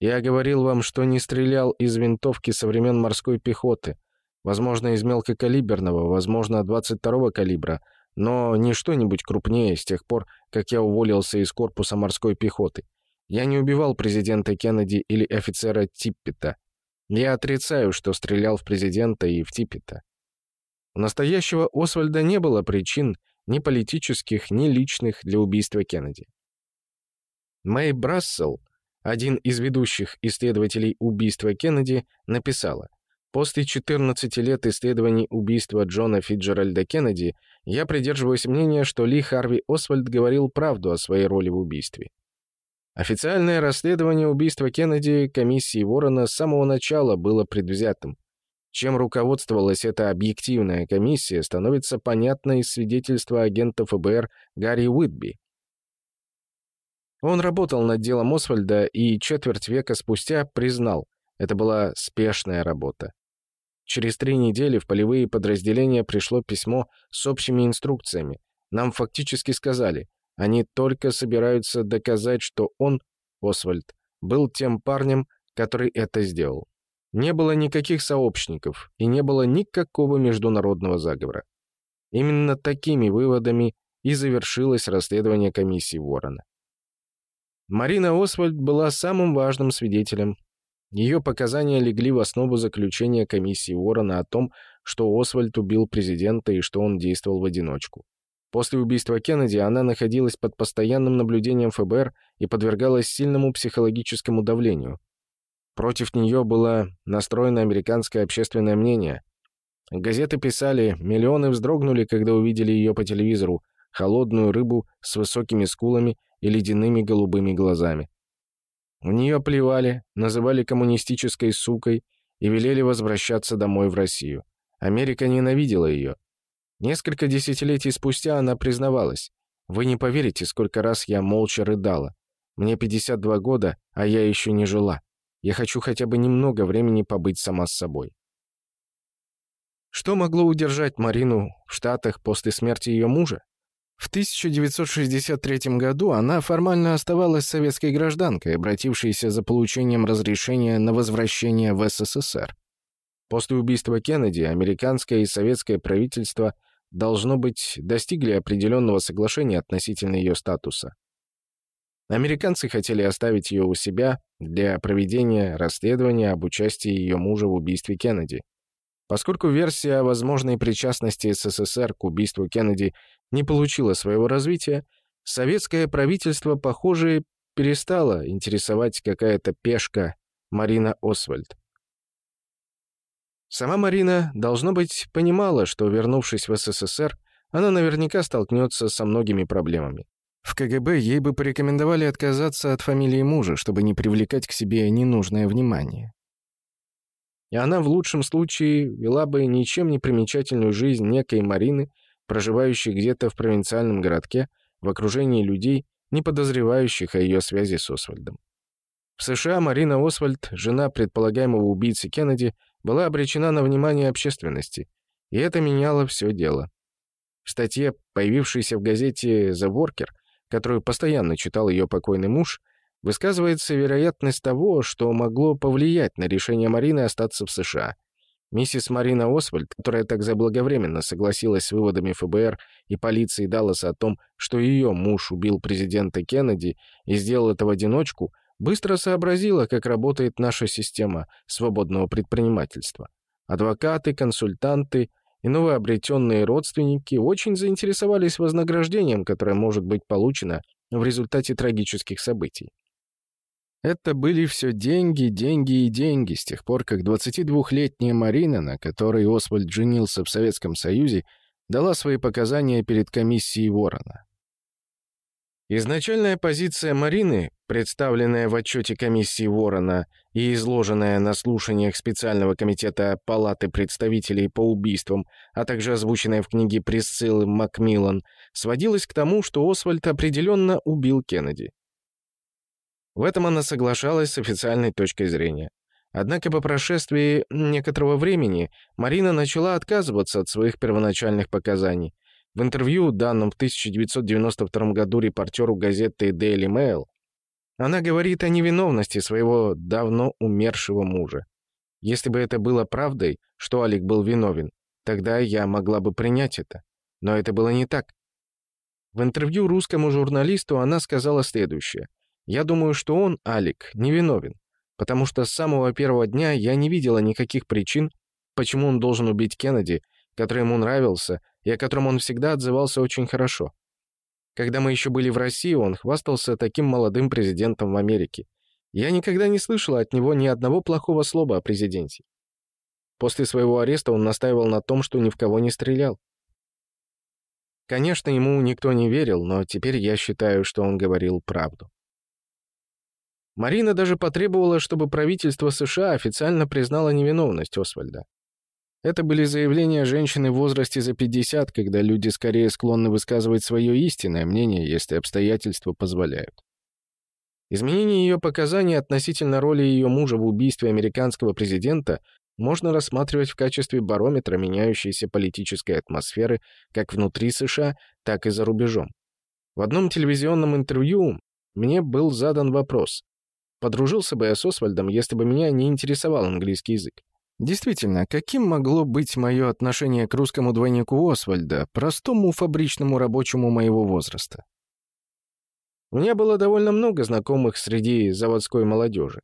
Я говорил вам, что не стрелял из винтовки со времен морской пехоты, возможно, из мелкокалиберного, возможно, 22-го калибра, но не что-нибудь крупнее с тех пор, как я уволился из корпуса морской пехоты. Я не убивал президента Кеннеди или офицера Типпета. Я отрицаю, что стрелял в президента и в Типпета. У настоящего Освальда не было причин ни политических, ни личных для убийства Кеннеди. Мэй Брассел, один из ведущих исследователей убийства Кеннеди, написала, После 14 лет исследований убийства Джона Фиджеральда Кеннеди я придерживаюсь мнения, что Ли Харви Освальд говорил правду о своей роли в убийстве. Официальное расследование убийства Кеннеди комиссии Ворона с самого начала было предвзятым. Чем руководствовалась эта объективная комиссия, становится понятно из свидетельства агента ФБР Гарри Уитби. Он работал над делом Освальда и четверть века спустя признал, это была спешная работа. Через три недели в полевые подразделения пришло письмо с общими инструкциями. Нам фактически сказали, они только собираются доказать, что он, Освальд, был тем парнем, который это сделал. Не было никаких сообщников и не было никакого международного заговора. Именно такими выводами и завершилось расследование комиссии Уоррена. Марина Освальд была самым важным свидетелем ее показания легли в основу заключения комиссии Уоррена о том, что Освальд убил президента и что он действовал в одиночку. После убийства Кеннеди она находилась под постоянным наблюдением ФБР и подвергалась сильному психологическому давлению. Против нее было настроено американское общественное мнение. Газеты писали, миллионы вздрогнули, когда увидели ее по телевизору, холодную рыбу с высокими скулами и ледяными голубыми глазами. В нее плевали, называли коммунистической сукой и велели возвращаться домой в Россию. Америка ненавидела ее. Несколько десятилетий спустя она признавалась. «Вы не поверите, сколько раз я молча рыдала. Мне 52 года, а я еще не жила. Я хочу хотя бы немного времени побыть сама с собой». Что могло удержать Марину в Штатах после смерти ее мужа? В 1963 году она формально оставалась советской гражданкой, обратившейся за получением разрешения на возвращение в СССР. После убийства Кеннеди американское и советское правительство должно быть достигли определенного соглашения относительно ее статуса. Американцы хотели оставить ее у себя для проведения расследования об участии ее мужа в убийстве Кеннеди. Поскольку версия о возможной причастности СССР к убийству Кеннеди не получила своего развития, советское правительство, похоже, перестало интересовать какая-то пешка Марина Освальд. Сама Марина, должно быть, понимала, что, вернувшись в СССР, она наверняка столкнется со многими проблемами. В КГБ ей бы порекомендовали отказаться от фамилии мужа, чтобы не привлекать к себе ненужное внимание и она в лучшем случае вела бы ничем не примечательную жизнь некой Марины, проживающей где-то в провинциальном городке, в окружении людей, не подозревающих о ее связи с Освальдом. В США Марина Освальд, жена предполагаемого убийцы Кеннеди, была обречена на внимание общественности, и это меняло все дело. В статье, появившейся в газете «The Worker», которую постоянно читал ее покойный муж, Высказывается вероятность того, что могло повлиять на решение Марины остаться в США. Миссис Марина Освальд, которая так заблаговременно согласилась с выводами ФБР и полиции Далласа о том, что ее муж убил президента Кеннеди и сделал это в одиночку, быстро сообразила, как работает наша система свободного предпринимательства. Адвокаты, консультанты, и новообретенные родственники очень заинтересовались вознаграждением, которое может быть получено в результате трагических событий. Это были все деньги, деньги и деньги с тех пор, как 22-летняя Марина, на которой Освальд женился в Советском Союзе, дала свои показания перед комиссией Ворона. Изначальная позиция Марины, представленная в отчете комиссии Ворона и изложенная на слушаниях специального комитета Палаты представителей по убийствам, а также озвученная в книге Присциллы Макмиллан, сводилась к тому, что Освальд определенно убил Кеннеди. В этом она соглашалась с официальной точкой зрения. Однако по прошествии некоторого времени Марина начала отказываться от своих первоначальных показаний – в интервью, данном в 1992 году репортеру газеты Daily Mail, она говорит о невиновности своего давно умершего мужа. Если бы это было правдой, что Алик был виновен, тогда я могла бы принять это. Но это было не так. В интервью русскому журналисту она сказала следующее. «Я думаю, что он, Алик, невиновен, потому что с самого первого дня я не видела никаких причин, почему он должен убить Кеннеди, который ему нравился и о котором он всегда отзывался очень хорошо. Когда мы еще были в России, он хвастался таким молодым президентом в Америке. Я никогда не слышал от него ни одного плохого слова о президенте. После своего ареста он настаивал на том, что ни в кого не стрелял. Конечно, ему никто не верил, но теперь я считаю, что он говорил правду. Марина даже потребовала, чтобы правительство США официально признало невиновность Освальда. Это были заявления женщины в возрасте за 50, когда люди скорее склонны высказывать свое истинное мнение, если обстоятельства позволяют. Изменение ее показаний относительно роли ее мужа в убийстве американского президента можно рассматривать в качестве барометра меняющейся политической атмосферы как внутри США, так и за рубежом. В одном телевизионном интервью мне был задан вопрос, подружился бы я с Освальдом, если бы меня не интересовал английский язык. Действительно, каким могло быть мое отношение к русскому двойнику Освальда, простому фабричному рабочему моего возраста? У меня было довольно много знакомых среди заводской молодежи.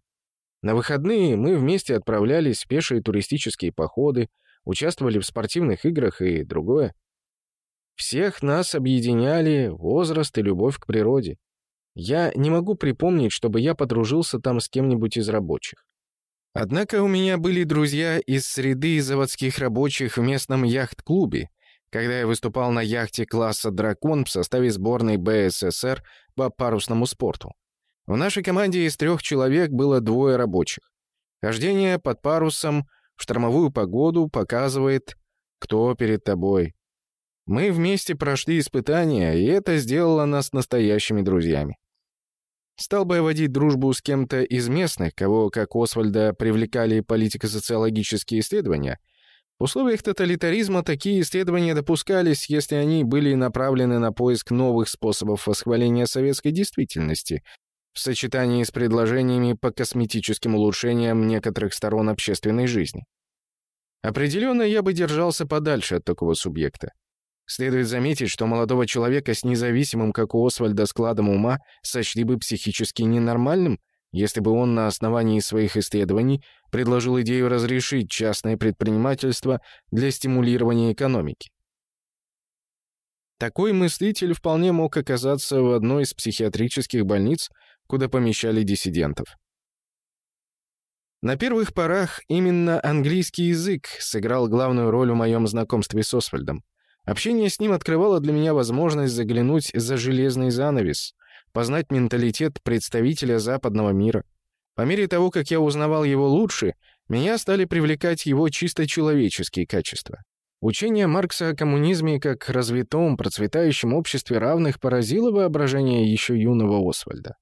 На выходные мы вместе отправлялись в пешие туристические походы, участвовали в спортивных играх и другое. Всех нас объединяли возраст и любовь к природе. Я не могу припомнить, чтобы я подружился там с кем-нибудь из рабочих. Однако у меня были друзья из среды заводских рабочих в местном яхт-клубе, когда я выступал на яхте класса «Дракон» в составе сборной БССР по парусному спорту. В нашей команде из трех человек было двое рабочих. Хождение под парусом в штормовую погоду показывает, кто перед тобой. Мы вместе прошли испытания, и это сделало нас настоящими друзьями. Стал бы я водить дружбу с кем-то из местных, кого, как Освальда, привлекали политико-социологические исследования. В условиях тоталитаризма такие исследования допускались, если они были направлены на поиск новых способов восхваления советской действительности, в сочетании с предложениями по косметическим улучшениям некоторых сторон общественной жизни. Определенно, я бы держался подальше от такого субъекта. Следует заметить, что молодого человека с независимым, как у Освальда, складом ума сочли бы психически ненормальным, если бы он на основании своих исследований предложил идею разрешить частное предпринимательство для стимулирования экономики. Такой мыслитель вполне мог оказаться в одной из психиатрических больниц, куда помещали диссидентов. На первых порах именно английский язык сыграл главную роль в моем знакомстве с Освальдом. Общение с ним открывало для меня возможность заглянуть за железный занавес, познать менталитет представителя западного мира. По мере того, как я узнавал его лучше, меня стали привлекать его чисто человеческие качества. Учение Маркса о коммунизме как развитом, процветающем обществе равных поразило воображение еще юного Освальда.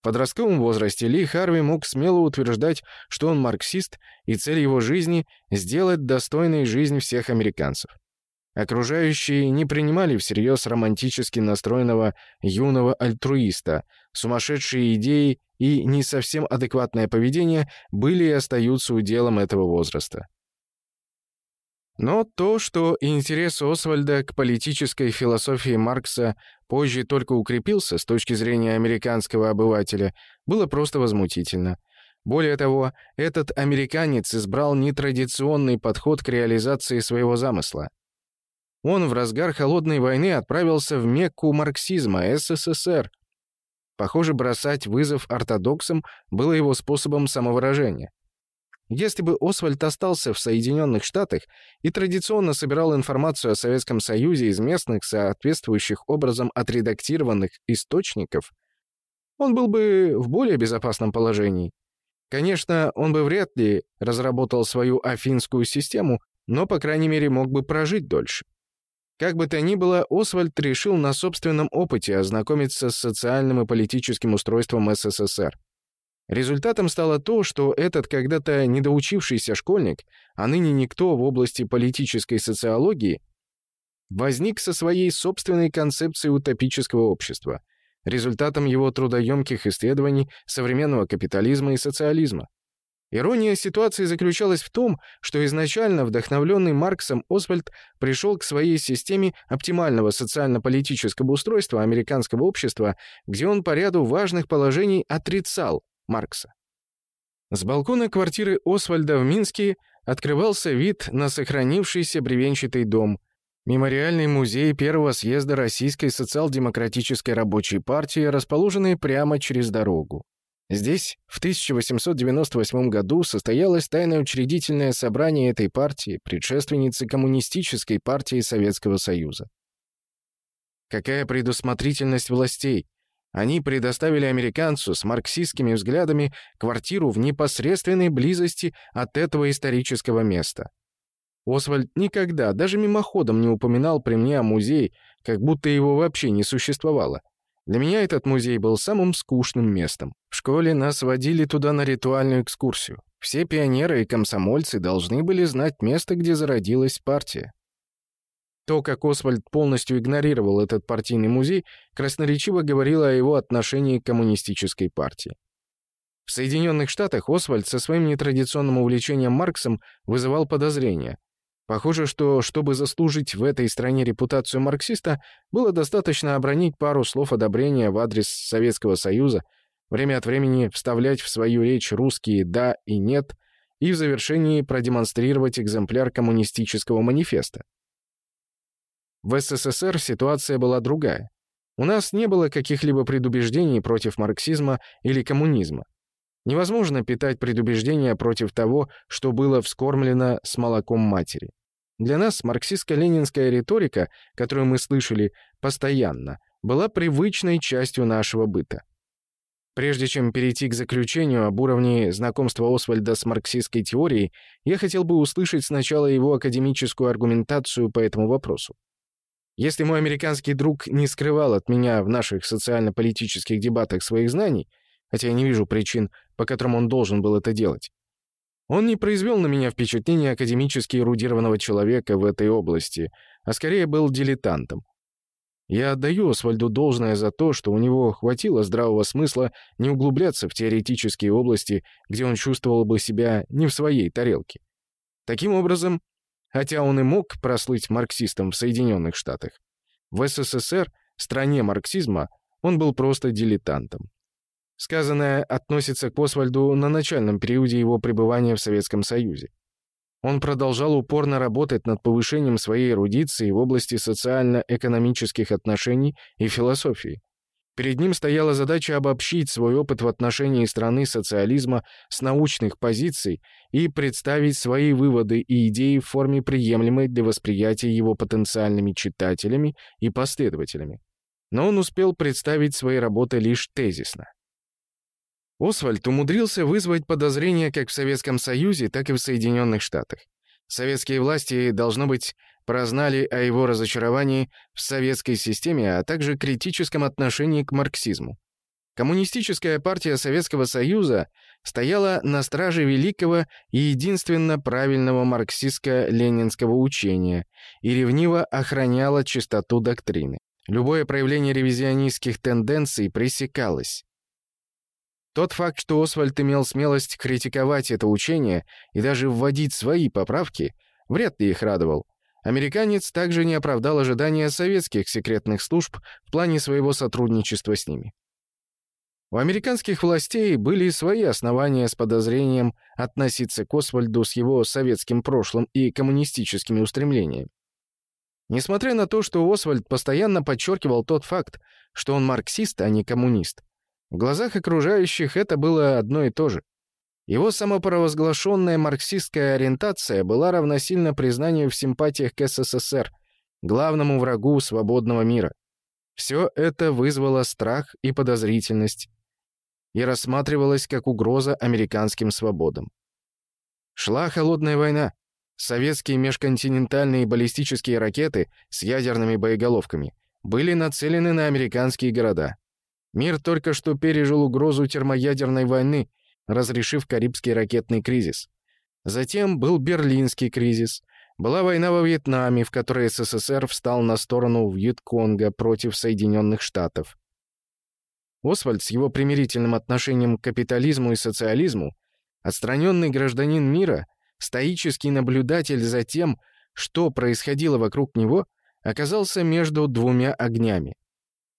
В подростковом возрасте Ли Харви мог смело утверждать, что он марксист, и цель его жизни — сделать достойной жизнь всех американцев. Окружающие не принимали всерьез романтически настроенного юного альтруиста. Сумасшедшие идеи и не совсем адекватное поведение были и остаются уделом этого возраста. Но то, что интерес Освальда к политической философии Маркса позже только укрепился с точки зрения американского обывателя, было просто возмутительно. Более того, этот американец избрал нетрадиционный подход к реализации своего замысла. Он в разгар холодной войны отправился в Мекку марксизма СССР. Похоже, бросать вызов ортодоксам было его способом самовыражения. Если бы Освальд остался в Соединенных Штатах и традиционно собирал информацию о Советском Союзе из местных, соответствующих образом отредактированных источников, он был бы в более безопасном положении. Конечно, он бы вряд ли разработал свою афинскую систему, но, по крайней мере, мог бы прожить дольше. Как бы то ни было, Освальд решил на собственном опыте ознакомиться с социальным и политическим устройством СССР. Результатом стало то, что этот когда-то недоучившийся школьник, а ныне никто в области политической социологии, возник со своей собственной концепцией утопического общества, результатом его трудоемких исследований современного капитализма и социализма. Ирония ситуации заключалась в том, что изначально вдохновленный Марксом Освальд пришел к своей системе оптимального социально-политического устройства американского общества, где он по ряду важных положений отрицал Маркса. С балкона квартиры Освальда в Минске открывался вид на сохранившийся бревенчатый дом, мемориальный музей первого съезда Российской социал-демократической рабочей партии, расположенный прямо через дорогу. Здесь в 1898 году состоялось тайное учредительное собрание этой партии, предшественницы Коммунистической партии Советского Союза. Какая предусмотрительность властей! Они предоставили американцу с марксистскими взглядами квартиру в непосредственной близости от этого исторического места. Освальд никогда, даже мимоходом не упоминал при мне о музее, как будто его вообще не существовало. Для меня этот музей был самым скучным местом. В школе нас водили туда на ритуальную экскурсию. Все пионеры и комсомольцы должны были знать место, где зародилась партия. То, как Освальд полностью игнорировал этот партийный музей, красноречиво говорило о его отношении к коммунистической партии. В Соединенных Штатах Освальд со своим нетрадиционным увлечением Марксом вызывал подозрения. Похоже, что, чтобы заслужить в этой стране репутацию марксиста, было достаточно обронить пару слов одобрения в адрес Советского Союза, время от времени вставлять в свою речь русские «да» и «нет», и в завершении продемонстрировать экземпляр коммунистического манифеста. В СССР ситуация была другая. У нас не было каких-либо предубеждений против марксизма или коммунизма. Невозможно питать предубеждения против того, что было вскормлено с молоком матери. Для нас марксистско-ленинская риторика, которую мы слышали постоянно, была привычной частью нашего быта. Прежде чем перейти к заключению об уровне знакомства Освальда с марксистской теорией, я хотел бы услышать сначала его академическую аргументацию по этому вопросу. Если мой американский друг не скрывал от меня в наших социально-политических дебатах своих знаний, хотя я не вижу причин, по которым он должен был это делать, он не произвел на меня впечатление академически эрудированного человека в этой области, а скорее был дилетантом. Я отдаю Освальду должное за то, что у него хватило здравого смысла не углубляться в теоретические области, где он чувствовал бы себя не в своей тарелке. Таким образом, хотя он и мог прослыть марксистом в Соединенных Штатах. В СССР, стране марксизма, он был просто дилетантом. Сказанное относится к Освальду на начальном периоде его пребывания в Советском Союзе. Он продолжал упорно работать над повышением своей эрудиции в области социально-экономических отношений и философии. Перед ним стояла задача обобщить свой опыт в отношении страны социализма с научных позиций и представить свои выводы и идеи в форме приемлемой для восприятия его потенциальными читателями и последователями. Но он успел представить свои работы лишь тезисно. Освальд умудрился вызвать подозрения как в Советском Союзе, так и в Соединенных Штатах. Советские власти, должно быть, прознали о его разочаровании в советской системе, а также критическом отношении к марксизму. Коммунистическая партия Советского Союза стояла на страже великого и единственно правильного марксистско-ленинского учения и ревниво охраняла чистоту доктрины. Любое проявление ревизионистских тенденций пресекалось. Тот факт, что Освальд имел смелость критиковать это учение и даже вводить свои поправки, вряд ли их радовал. Американец также не оправдал ожидания советских секретных служб в плане своего сотрудничества с ними. У американских властей были свои основания с подозрением относиться к Освальду с его советским прошлым и коммунистическими устремлениями. Несмотря на то, что Освальд постоянно подчеркивал тот факт, что он марксист, а не коммунист, в глазах окружающих это было одно и то же. Его самопровозглашенная марксистская ориентация была равносильна признанию в симпатиях к СССР, главному врагу свободного мира. Все это вызвало страх и подозрительность и рассматривалось как угроза американским свободам. Шла холодная война. Советские межконтинентальные баллистические ракеты с ядерными боеголовками были нацелены на американские города. Мир только что пережил угрозу термоядерной войны, разрешив Карибский ракетный кризис. Затем был Берлинский кризис, была война во Вьетнаме, в которой СССР встал на сторону Вьетконга против Соединенных Штатов. Освальд с его примирительным отношением к капитализму и социализму, отстраненный гражданин мира, стоический наблюдатель за тем, что происходило вокруг него, оказался между двумя огнями.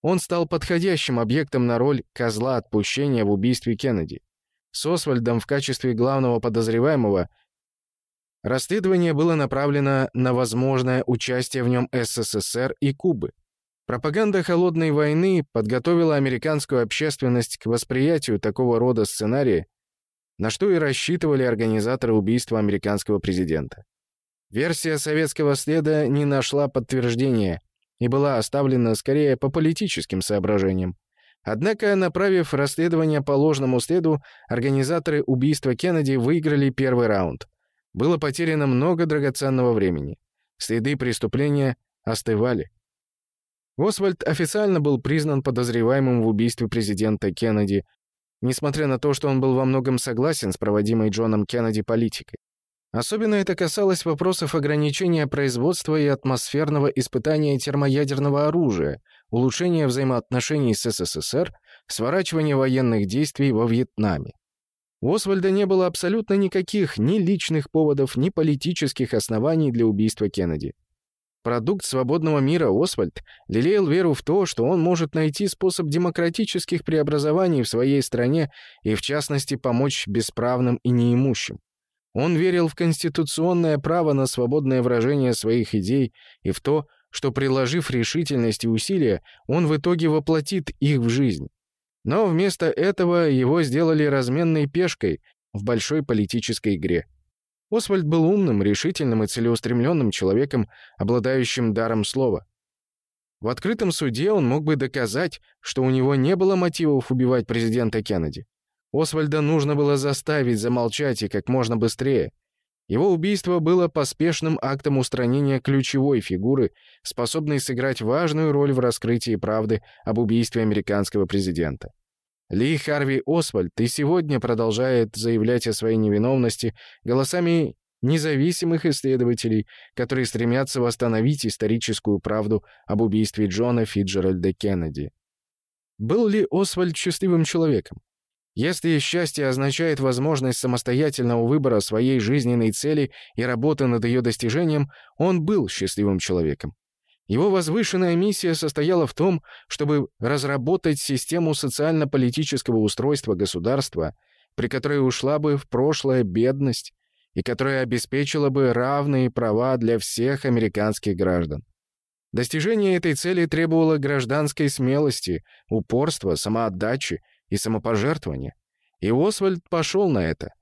Он стал подходящим объектом на роль козла отпущения в убийстве Кеннеди. С Освальдом в качестве главного подозреваемого расследование было направлено на возможное участие в нем СССР и Кубы. Пропаганда холодной войны подготовила американскую общественность к восприятию такого рода сценария, на что и рассчитывали организаторы убийства американского президента. Версия советского следа не нашла подтверждения, и была оставлена скорее по политическим соображениям. Однако, направив расследование по ложному следу, организаторы убийства Кеннеди выиграли первый раунд. Было потеряно много драгоценного времени. Следы преступления остывали. Освальд официально был признан подозреваемым в убийстве президента Кеннеди, несмотря на то, что он был во многом согласен с проводимой Джоном Кеннеди политикой. Особенно это касалось вопросов ограничения производства и атмосферного испытания термоядерного оружия, улучшения взаимоотношений с СССР, сворачивания военных действий во Вьетнаме. У Освальда не было абсолютно никаких ни личных поводов, ни политических оснований для убийства Кеннеди. Продукт свободного мира Освальд лелеял веру в то, что он может найти способ демократических преобразований в своей стране и, в частности, помочь бесправным и неимущим. Он верил в конституционное право на свободное выражение своих идей и в то, что, приложив решительность и усилия, он в итоге воплотит их в жизнь. Но вместо этого его сделали разменной пешкой в большой политической игре. Освальд был умным, решительным и целеустремленным человеком, обладающим даром слова. В открытом суде он мог бы доказать, что у него не было мотивов убивать президента Кеннеди. Освальда нужно было заставить замолчать и как можно быстрее. Его убийство было поспешным актом устранения ключевой фигуры, способной сыграть важную роль в раскрытии правды об убийстве американского президента. Ли Харви Освальд и сегодня продолжает заявлять о своей невиновности голосами независимых исследователей, которые стремятся восстановить историческую правду об убийстве Джона Фиджеральда Кеннеди. Был ли Освальд счастливым человеком? Если счастье означает возможность самостоятельного выбора своей жизненной цели и работы над ее достижением, он был счастливым человеком. Его возвышенная миссия состояла в том, чтобы разработать систему социально-политического устройства государства, при которой ушла бы в прошлое бедность и которая обеспечила бы равные права для всех американских граждан. Достижение этой цели требовало гражданской смелости, упорства, самоотдачи и самопожертвования. И Освальд пошел на это.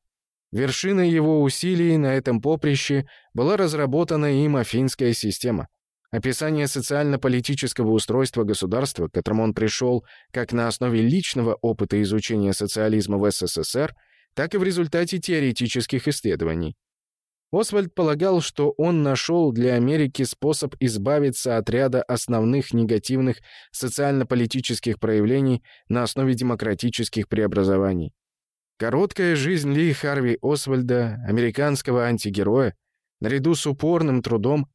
Вершиной его усилий на этом поприще была разработана им афинская система. Описание социально-политического устройства государства, к которому он пришел как на основе личного опыта изучения социализма в СССР, так и в результате теоретических исследований. Освальд полагал, что он нашел для Америки способ избавиться от ряда основных негативных социально-политических проявлений на основе демократических преобразований. Короткая жизнь Ли Харви Освальда, американского антигероя, наряду с упорным трудом,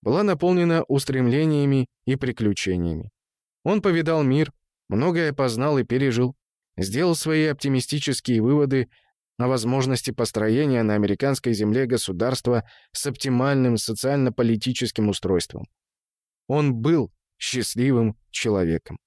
была наполнена устремлениями и приключениями. Он повидал мир, многое познал и пережил, сделал свои оптимистические выводы о возможности построения на американской земле государства с оптимальным социально-политическим устройством. Он был счастливым человеком.